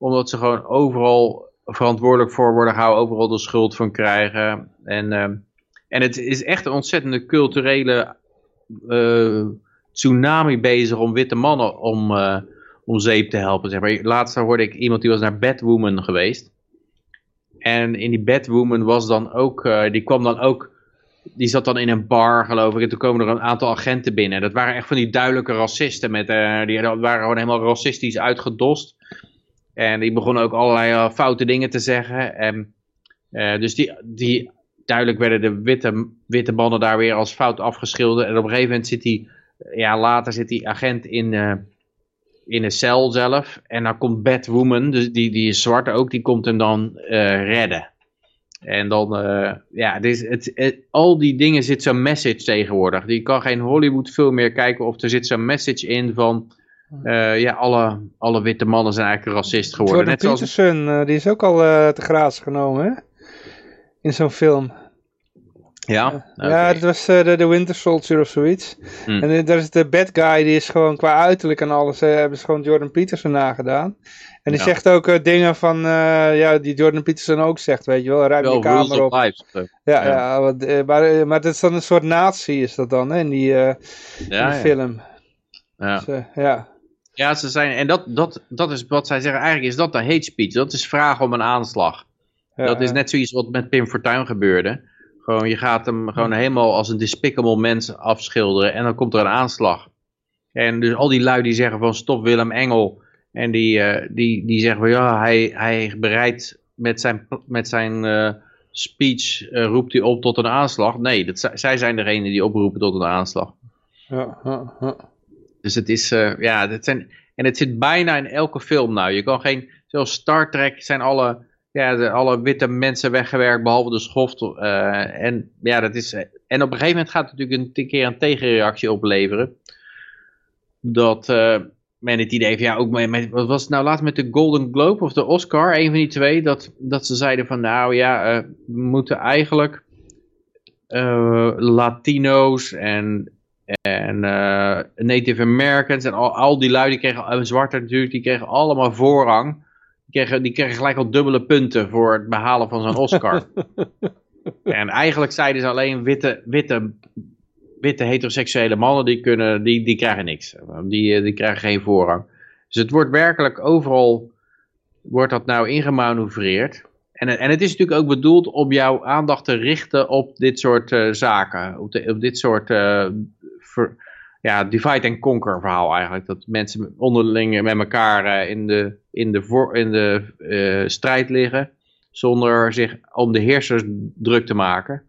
omdat ze gewoon overal verantwoordelijk voor worden gehouden, overal de schuld van krijgen. En, uh, en het is echt een ontzettende culturele uh, tsunami bezig om witte mannen om, uh, om zeep te helpen. Zeg maar. Laatst hoorde ik iemand die was naar Batwoman geweest. En in die Batwoman was dan ook, die kwam dan ook, die zat dan in een bar geloof ik. En toen komen er een aantal agenten binnen. En dat waren echt van die duidelijke racisten. Met, die waren gewoon helemaal racistisch uitgedost. En die begonnen ook allerlei uh, foute dingen te zeggen. En, uh, dus die, die, duidelijk werden de witte, witte banden daar weer als fout afgeschilderd. En op een gegeven moment zit die, ja later zit die agent in, uh, in een cel zelf. En dan komt Batwoman, dus die, die is zwart ook, die komt hem dan redden. En dan, ja, dit het, het, al die dingen zit zo'n message tegenwoordig. Die kan geen Hollywood film meer kijken of er zit zo'n message in van uh, ja, alle, alle witte mannen zijn eigenlijk racist geworden. Jordan Net Peterson, zoals... uh, die is ook al uh, te graas genomen, hè? In zo'n film. Ja? Okay. Ja, dat was de, de Winter Soldier of zoiets. Hmm. En daar is de bad guy, die is gewoon qua uiterlijk en alles, hebben ze gewoon Jordan Peterson nagedaan. En die ja. zegt ook dingen van, ja, die Jordan Peterson ook zegt, weet je wel, ruim die kamer op. Life, ja, ja, ja wat, maar, maar dat is dan een soort nazi is dat dan, hè, in die, ja, in die film. Ja. Dus, ja. Ja, ze zijn, en dat, dat, dat is wat zij zeggen, eigenlijk is dat de hate speech. Dat is vragen om een aanslag. dat is net zoiets wat met Pim Fortuyn gebeurde. Gewoon, je gaat hem gewoon helemaal als een despicable mens afschilderen en dan komt er een aanslag. En dus al die lui die zeggen van stop Willem Engel en die, uh, die, die zeggen van ja, hij, hij bereidt met zijn, met zijn uh, speech uh, roept hij op tot een aanslag. Nee, dat, zij zijn degene die oproepen tot een aanslag. Ja, ja, ja. Dus het is, ja, dat zijn, en het zit bijna in elke film nou. Je kan geen, zoals Star Trek zijn alle, ja, de, alle witte mensen weggewerkt, behalve de schoft. Uh, en, ja, dat is, en op een gegeven moment gaat het natuurlijk een keer een tegenreactie opleveren. Dat uh, men het idee heeft, ja, ook met, wat was het nou laatst met de Golden Globe of de Oscar, een van die twee, dat, dat ze zeiden van, nou ja, we moeten eigenlijk Latino's en en uh, Native Americans en al, al die lui, die kregen, en zwarte natuurlijk, die kregen allemaal voorrang. Die kregen, die kregen gelijk al dubbele punten voor het behalen van zo'n Oscar. en eigenlijk zeiden ze alleen witte, witte, witte heteroseksuele mannen, die, kunnen, die, die krijgen niks. Die, eh, die krijgen geen voorrang. Dus het wordt werkelijk overal, wordt dat nou ingemanoeuvreerd. En, en het is natuurlijk ook bedoeld om jouw aandacht te richten op dit soort uh, zaken. Op, de, op dit soort uh, ja, divide and conquer verhaal eigenlijk. Dat mensen onderling met elkaar uh, in de, in de, in de uh, strijd liggen. Zonder zich om de heersers druk te maken.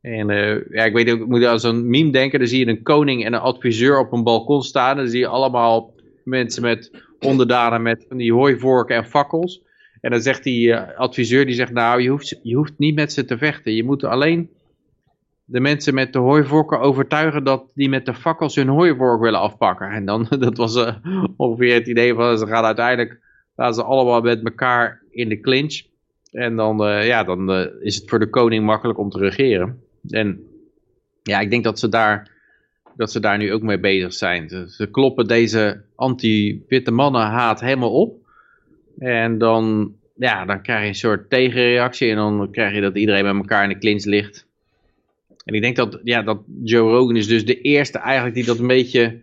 En uh, ja, ik weet ook, ik moet aan zo'n meme denken. Dan zie je een koning en een adviseur op een balkon staan. Dan zie je allemaal mensen met onderdanen met van die hooivorken en fakkels. En dan zegt die adviseur, die zegt nou, je hoeft, je hoeft niet met ze te vechten. Je moet alleen de mensen met de hooivorken overtuigen dat die met de fakkels hun hooivork willen afpakken. En dan, dat was uh, ongeveer het idee van, ze gaan uiteindelijk, gaan ze allemaal met elkaar in de clinch. En dan, uh, ja, dan uh, is het voor de koning makkelijk om te regeren. En ja, ik denk dat ze daar, dat ze daar nu ook mee bezig zijn. Ze, ze kloppen deze anti-witte mannen haat helemaal op. En dan, ja, dan krijg je een soort tegenreactie en dan krijg je dat iedereen met elkaar in de clinch ligt. En ik denk dat, ja, dat Joe Rogan is dus de eerste eigenlijk die dat een beetje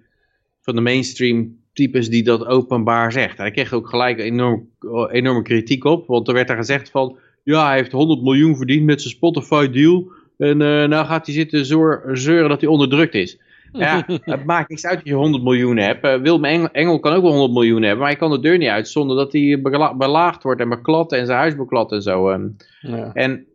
van de mainstream types die dat openbaar zegt. Hij kreeg ook gelijk enorm, enorme kritiek op, want er werd er gezegd van, ja, hij heeft 100 miljoen verdiend met zijn Spotify deal en uh, nou gaat hij zitten zeuren dat hij onderdrukt is. Ja, het maakt niks uit dat je 100 miljoen hebt. Uh, Willem Engel, Engel, kan ook wel 100 miljoen hebben, maar hij kan de deur niet uit zonder dat hij belaagd wordt en beklad en zijn huis beklad en zo. Um. Ja. En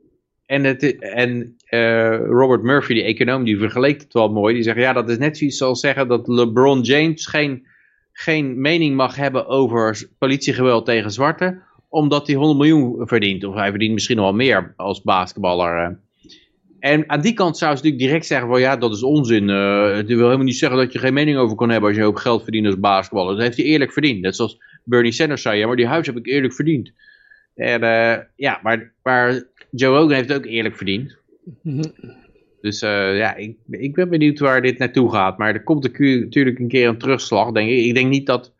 en, en uh, Robert Murphy, die econoom, die vergeleek het wel mooi. Die zegt, ja, dat is net zoiets zoals zeggen dat LeBron James geen, geen mening mag hebben over politiegeweld tegen zwarten, omdat hij 100 miljoen verdient. Of hij verdient misschien nog wel meer als basketballer. Eh. En aan die kant zou ze natuurlijk direct zeggen van ja, dat is onzin. Uh, het wil helemaal niet zeggen dat je geen mening over kan hebben als je ook geld verdient als basketballer. Dat heeft hij eerlijk verdiend. Net zoals Bernie Sanders zei, ja, maar die huis heb ik eerlijk verdiend. En ja, maar, maar Joe Rogan heeft het ook eerlijk verdiend. Dus uh, ja, ik, ik ben benieuwd waar dit naartoe gaat. Maar er komt natuurlijk een keer een terugslag, denk ik. Ik denk niet dat,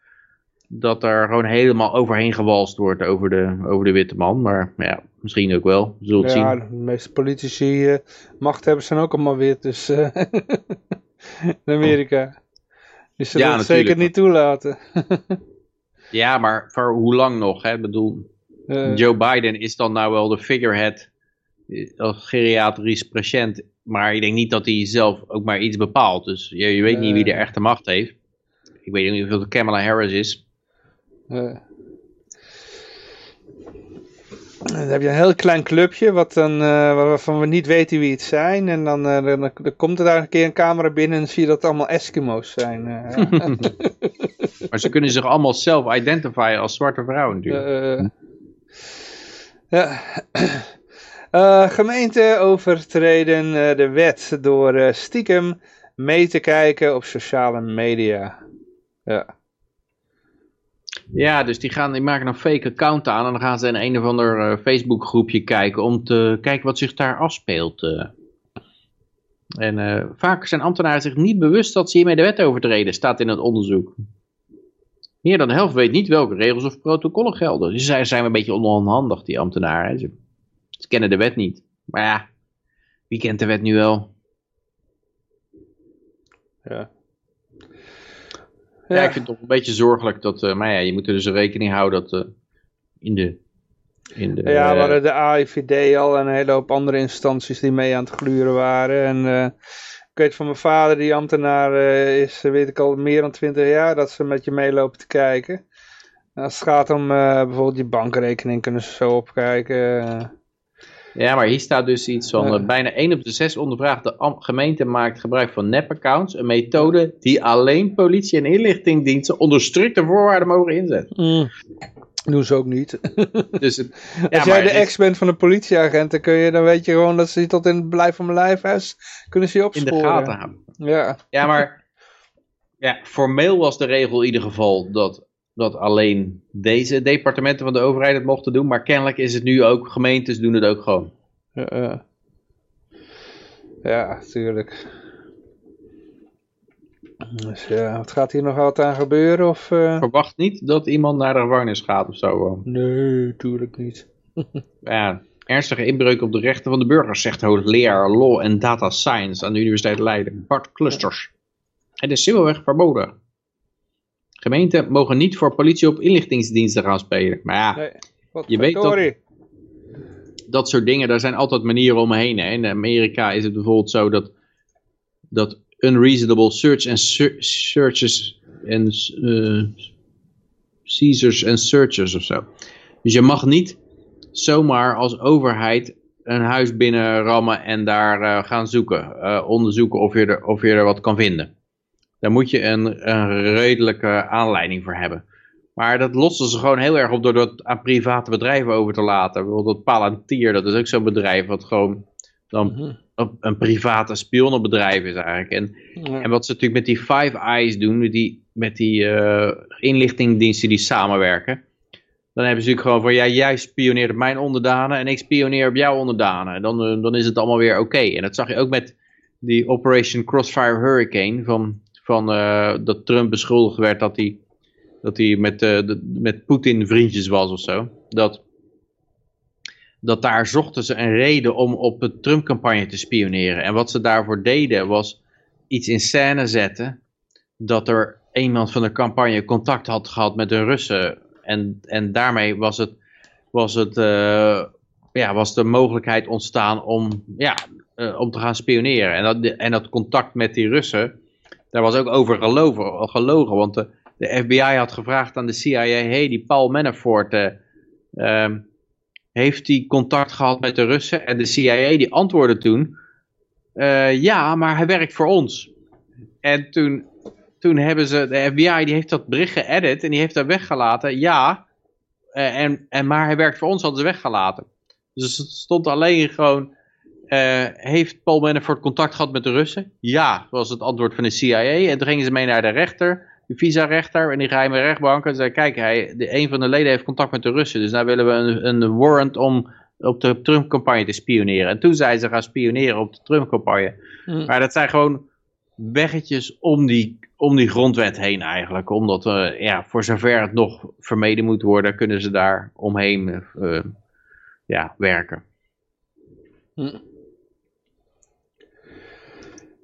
dat er gewoon helemaal overheen gewalst wordt over de, over de witte man. Maar ja, misschien ook wel. We zullen het ja, zien. de meeste politici, uh, machthebbers zijn ook allemaal wit. Dus uh, in Amerika. Dus ze ja, dat zeker niet toelaten. ja, maar voor hoe lang nog? Hè? Ik bedoel, Joe Biden is dan nou wel de figurehead eh, als geriatrisch patiënt, maar ik denk niet dat hij zelf ook maar iets bepaalt. Dus je, je weet niet wie de eh. echte macht heeft. Ik weet niet hoeveel Kamala Harris is. Dan heb je een heel klein clubje wat dan, uh, waarvan we niet weten wie het zijn. En dan, uh, dan, dan, komt er daar een keer een camera binnen en zie je dat het allemaal Eskimo's zijn. maar ze kunnen zich allemaal zelf identifieren als zwarte vrouwen natuurlijk. Ja. Uh, gemeente overtreden uh, de wet door uh, stiekem mee te kijken op sociale media. Ja. Ja, dus die, gaan, die maken een fake account aan en dan gaan ze in een of ander Facebook groepje kijken om te kijken wat zich daar afspeelt. En vaak zijn ambtenaren zich niet bewust dat ze hiermee de wet overtreden, staat in het onderzoek. Meer dan de helft weet niet welke regels of protocollen gelden. Dus zij zijn een beetje onhandig, die ambtenaren. Ze, ze, kennen de wet niet. Maar ja, wie kent de wet nu wel? Ja. Ja, ik vind het toch een beetje zorgelijk dat, uh, maar ja, je moet er dus rekening houden dat uh, in de In de, Ja, we hadden de AIVD al en een hele hoop andere instanties die mee aan het gluren waren. En eh, ik weet van mijn vader, die ambtenaar eh, is, weet ik al meer dan twintig jaar, dat ze met je meelopen te kijken. En als het gaat om eh, bijvoorbeeld je bankrekening, kunnen ze zo opkijken. Ja, maar hier staat dus iets van, Ja. eh, bijna 1 op de 6 ondervraagde gemeenten maakt gebruik van nep-accounts, een methode die alleen politie- en inlichtingdiensten onder strikte voorwaarden mogen inzetten. Doen ze ook niet. Dus het, ja, Als jij de is ex bent van een politieagent, dan, kun je, dan weet je gewoon dat ze je tot in het blijf van mijn lijfhuis kunnen ze je in opsporen. de gaten houden. Ja. Ja, maar ja, formeel was de regel in ieder geval dat, dat alleen deze departementen van de overheid het mochten doen, maar kennelijk is het nu ook, gemeentes doen het ook gewoon. Ja, ja. ja, tuurlijk. Dus ja, wat gaat hier nog wat aan gebeuren? Of, eh? Verwacht niet dat iemand naar de gevangenis gaat of zo. Nee, tuurlijk niet. Ja, ernstige inbreuk op de rechten van de burgers, zegt hoogleraar Law en Data Science aan de Universiteit Leiden, Bart Clusters. Het is simpelweg verboden. Gemeenten mogen niet voor politie op inlichtingsdiensten gaan spelen. Maar ja, Nee. Je weet dat- verdorie. dat soort dingen, daar zijn altijd manieren omheen. Hè. In Amerika is het bijvoorbeeld zo dat, dat unreasonable search and searches en seizures en searches of zo. Dus je mag niet zomaar als overheid een huis binnenrammen en daar eh, gaan zoeken, eh, onderzoeken of je, er, of je er wat kan vinden. Daar moet je een, een redelijke aanleiding voor hebben. Maar dat lossen ze gewoon heel erg op door dat aan private bedrijven over te laten. Bijvoorbeeld Palantir, dat is ook zo'n bedrijf wat gewoon dan Mhm. een, een private spionnenbedrijf is eigenlijk. En, Ja. en wat ze natuurlijk met die Five Eyes doen, met die, met die eh, inlichtingdiensten die samenwerken. Dan hebben ze natuurlijk gewoon van, ja, jij spioneert op mijn onderdanen en ik spioneer op jouw onderdanen. En dan, eh, dan is het allemaal weer oké. En dat zag je ook met die Operation Crossfire Hurricane, van, van eh, dat Trump beschuldigd werd dat hij dat hij met, de, met Poetin vriendjes was of zo. Dat, dat daar zochten ze een reden om op de Trump-campagne te spioneren. En wat ze daarvoor deden was iets in scène zetten. Dat er iemand van de campagne contact had gehad met de Russen. En, en daarmee was, het, was, het, eh, ja, was de mogelijkheid ontstaan om, ja, eh, om te gaan spioneren. En dat, en dat contact met die Russen, daar was ook over gelogen. gelogen want de, de FBI had gevraagd aan de CIA, hey, die Paul Manafort, eh, ehm, heeft hij contact gehad met de Russen? En de CIA die antwoordde toen, eh, ja, maar hij werkt voor ons. En toen, toen hebben ze, de FBI die heeft dat bericht geëdit en die heeft dat weggelaten, ja, eh, en, en, maar hij werkt voor ons, hadden ze weggelaten. Dus het stond alleen gewoon, eh, heeft Paul Manafort contact gehad met de Russen? Ja, was het antwoord van de CIA. En toen gingen ze mee naar de rechter, visa-rechter en die geheime rechtbank. En zei, kijk, hij, de, een van de leden heeft contact met de Russen. Dus nou willen we een, een warrant om op de Trump-campagne te spioneren. En toen zijn ze gaan spioneren op de Trump-campagne. Hm. Maar dat zijn gewoon weggetjes om die, om die grondwet heen eigenlijk. Omdat, ja, voor zover het nog vermeden moet worden, kunnen ze daar omheen eh, ja, werken.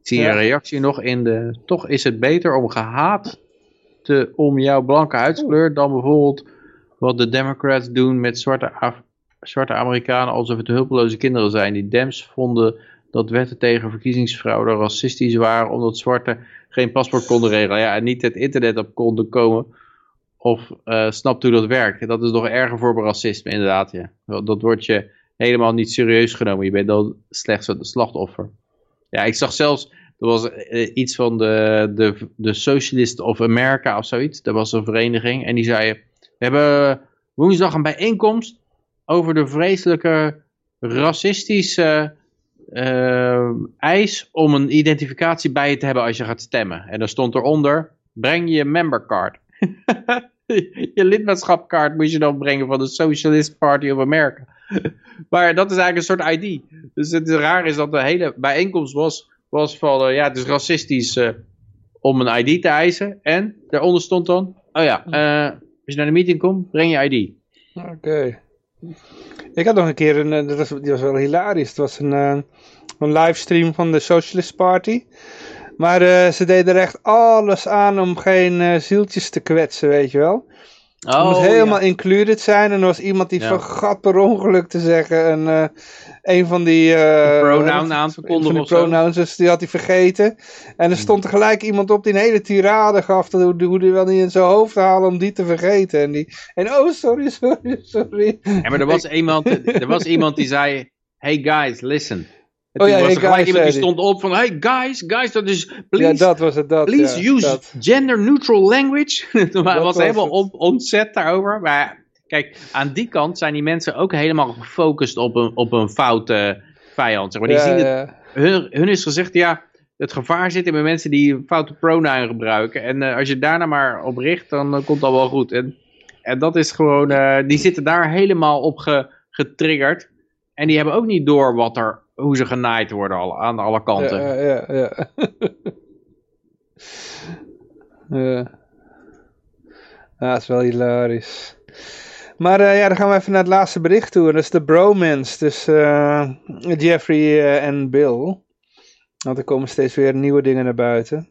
Ik zie Ja. een reactie nog in de... Toch is het beter om gehaat te, om jouw blanke huidskleur dan bijvoorbeeld wat de Democrats doen met zwarte, Af- zwarte Amerikanen alsof het hulpeloze kinderen zijn. Die Dems vonden dat wetten tegen verkiezingsfraude racistisch waren omdat zwarte geen paspoort konden regelen. Ja, en niet het internet op konden komen of eh snapt hoe dat werkt. Dat is nog erger voor racisme inderdaad. Ja. Dat wordt je helemaal niet serieus genomen. Je bent dan slechts het slachtoffer. Ja, ik zag zelfs, er was eh, iets van de, de, de Socialist of America of zoiets. Dat was een vereniging en die zei, we hebben woensdag een bijeenkomst over de vreselijke racistische eh, eis om een identificatie bij je te hebben als je gaat stemmen. En dan stond eronder, breng je membercard. je lidmaatschapkaart moet je dan brengen van de Socialist Party of America. maar dat is eigenlijk een soort ID. Dus het raar is dat de hele bijeenkomst was, was van, eh, ja, het is racistisch eh, om een ID te eisen. En daaronder stond dan, oh ja, eh, als je naar de meeting komt, breng je ID. Oké. Ik had nog een keer, een, dat was, die was wel hilarisch. Het was een, een livestream van de Socialist Party. Maar ze deden er echt alles aan om geen eh, zieltjes te kwetsen, weet je wel. Het moet Oh, helemaal ja. included zijn. En er was iemand die Ja. vergat per ongeluk te zeggen. En, eh, een van die... eh, pronoun Van die pronouns, dus die had hij vergeten. En er stond tegelijk iemand op die een hele tirade gaf. dat Hoe, hoe die wel niet in zijn hoofd halen om die te vergeten. En, die, en oh, sorry, sorry, sorry. Ja, maar er was, iemand, er was iemand die zei, hey guys, listen. En Oh toen ja, was hey er gelijk iemand die zei stond op van, hey guys, guys, dat is, Ja, please, dat was het, dat. please ja, use dat. gender neutral language. Toen was was helemaal on- ontzet daarover. Maar kijk, aan die kant zijn die mensen ook helemaal gefocust op een, op een foute vijand. Zeg maar. Die Ja, zien het, ja. hun, hun is gezegd, ja, het gevaar zit in bij mensen die foute pronoun gebruiken. En eh, als je daarna maar op richt, dan eh, komt dat wel goed. En, en dat is gewoon, eh, die zitten daar helemaal op ge- getriggerd. En die hebben ook niet door wat er, hoe ze genaaid worden al, aan alle kanten. Ja, ja, ja. ja. Ja, het is wel hilarisch. Maar eh, ja, dan gaan we even naar het laatste bericht toe. En dat is de bromance tussen eh, Jeffrey eh, en Bill. Want er komen steeds weer nieuwe dingen naar buiten.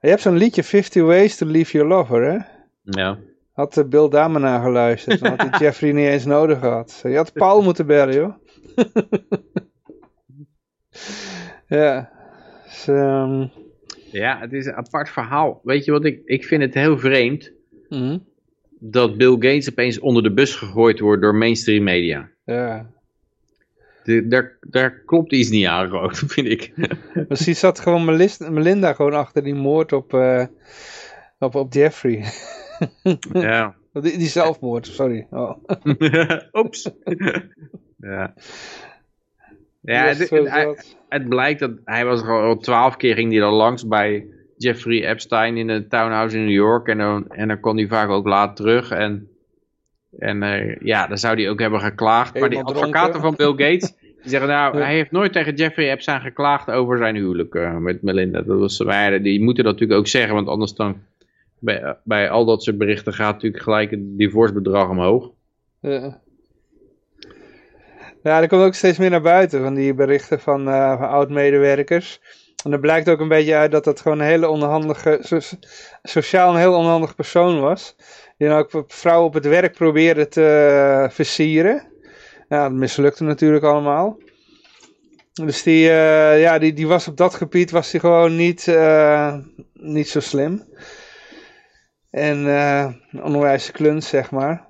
Je hebt zo'n liedje 50 Ways to Leave Your Lover, hè? Ja. Had Bill maar naar geluisterd. Dan had hij Jeffrey niet eens nodig gehad. Je had Paul moeten bellen, joh. ja. Dus, ehm, ja, het is een apart verhaal. Weet je wat, ik, ik vind het heel vreemd mhm. dat Bill Gates opeens onder de bus gegooid wordt door mainstream media. Ja. De- daar, daar klopt iets niet aan, gewoon, vind ik. Misschien zat gewoon Melinda gewoon achter die moord op, eh, op, op Jeffrey. ja. die, die zelfmoord, sorry. Oh. Oeps. Ja. Ja, het, blijkt dat hij was al twaalf keer ging hij dan langs bij Jeffrey Epstein in een townhouse in New York. En dan, en dan kon hij vaak ook laat terug. En, en eh, ja, dan zou hij ook hebben geklaagd. maar die advocaten van. Bill Gates, die zeggen nou, Ja. hij heeft nooit tegen Jeffrey Epstein geklaagd over zijn huwelijk eh, met Melinda. Dat was, maar die moeten dat natuurlijk ook zeggen, want anders dan, bij, bij al dat soort berichten gaat natuurlijk gelijk het divorcebedrag omhoog. Ja. Ja, er komt ook steeds meer naar buiten van die berichten van, eh, oud-medewerkers. En er blijkt ook een beetje uit dat dat gewoon een hele onhandige, so- sociaal een heel onhandig persoon was. Die ook vrouwen op het werk probeerde te eh, versieren. Ja, dat mislukte natuurlijk allemaal. Dus die, eh, ja, die, die was op dat gebied was die gewoon niet, niet zo slim. En eh een kluns, zeg maar.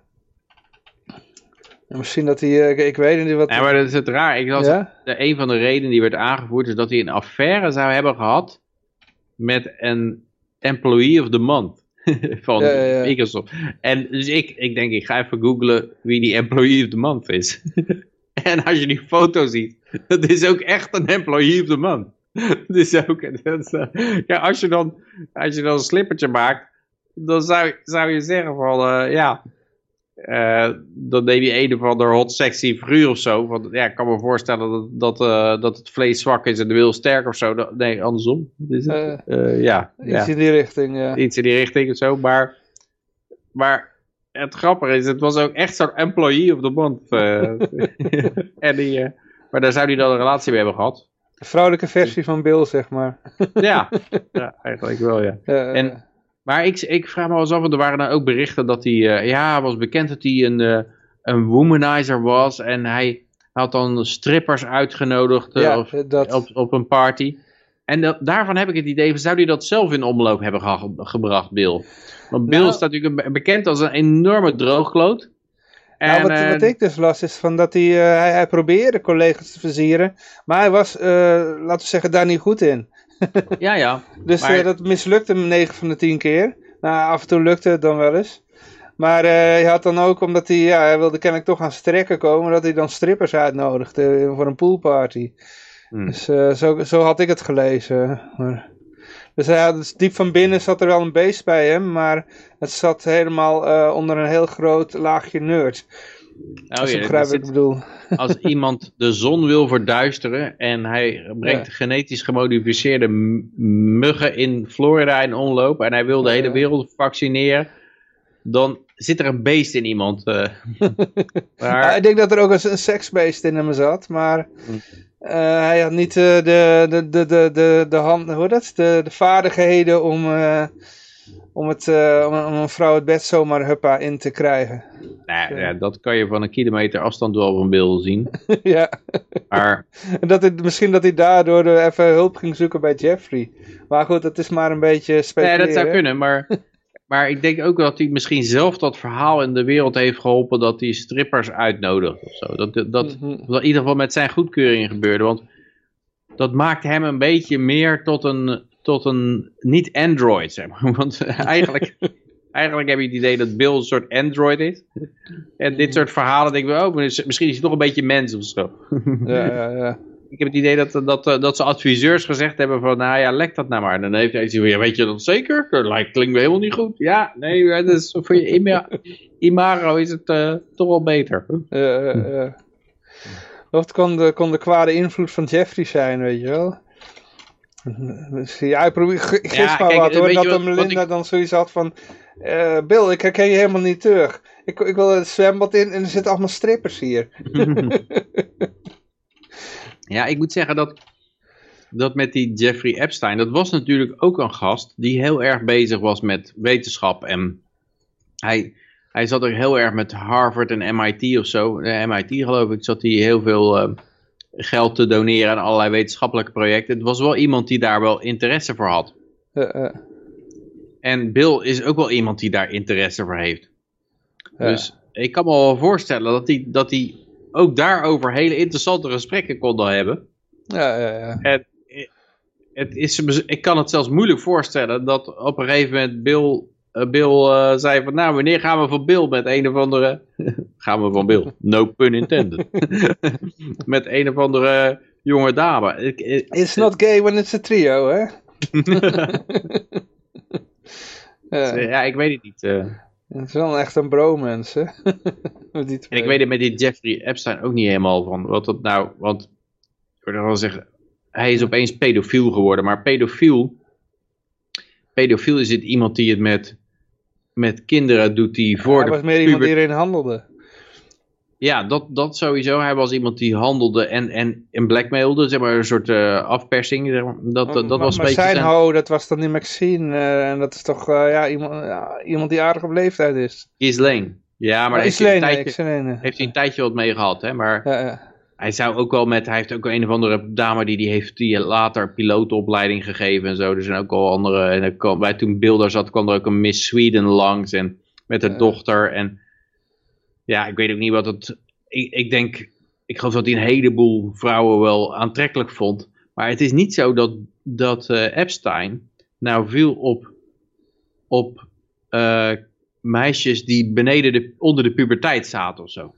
En misschien dat hij, eh, ik, ik weet niet wat... Ja, maar dat is het raar. Ik las, Ja? de, een van de redenen die werd aangevoerd is dat hij een affaire zou hebben gehad met een employee of the month van Ja, ja, ja. Microsoft. En dus ik, ik denk, ik ga even googlen wie die employee of the month is. en als je die foto ziet, dat is ook echt een employee of the month. Dat is ook, dat is, eh, ja, als je dan, als je dan een slippertje maakt, dan zou, zou je zeggen van, eh, ja, eh, dan neem je een of ander hot sexy figuur of zo. Want ja, ik kan me voorstellen dat, dat, eh, dat het vlees zwak is en de wil sterk of zo. Nee, andersom. Wat Is het? Eh, ja, Iets ja, in die richting, ja. iets in die richting of zo. Maar, maar het grappige is, het was ook echt zo'n employee of the month. eh. en die, maar daar zou hij dan een relatie mee hebben gehad. De vrouwelijke versie van Bill, zeg maar. Ja, ja eigenlijk wel, ja. Ja, En- Maar ik, ik vraag me wel eens af, want er waren dan ook berichten dat hij, eh, ja, was bekend dat hij een, eh, een womanizer was en hij had dan strippers uitgenodigd eh, ja, of- dat... op, op een party. En dat, daarvan heb ik het idee, zou hij dat zelf in omloop hebben gebracht, Bill? Want Bill Nou- staat natuurlijk bekend als een enorme droogkloot. En, nou, wat, wat ik dus las is van dat hij, hij, hij probeerde collega's te versieren, maar hij was, laten we zeggen, daar niet goed in. ja, ja. Dus Maar- eh, dat mislukte hem 9 van de 10 keer. Nou, af en toe lukte het dan wel eens. Maar eh, hij had dan ook, omdat hij, ja, hij wilde kennelijk toch aan strekken komen, dat hij dan strippers uitnodigde voor een poolparty. Hm. Dus eh, zo, zo had ik het gelezen. Maar, dus, ja, dus diep van binnen zat er wel een beest bij hem, maar het zat helemaal onder een heel groot laagje nerd. Oh, als ja, je begrijpt wat ik zit- bedoel. als iemand de zon wil verduisteren en hij brengt Ja. genetisch gemodificeerde muggen in Florida in omloop en hij wil de hele wereld vaccineren, dan zit er een beest in iemand. eh. maar, Ja, ik denk dat er ook een, een seksbeest in hem zat, maar Hm. eh, hij had niet eh, de, de, de, de, de, de, hand, hoe dat? De, de vaardigheden om, om, het, uh, om, om, een vrouw het bed zomaar huppa in te krijgen. Nou, ja, dat kan je van een kilometer afstand wel van beelden zien. ja. Maar... dat het, misschien dat hij daardoor even hulp ging zoeken bij Jeffrey. Maar goed, dat is maar een beetje speculeren. Nee, dat zou kunnen, maar... Maar ik denk ook dat hij misschien zelf dat verhaal in de wereld heeft geholpen dat hij strippers uitnodigt of zo. Dat, dat, dat, Mhm. dat in ieder geval met zijn goedkeuring gebeurde. Want dat maakt hem een beetje meer tot een, tot een niet-android, zeg maar. Want eigenlijk, eigenlijk heb je het idee dat Bill een soort android is. En dit soort verhalen denk ik, oh, misschien is hij toch een beetje mens of zo. Ja, ja, ja. Ik heb het idee dat, dat, dat ze adviseurs gezegd hebben van, nou ja, lek dat nou maar. Dan heeft hij zoiets van, ja, weet je dat zeker? Dat lijkt, klinkt helemaal niet goed. Ja, nee, dat is, voor je ima imago is het eh, toch wel beter. Ja, ja, ja. Of het kon de, kon de kwade invloed van Jeffrey zijn, weet je wel. Ja, ik probeer, ik gis Ja, maar kijk, wat hoor, dat wat- Melinda ik- dan zoiets had van... eh, Bill, ik herken je helemaal niet terug. Ik, ik wil het zwembad in en er zitten allemaal strippers hier. Ja, ik moet zeggen dat, dat met die Jeffrey Epstein, dat was natuurlijk ook een gast die heel erg bezig was met wetenschap. En hij, hij zat ook heel erg met Harvard en MIT of zo. Eh, MIT geloof ik, zat hij heel veel eh, geld te doneren aan allerlei wetenschappelijke projecten. Het was wel iemand die daar wel interesse voor had. Eh, eh, En Bill is ook wel iemand die daar interesse voor heeft. Dus ik kan me wel voorstellen dat hij, dat hij ook daarover hele interessante gesprekken kon hebben. ja, ja, ja. En het is, ik kan het zelfs moeilijk voorstellen dat op een gegeven moment Bill, Bill eh, zei van nou wanneer gaan we van Bill met een of andere, gaan we van Bill, no pun intended, met een of andere jonge dame. It's not gay when it's a trio, hè? ja, ja, ik weet het niet. eh. het is wel echt een bromance, hè? Met die En ik weet het met die Jeffrey Epstein ook niet helemaal van wat dat nou, want ik wil wel zeggen, hij is opeens pedofiel geworden, maar pedofiel, pedofiel is het iemand die het met, met kinderen doet die voor Hij de was meer iemand die erin handelde. Ja, dat, dat sowieso. Hij was iemand die handelde en, en, en blackmailde, zeg maar een soort eh, afpersing. Zeg maar. Dat, dat, dat maar, was een beetje zijn ho, dat was dan die Maxine. eh, en dat is toch eh, ja, iemand, ja, iemand die aardig op leeftijd is. Ghislaine. Ja, maar daar heeft, is hij een Lene, tijdje, heeft hij een tijdje wat mee gehad. Hè? Maar Ja, ja. Hij zou ook wel met, hij heeft ook een of andere dame die, die heeft die later pilootopleiding gegeven en zo. Er zijn ook al andere, en er kwam, bij toen Bill daar zat kwam er ook een Miss Sweden langs en met haar dochter. En ja, ik weet ook niet wat het, ik, ik denk, ik geloof dat hij een heleboel vrouwen wel aantrekkelijk vond. Maar het is niet zo dat, dat eh, Epstein nou viel op, op eh, meisjes die beneden de, onder de puberteit zaten of zo.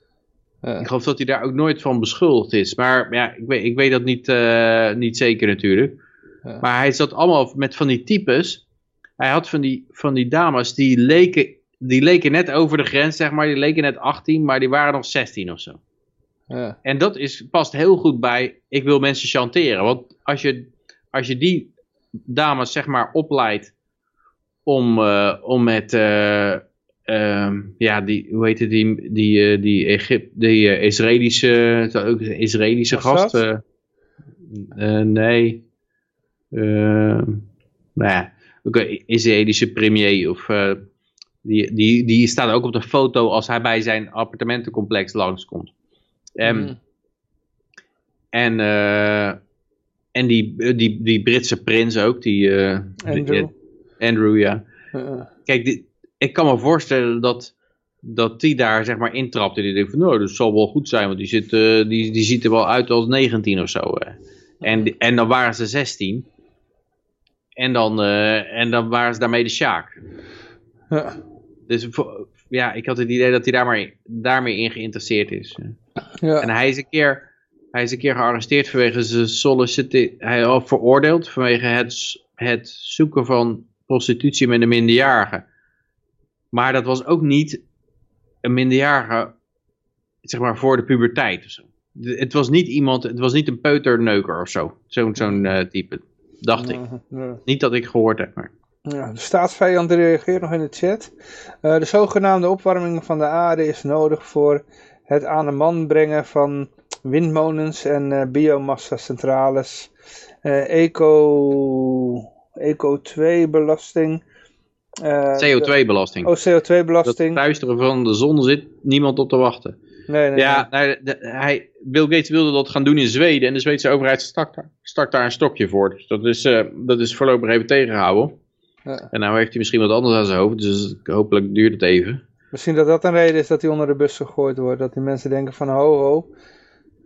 Ik geloof dat hij daar ook nooit van beschuldigd is. Maar ja, ik weet, ik weet dat niet, eh, niet zeker natuurlijk. Maar hij zat allemaal met van die types. Hij had van die, van die dames die leken, die leken net over de grens, zeg maar. Die leken net 18, maar die waren nog 16 of zo. Ja. En dat is, past heel goed bij, ik wil mensen chanteren. Want als je, als je die dames zeg maar opleidt om, eh, om met, ehm, ja, die, hoe heet het, die, die, eh, die, Egypt, die eh, Israëlische, ook een Israëlische gast. eh, eh, nee. Ehm, nou ja, ook een Israëlische premier of... die, die, die staat ook op de foto als hij bij zijn appartementencomplex langskomt. Mhm. En, en die, die, die Britse prins ook, die, Andrew. die- Andrew, ja. Ja. Kijk, die- ik kan me voorstellen dat, dat die daar zeg maar intrapt en die denkt van, nou, dat zal wel goed zijn, want die, zit, eh, die, die ziet er wel uit als 19 of zo. eh. En, en dan waren ze 16. En dan, eh, en dan waren ze daarmee de Sjaak. Ja. Dus ja, ik had het idee dat hij daar maar, daarmee in geïnteresseerd is. Ja. En hij is een keer, hij is een keer gearresteerd vanwege zijn sollicitatie. Hij is al veroordeeld vanwege het, het zoeken van prostitutie met een minderjarige. Maar dat was ook niet een minderjarige, zeg maar, voor de puberteit of zo. De- Het was niet iemand, het was niet een peuterneuker of zo. Zo'n zo'n eh, type, dacht ik. Ja. Niet dat ik gehoord heb, maar... Ja, de staatsvijand reageert nog in de chat. Eh, de zogenaamde opwarming van de aarde is nodig voor het aan de man brengen van windmolens en eh biomassa-centrales. Eh, eco, eco 2 belasting CO2-belasting. Oh, dat CO2-belasting. luisteren van de zon zit niemand op te wachten. Nee, nee, Ja, nou, hij, Bill Gates wilde dat gaan doen in Zweden en de Zweedse overheid stak daar, stak daar een stokje voor. Dus dat is, eh, dat is voorlopig even tegengehouden. Ja. En nou heeft hij misschien wat anders aan zijn hoofd, dus hopelijk duurt het even. Misschien dat dat een reden is dat hij onder de bus gegooid wordt. Dat die mensen denken van ho ho,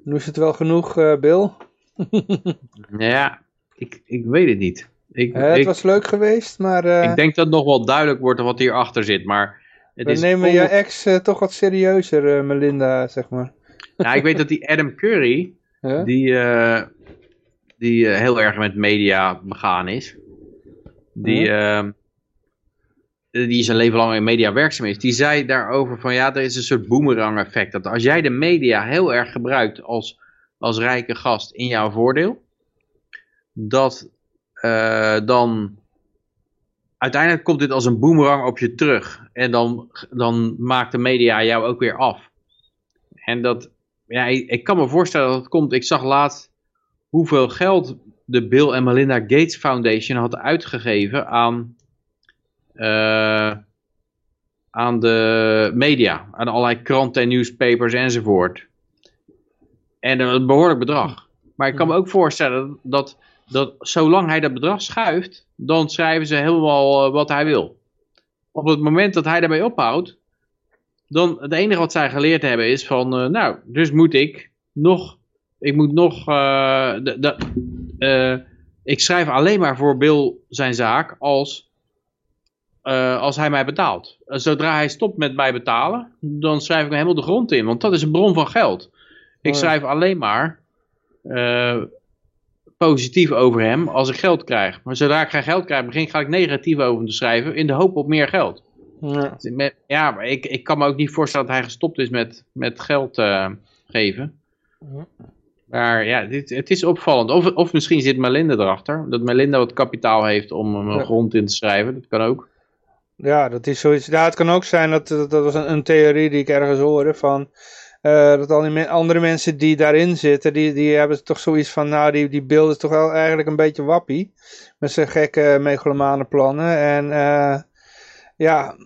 nu is het wel genoeg eh, Bill. Ja, ik, ik weet het niet. Ik, Eh, het ik, was leuk geweest, maar eh, ik denk dat nog wel duidelijk wordt wat hierachter zit, maar... Het we is nemen je ex eh, toch wat serieuzer, Melinda, zeg maar. Nou, ik weet dat die Adam Curry, die, die heel erg met media begaan is. Die, ehm, die zijn leven lang in media werkzaam is. Die zei daarover van ja, er is een soort boomerang effect. Dat als jij de media heel erg gebruikt als, als rijke gast in jouw voordeel. Dat eh, dan uiteindelijk komt dit als een boomerang op je terug. En dan, dan maakt de media jou ook weer af. En dat, ja, ik, ik kan me voorstellen dat het komt. Ik zag laatst hoeveel geld de Bill en Melinda Gates Foundation had uitgegeven aan, eh, aan de media. Aan allerlei kranten en newspapers enzovoort. En een behoorlijk bedrag. Maar ik kan me ook voorstellen dat, dat zolang hij dat bedrag schuift, dan schrijven ze helemaal eh, wat hij wil. Op het moment dat hij daarmee ophoudt, dan het enige wat zij geleerd hebben is van, eh, nou, dus moet ik nog, ik moet nog, eh, ik schrijf alleen maar voor Bill zijn zaak als, als hij mij betaalt. Zodra hij stopt met mij betalen, dan schrijf ik hem helemaal de grond in, want dat is een bron van geld. Ik schrijf alleen maar positief over hem als ik geld krijg. Maar zodra ik geen geld krijg, begin ga ik negatief over hem te schrijven in de hoop op meer geld. Ja. Ja, maar ik, ik kan me ook niet voorstellen dat hij gestopt is met, met geld eh, geven. Maar ja, dit, het is opvallend. Of, of misschien zit Melinda erachter. Dat Melinda wat kapitaal heeft om hem Ja. grond in te schrijven. Dat kan ook. Ja, dat is zoiets. Ja, het kan ook zijn dat dat, dat was een, een theorie die ik ergens hoorde van eh, dat al die me- andere mensen die daarin zitten, die, die hebben toch zoiets van, nou, die, die beelden is toch wel eigenlijk een beetje wappie met zijn gekke megalomane plannen en eh, ja,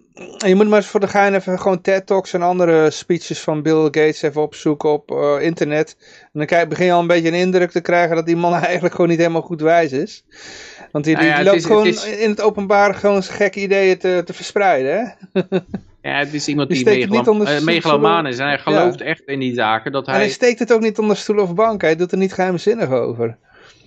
je moet maar eens voor de gein even gewoon TED Talks en andere speeches van Bill Gates even opzoeken op eh, internet. En dan krijg, begin je al een beetje een indruk te krijgen dat die man eigenlijk gewoon niet helemaal goed wijs is. Want die, Nou die, ja, die het loopt is- het gewoon is- in het openbaar gewoon zijn gekke ideeën te, te verspreiden, hè? Ja, het is iemand Die eh, megalomaan is. En hij gelooft echt in die zaken. Dat En hij hij... steekt het ook niet onder stoel of bank. Hij doet er niet geheimzinnig over.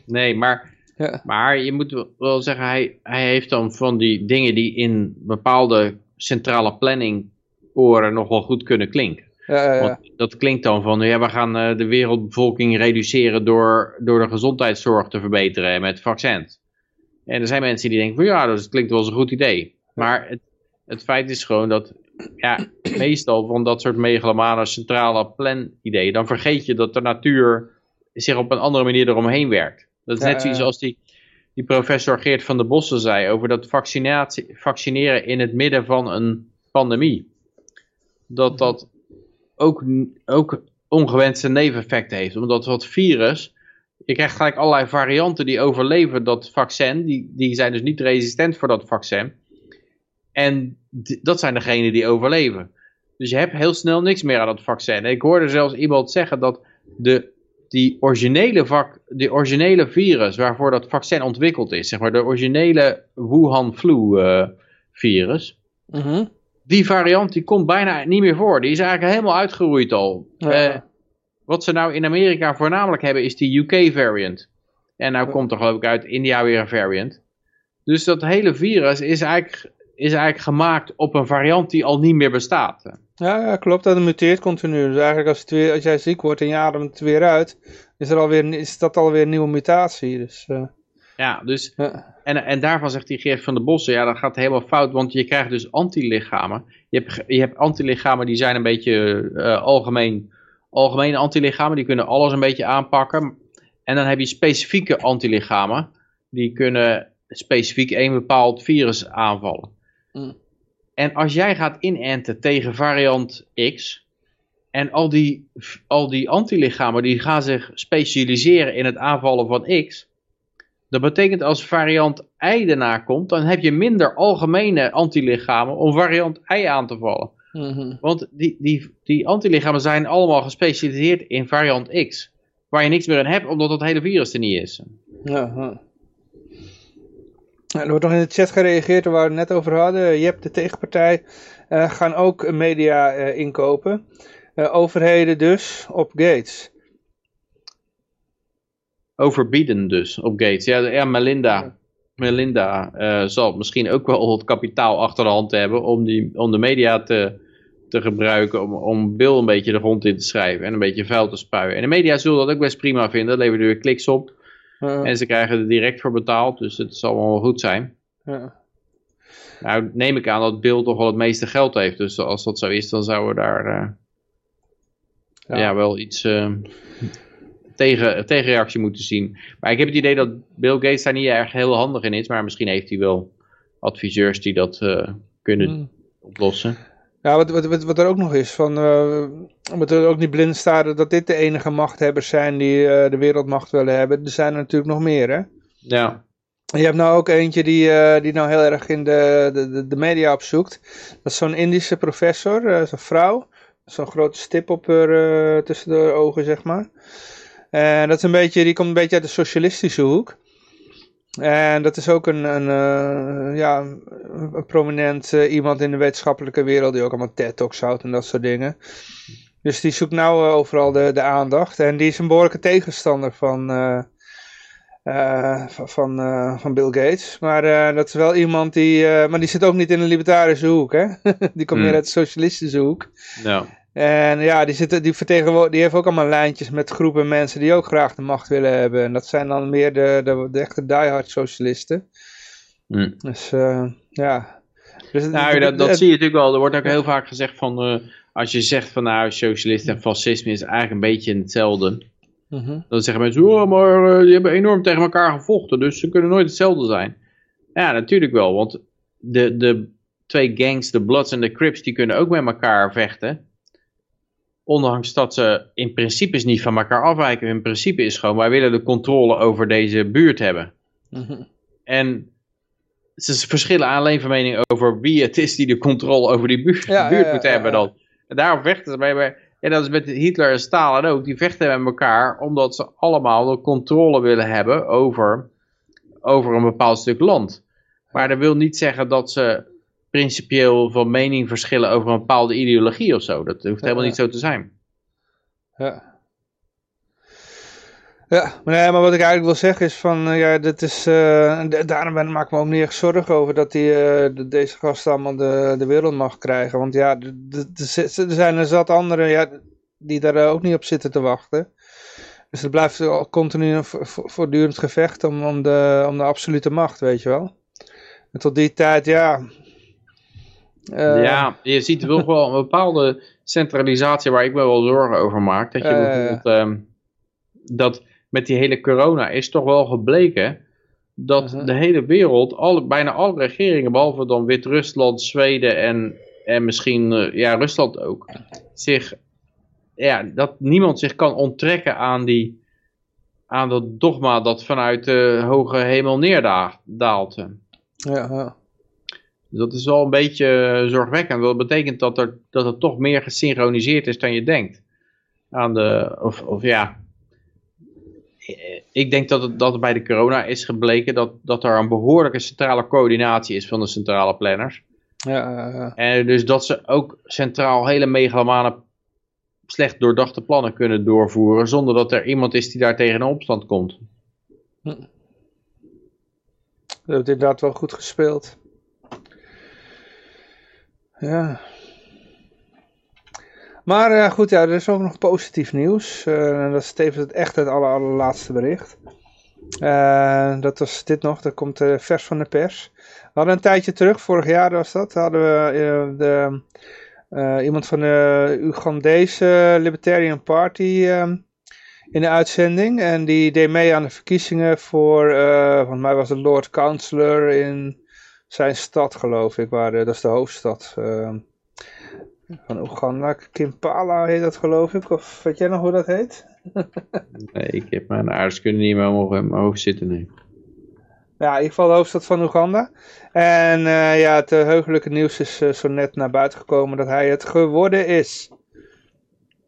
Nee, maar Ja. Maar je moet wel- zeggen, hij, hij heeft dan van die dingen die in bepaalde centrale planning oren nog wel goed kunnen klinken. Ja, ja, ja. Want dat klinkt dan van, ja, we gaan eh, de wereldbevolking reduceren door, door de gezondheidszorg te verbeteren met vaccins. En er zijn mensen die denken van, ja, dat klinkt wel eens een goed idee. Maar het, het feit is gewoon dat, ja, meestal van dat soort megalomane centrale plan ideeën, dan vergeet je dat de natuur zich op een andere manier eromheen werkt. Dat is net zoiets als die, die professor Geert van der Bossen zei over dat vaccinatie, vaccineren in het midden van een pandemie. Dat dat ook, ook ongewenste neveneffecten heeft. Omdat dat virus, je krijgt gelijk allerlei varianten die overleven dat vaccin. Die, die zijn dus niet resistent voor dat vaccin. En dat zijn degenen die overleven. Dus je hebt heel snel niks meer aan dat vaccin. Ik hoorde zelfs iemand zeggen dat de, die, originele vac, die originele virus waarvoor dat vaccin ontwikkeld is, zeg maar de originele Wuhan flu eh, virus, Mhm. die variant die komt bijna niet meer voor. Die is eigenlijk helemaal uitgeroeid al. Ja. Eh, wat ze nou in Amerika voornamelijk hebben is die UK variant. En nou komt er geloof ik uit India weer een variant. Dus dat hele virus is eigenlijk, is eigenlijk gemaakt op een variant die al niet meer bestaat. Ja, ja, klopt. Dat muteert continu. Dus eigenlijk als, het weer, als jij ziek wordt en je ademt het weer uit, is, er alweer, is dat alweer een nieuwe mutatie. Dus, eh, Ja, dus ja. En, en daarvan zegt die Geert van der Bossen, ja, dat gaat helemaal fout, want je krijgt dus antilichamen. Je hebt, je hebt antilichamen die zijn een beetje eh, algemeen, algemene antilichamen, die kunnen alles een beetje aanpakken. En dan heb je specifieke antilichamen, die kunnen specifiek een bepaald virus aanvallen. Mm. En als jij gaat inenten tegen variant X, en al die, al die antilichamen die gaan zich specialiseren in het aanvallen van X, Dat betekent als variant I erna komt, dan heb je minder algemene antilichamen om variant I aan te vallen. Mhm. Want die, die, die antilichamen zijn allemaal gespecialiseerd in variant X. Waar je niks meer in hebt, omdat dat hele virus er niet is. Ja, er wordt nog in de chat gereageerd waar we het net over hadden. Jep, de tegenpartij, eh, gaan ook media eh, inkopen. Eh, overheden dus op Gates. Overbieden dus op Gates. Ja, ja Melinda, Melinda eh, zal misschien ook wel het kapitaal achter de hand hebben om, die, om de media te, te gebruiken. Om, om Bill een beetje de grond in te schrijven en een beetje vuil te spuien. En de media zullen dat ook best prima vinden. Dat levert er weer kliks op. Ja, En ze krijgen er direct voor betaald, dus het zal wel goed zijn. ja. Nou neem ik aan dat Bill toch wel het meeste geld heeft. Dus als dat zo is, dan zouden we daar eh, Ja. ja. wel iets eh, tegen, tegenreactie moeten zien. Maar ik heb het idee dat Bill Gates daar niet erg heel handig in is. Maar misschien heeft hij wel adviseurs die dat eh, kunnen Hmm. oplossen. Ja, wat, wat, wat, wat er ook nog is, van, eh, we moeten er ook niet blind staren dat dit de enige machthebbers zijn die eh, de wereldmacht willen hebben. Er zijn er natuurlijk nog meer, hè. Ja, Je hebt nou ook eentje die, eh, die nou heel erg in de, de, de, media opzoekt. Dat is zo'n Indische professor, eh, zo'n vrouw. Zo'n grote stip op haar, eh, tussen de ogen, zeg maar. En dat is een beetje, die komt een beetje uit de socialistische hoek. En dat is ook een, een, eh, ja, een prominent eh, iemand in de wetenschappelijke wereld die ook allemaal TED-talks houdt en dat soort dingen. Dus die zoekt nou eh, overal de, de aandacht. En die is een behoorlijke tegenstander van, van, van, van Bill Gates. Maar dat is wel iemand die, maar die zit ook niet in de libertarische hoek, hè. die komt Hmm. meer uit de socialistische hoek. ja. En ja, die, zitten, die, die heeft ook allemaal lijntjes met groepen mensen die ook graag de macht willen hebben. En dat zijn dan meer de, de, de echte diehard socialisten. Hm. Dus eh, ja. Dus Nou, dat, dat het- zie je natuurlijk wel. Er wordt ook heel vaak gezegd van... eh, als je zegt van nou, socialisten en fascisme is eigenlijk een beetje hetzelfde. Mhm. Dan zeggen mensen, oh, maar eh, die hebben enorm tegen elkaar gevochten, dus ze kunnen nooit hetzelfde zijn. Ja, natuurlijk wel, want de, de twee gangs, de Bloods en de Crips, die kunnen ook met elkaar vechten. Ondanks dat ze in principe niet van elkaar afwijken. In principe is gewoon, wij willen de controle over deze buurt hebben. Mhm. En ze verschillen alleen van mening over wie het is die de controle over die buurt, Ja, buurt ja, ja, moet ja, hebben dan. En daarom vechten ze bij, bij en dat is met Hitler en Stalin ook. Die vechten met elkaar omdat ze allemaal de controle willen hebben over, over een bepaald stuk land. Maar dat wil niet zeggen dat ze principieel van mening verschillen over een bepaalde ideologie of zo. Dat hoeft helemaal niet zo te zijn. Ja. Ja, maar, nee, maar wat ik eigenlijk wil zeggen is van, eh, ja, dit is, eh, da- daarom ben, maak ik me ook niet echt zorgen over dat die, eh, dat deze gasten allemaal de, de wereldmacht krijgen. Want ja, er zijn er zat anderen ja, die daar ook niet op zitten te wachten. Dus het blijft al continu een vo- vo- voortdurend gevecht om, om, de, om de absolute macht, weet je wel. En tot die tijd, ja... eh, ja, je ziet wel wel een bepaalde centralisatie waar ik me wel zorgen over maak. Dat je ja. bijvoorbeeld, ehm, dat met die hele corona is toch wel gebleken dat Mhm. de hele wereld, alle, bijna alle regeringen, behalve dan Wit-Rusland, Zweden en, en misschien eh, ja, Rusland ook, zich, ja, dat niemand zich kan onttrekken aan die aan dat dogma dat vanuit de hoge hemel neerdaalt. ja, ja. Dus dat is wel een beetje eh, zorgwekkend. Dat betekent dat, er, dat het toch meer gesynchroniseerd is dan je denkt. Aan de, of, of ja. Eh, Ik denk dat het, dat het bij de corona is gebleken dat, dat er een behoorlijke centrale coördinatie is van de centrale planners. ja. En dus dat ze ook centraal hele megalomane, slecht doordachte plannen kunnen doorvoeren. Zonder dat er iemand is die daar tegen in opstand komt. Dat heeft inderdaad wel goed gespeeld. Ja. Maar ja, goed, ja, er is ook nog positief nieuws. Eh, en dat is tevens het echt het aller, allerlaatste bericht. Eh, dat was dit nog, dat komt eh, vers van de pers. We hadden een tijdje terug, vorig jaar was dat, hadden we eh, de, eh, iemand van de Ugandese Libertarian Party eh, in de uitzending. En die deed mee aan de verkiezingen voor, eh volgens mij was het Lord Councillor in zijn stad, geloof ik. Waar, de- dat is de hoofdstad eh, van Oeganda. Kimpala heet dat, geloof ik. Of weet jij nog hoe dat heet? Nee, ik heb mijn aardeskunde niet meer in mijn hoofd zitten. Nee. ja, in ieder geval de hoofdstad van Oeganda. En ja, het heugelijke nieuws is zo net naar buiten gekomen dat hij het geworden is.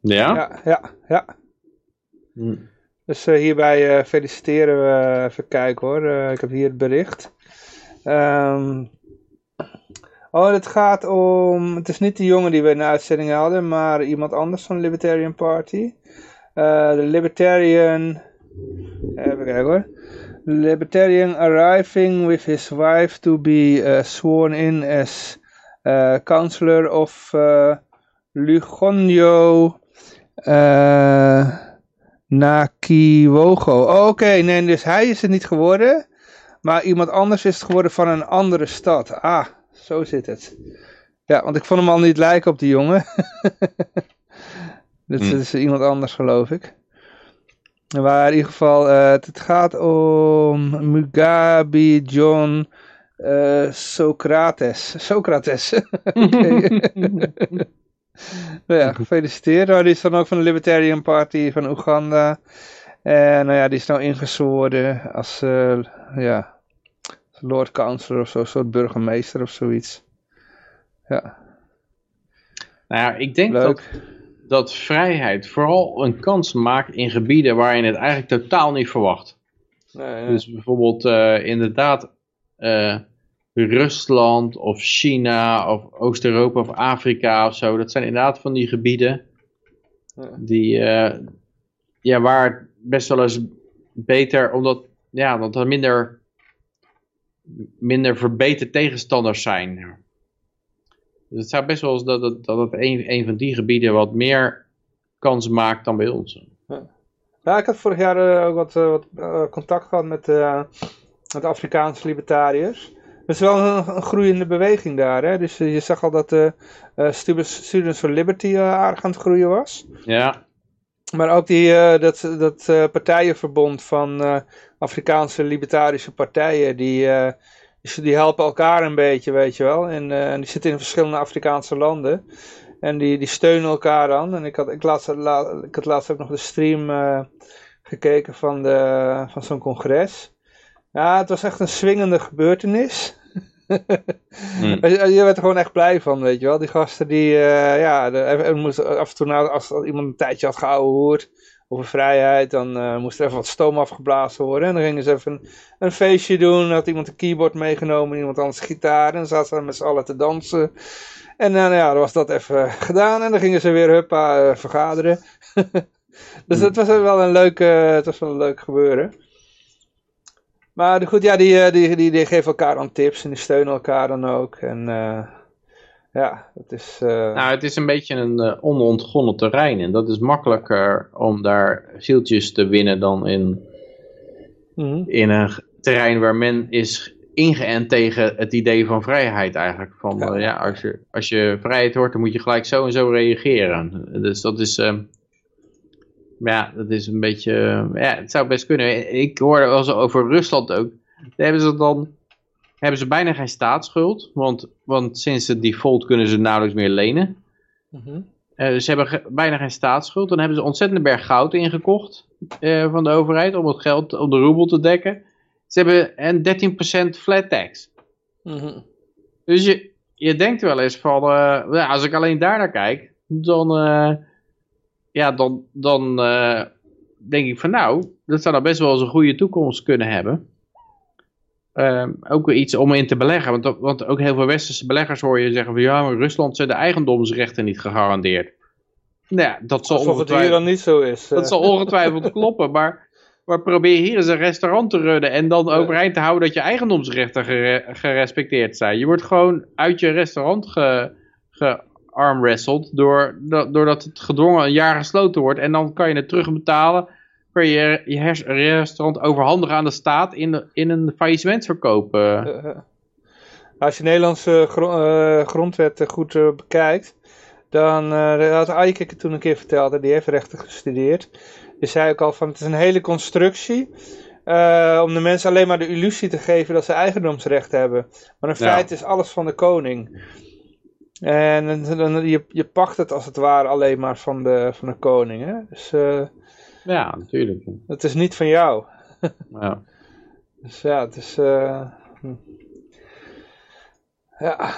Ja? Ja, ja, ja. Hm. Dus hierbij feliciteren we, even kijken hoor, ik heb hier het bericht. Um, oh, het gaat om, het is niet de jongen die we in de uitzending hadden, maar iemand anders van de Libertarian Party. Uh, de Libertarian, even kijken hoor. Libertarian arriving with his wife to be uh, sworn in as uh, counselor of uh, Lugonio Nakiwogo. Oh, Oké, nee, dus hij is het niet geworden. Maar iemand anders is het geworden van een andere stad. Ah, zo zit het. Ja, want ik vond hem al niet lijken op die jongen. Dit hm. is iemand anders geloof ik. Maar in ieder geval, uh, het gaat om Mugabe John uh, Socrates. Socrates. nou ja, gefeliciteerd. Nou, die is dan ook van de Libertarian Party van Oeganda. En nou ja, die is nou ingezworen als, uh, ja, Lord of zo, een soort burgemeester of zoiets. Ja. Nou ja, ik denk dat, dat vrijheid vooral een kans maakt in gebieden waar je het eigenlijk totaal niet verwacht. Nee, Dus bijvoorbeeld uh, inderdaad uh, Rusland of China of Oost-Europa of Afrika of zo. Dat zijn inderdaad van die gebieden die, uh, ja, waar het best wel eens beter, omdat ja, dat er minder minder verbeterd tegenstanders zijn. Dus het zou best wel eens dat het, dat het een, een van die gebieden wat meer kans maakt dan bij ons. Ja, ik had vorig jaar uh, ook wat, uh, wat uh, contact gehad met, met Afrikaanse libertariërs. Er is wel een, een, groeiende beweging daar. Hè? Dus je zag al dat de Students for Liberty aardig aan het groeien was. Ja. Maar ook die, dat, dat partijenverbond van Afrikaanse libertarische partijen, die, uh, die helpen elkaar een beetje, weet je wel. En, uh, en die zitten in verschillende Afrikaanse landen. En die, die steunen elkaar dan. En ik had, ik, laatst, la, ik had laatst ook nog de stream uh, gekeken van, de, van zo'n congres. Ja, het was echt een swingende gebeurtenis. hmm. Je werd er gewoon echt blij van, weet je wel. Die gasten die, ja, de, er moest af en toe, nou, als iemand een tijdje had gehouden over vrijheid. Dan uh, moest er even wat stoom afgeblazen worden. En dan gingen ze even een, een feestje doen. Dan had iemand een keyboard meegenomen, iemand anders gitaar. En dan zaten ze met z'n allen te dansen. En dan, ja, dan was dat even gedaan. En dan gingen ze weer huppa uh, vergaderen. dus het was wel een leuk, uh, het was wel een leuk gebeuren. Maar goed, ja, die, die, die, die geven elkaar dan tips en die steunen elkaar dan ook. En ja, het is... Uh... Nou, het is een beetje een uh, onontgonnen terrein. En dat is makkelijker om daar zieltjes te winnen dan in, mm in een terrein waar men is ingeënt tegen het idee van vrijheid eigenlijk. Van, ja. Uh, ja, als, je, als je vrijheid hoort, dan moet je gelijk zo en zo reageren. Dus dat is... ja, dat is een beetje... ja, het zou best kunnen. Ik hoorde wel zo over Rusland ook. Daar hebben ze dan hebben ze bijna geen staatsschuld. Want, want sinds de default kunnen ze nauwelijks meer lenen. Uh ze hebben bijna geen staatsschuld. Dan hebben ze ontzettend berg goud ingekocht uh, van de overheid om het geld op de roebel te dekken. Ze hebben een 13% flat tax. Mhm. Dus je, je denkt wel eens van, uh, ja, als ik alleen daar naar kijk, dan, ja, dan, dan denk ik van nou, dat zou dan best wel eens een goede toekomst kunnen hebben. Uh, ook weer iets om in te beleggen. Want, want ook heel veel westerse beleggers hoor je zeggen van ja, maar Rusland zijn de eigendomsrechten niet gegarandeerd. Nou ja, dat zal Alsof ongetwijfeld, het hier dan niet zo is. Dat zal ongetwijfeld kloppen, maar, maar probeer hier eens een restaurant te runnen en dan overeind te houden dat je eigendomsrechten gerespecteerd zijn. Je wordt gewoon uit je restaurant ge, gearmwrestled door, doordat het gedwongen een jaar gesloten wordt en dan kan je het terugbetalen kun je je restaurant overhandigen aan de staat in, in een faillissementsverkoop. Uh. Als je Nederlandse uh, grondwet goed bekijkt, dan had Eike toen een keer verteld, die heeft rechten gestudeerd. Die zei ook al van het is een hele constructie om de mensen alleen maar de illusie te geven dat ze eigendomsrecht hebben. Maar in feite is alles van de koning. En je, je pakt het als het ware alleen maar van de, van de koning. Hè? Dus ja, natuurlijk. Het is niet van jou. ja. Dus ja, het is... Uh, ja.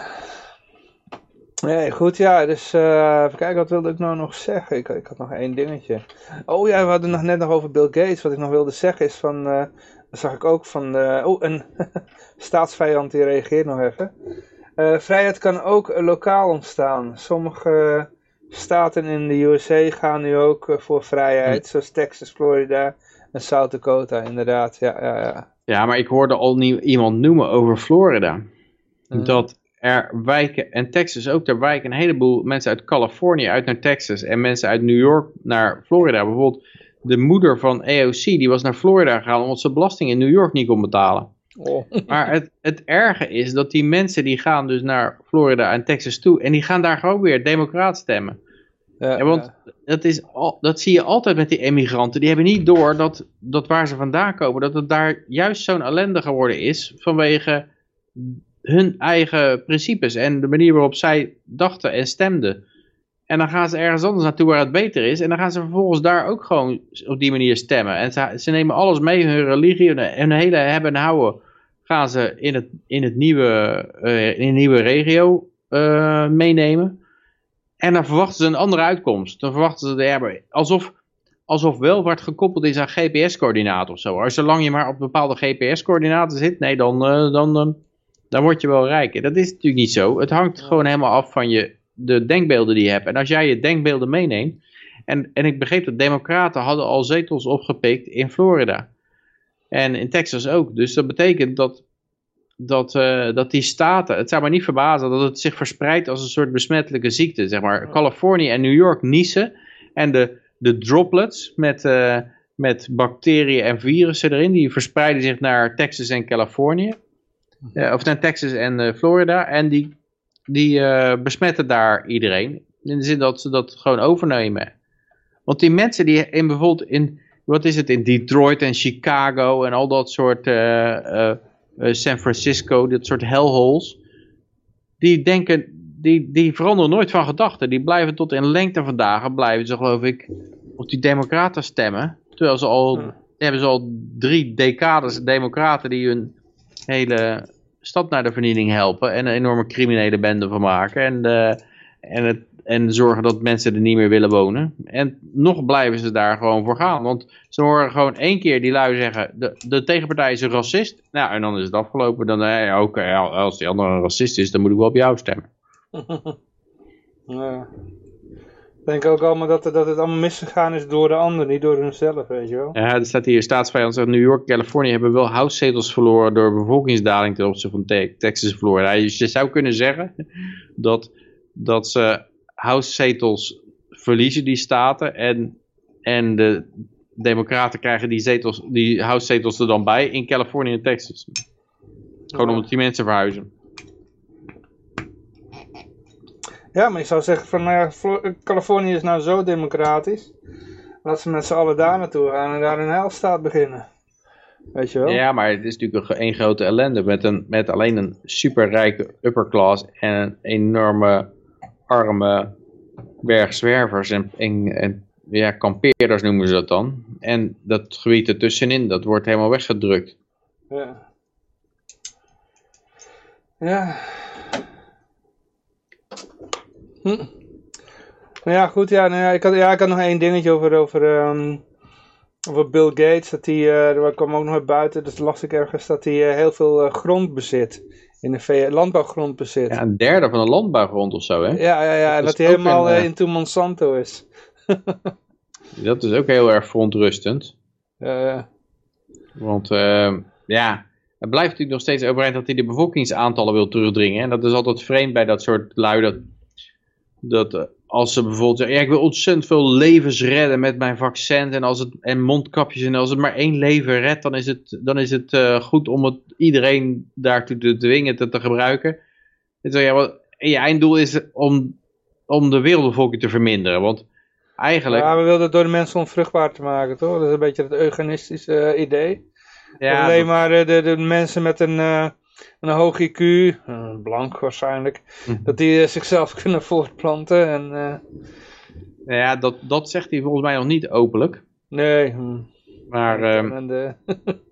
Nee, goed, ja, dus uh, even kijken, wat wilde ik nou nog zeggen? Ik, ik had nog één dingetje. Oh ja, we hadden nog net nog over Bill Gates. Wat ik nog wilde zeggen is van, uh, dat zag ik ook van, uh, oh, een staatsvijand die reageert nog even. vrijheid kan ook lokaal ontstaan. Sommige staten in de USA gaan nu ook voor vrijheid, hm. zoals Texas, Florida en South Dakota, inderdaad. Ja, ja, ja. ja maar ik hoorde al iemand noemen over Florida. Dat er wijken, en Texas ook, er wijken een heleboel mensen uit Californië uit naar Texas en mensen uit New York naar Florida. Bijvoorbeeld de moeder van AOC, die was naar Florida gegaan omdat ze belasting in New York niet kon betalen. Oh. Maar het, het erge is dat die mensen die gaan dus naar Florida en Texas toe en die gaan daar gewoon weer democraat stemmen. Ja, want dat, is dat zie je altijd met die emigranten. Die hebben niet door dat, dat waar ze vandaan komen, dat het daar juist zo'n ellende geworden is vanwege hun eigen principes en de manier waarop zij dachten en stemden. En dan gaan ze ergens anders naartoe waar het beter is. En dan gaan ze vervolgens daar ook gewoon op die manier stemmen. En ze, ze nemen alles mee, hun religie, hun, hele hebben en houden. Gaan ze in het, in het nieuwe, uh, in een nieuwe regio uh, meenemen. En dan verwachten ze een andere uitkomst. Dan verwachten ze de alsof, alsof wel wordt gekoppeld is aan GPS-coördinaten of zo. Als zolang je maar op bepaalde GPS-coördinaten zit, nee, dan, uh, dan, dan dan word je wel rijk. dat is natuurlijk niet zo. Het hangt gewoon helemaal af van je, de denkbeelden die je hebt. En als jij je denkbeelden meeneemt. En, en ik begreep dat democraten hadden al zetels opgepikt in Florida. En in Texas ook. Dus dat betekent dat, dat, uh, dat die staten, het zou me niet verbazen dat het zich verspreidt als een soort besmettelijke ziekte. Zeg maar. Californië en New York niezen. En de, de droplets met, uh, met bacteriën en virussen erin, die verspreiden zich naar Texas en Californië of naar Texas en Florida. En die, die besmetten daar iedereen. In de zin dat ze dat gewoon overnemen. Want die mensen die in bijvoorbeeld in, wat is het, in Detroit en Chicago en al dat soort, uh, San Francisco, dat soort hellholes. Die denken, die, die veranderen nooit van gedachten. Die blijven tot in lengte van dagen, blijven ze geloof ik op die democraten stemmen. Terwijl ze al, hebben ze al drie decades democraten die hun hele stad naar de vernieling helpen en een enorme criminele bende van maken en, de, en, het, en zorgen dat mensen er niet meer willen wonen. En nog blijven ze daar gewoon voor gaan, want ze horen gewoon één keer die lui zeggen, de, de tegenpartij is een racist, nou en dan is het afgelopen, dan eh, oké, als die andere een racist is, dan moet ik wel op jou stemmen. ja denk ook allemaal dat, dat het allemaal misgegaan is door de ander, niet door hunzelf, weet je wel. Ja, er staat hier, staatsvijand zegt New York en Californië hebben wel house verloren door bevolkingsdaling ten opzichte van Texas en Florida. Dus je zou kunnen zeggen dat, dat ze house verliezen, die staten, en, en de democraten krijgen die, zetels, die house er dan bij in Californië en Texas. Gewoon omdat die mensen verhuizen. Ja, maar ik zou zeggen van, nou ja, Californië is nou zo democratisch. Laat ze met z'n allen daar naartoe gaan en daar een heilstaat beginnen. Weet je wel? Ja, maar het is natuurlijk een, een grote ellende met, een, met alleen een superrijke upperclass en een enorme arme berg zwervers en, en, en ja, kampeerders noemen ze dat dan. En dat gebied ertussenin, dat wordt helemaal weggedrukt. Ja. Ja, Hm. Nou ja, goed. Ja, nou ja, ik, had, ja, ik had nog één dingetje over, over, um, over Bill Gates. Dat hij, uh, kwam ook nog naar buiten, dus las ik ergens, dat hij uh, heel veel uh, grond bezit. In de VS, landbouwgrond bezit. Ja, een derde van de landbouwgrond of zo, hè? Ja, ja, ja. Dat, dat hij helemaal een, into Monsanto is. dat is ook heel erg verontrustend. Ja, ja. Want, ehm, ja, het blijft natuurlijk nog steeds overeind dat hij de bevolkingsaantallen wil terugdringen. En dat is altijd vreemd bij dat soort lui dat dat eh, als ze bijvoorbeeld zeggen, ja, ik wil ontzettend veel levens redden met mijn vaccin en, als het, en mondkapjes en als het maar één leven redt, dan is het, dan is het uh, goed om het, iedereen daartoe te dwingen te, te gebruiken. En, zo, ja, wat, en je einddoel is om, om de wereldbevolking te verminderen, want eigenlijk... Ja, we wilden het door de mensen onvruchtbaar te maken, toch? Dat is een beetje het eugenistische uh, idee. Ja, alleen maar de, de mensen met een een hoog IQ, uh, blank waarschijnlijk, mhm. dat die uh, zichzelf kunnen voortplanten. En, uh... Ja, dat, dat zegt hij volgens mij nog niet openlijk. Nee. Hm. Maar... En de...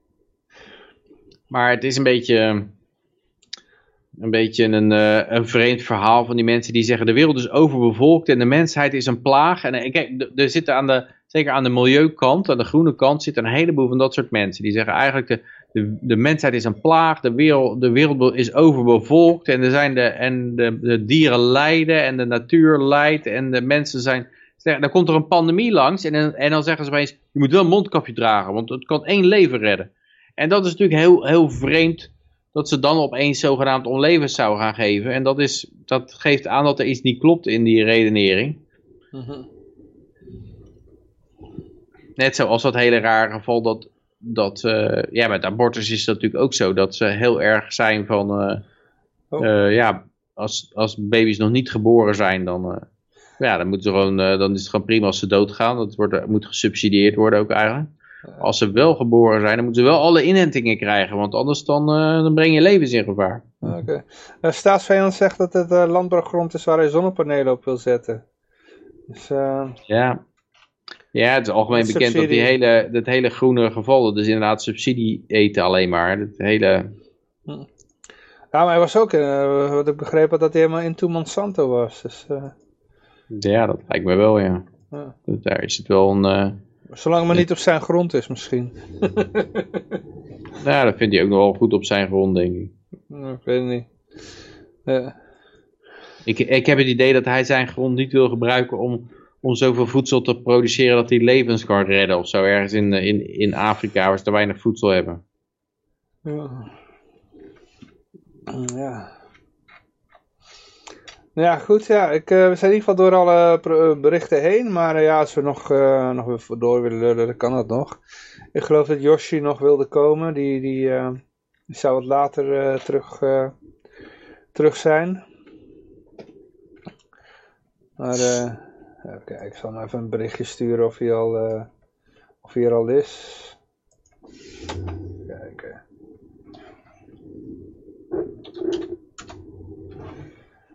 Maar het is een beetje, een, beetje een, uh, een vreemd verhaal van die mensen die zeggen de wereld is overbevolkt en de mensheid is een plaag. En uh, kijk, er zitten aan de, zeker aan de milieukant, aan de groene kant, zitten een heleboel van dat soort mensen. Die zeggen eigenlijk de, de, de mensheid is een plaag, de wereld, de wereld is overbevolkt en, er zijn de, en de, de dieren lijden en de natuur lijdt en de mensen zijn... Dan komt er een pandemie langs en, en dan zeggen ze opeens, je moet wel een mondkapje dragen, want het kan één leven redden. En dat is natuurlijk heel, heel vreemd dat ze dan opeens zogenaamd om levens zouden gaan geven. En dat, is, dat geeft aan dat er iets niet klopt in die redenering. Mm Net zoals dat hele rare geval dat, dat uh, ja, met abortus is dat natuurlijk ook zo. Dat ze heel erg zijn van, uh, oh. uh, ja, als, als baby's nog niet geboren zijn, dan, ja, dan, moeten ze gewoon, dan is het gewoon prima als ze doodgaan. Dat wordt, moet gesubsidieerd worden ook eigenlijk. Als ze wel geboren zijn, dan moeten ze wel alle inentingen krijgen, want anders dan, dan breng je levens in gevaar. Oké. Okay. Uh, staatsvijand zegt dat het uh, landbouwgrond is waar hij zonnepanelen op wil zetten. Dus, uh, ja. ja, het is algemeen bekend dat die hele, dat hele groene geval, is inderdaad subsidie eten alleen maar. Dat hele... Hm. Ja, maar hij was ook, wat ik begrepen, dat hij helemaal into Monsanto was. Dus, ja, dat lijkt me wel, ja. ja. Daar is het wel een Zolang het maar niet op zijn grond is misschien. nou, dat vindt hij ook nog wel goed op zijn grond, denk ik. Nou, ik weet het niet. Ik, ik heb het idee dat hij zijn grond niet wil gebruiken om, om zoveel voedsel te produceren dat hij levens kan redden of zo. Ergens in, in, in Afrika waar ze te weinig voedsel hebben. Ja. Ja. Ja, goed. Ja. Ik, uh, we zijn in ieder geval door alle eh, berichten heen. Maar uh, ja, als we nog, uh, nog weer door willen lullen, dan kan dat nog. Ik geloof dat Yoshi nog wilde komen. Die, die, zou wat later terug, terug zijn. Maar even kijken, ik zal hem even een berichtje sturen of hij al, of hij al is. Kijken.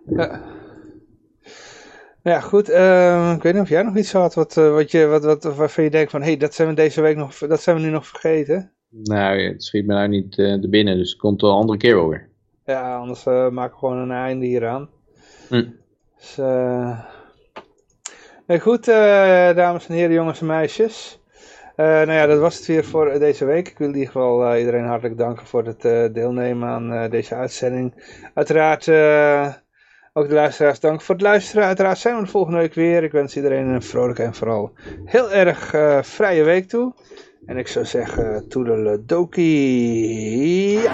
Ja. Ja, goed. Uh, ik weet niet of jij nog iets had wat, uh, wat je, wat, wat, waarvan je denkt van, hé, hey, dat zijn we deze week nog, dat zijn we nu nog vergeten. Nou, het schiet me nou niet uh, er binnen, dus het komt wel een andere keer wel weer. Ja, anders maken we gewoon een einde hieraan. Hm. Dus, nee, goed, dames en heren, jongens en meisjes. nou ja, dat was het weer voor deze week. Ik wil in ieder geval iedereen hartelijk danken voor het deelnemen aan deze uitzending. Uiteraard ook de luisteraars, dank voor het luisteren. Uiteraard zijn we de volgende week weer. Ik wens iedereen een vrolijke en vooral heel erg uh, vrije week toe. En ik zou zeggen, toedeledokie. Ja.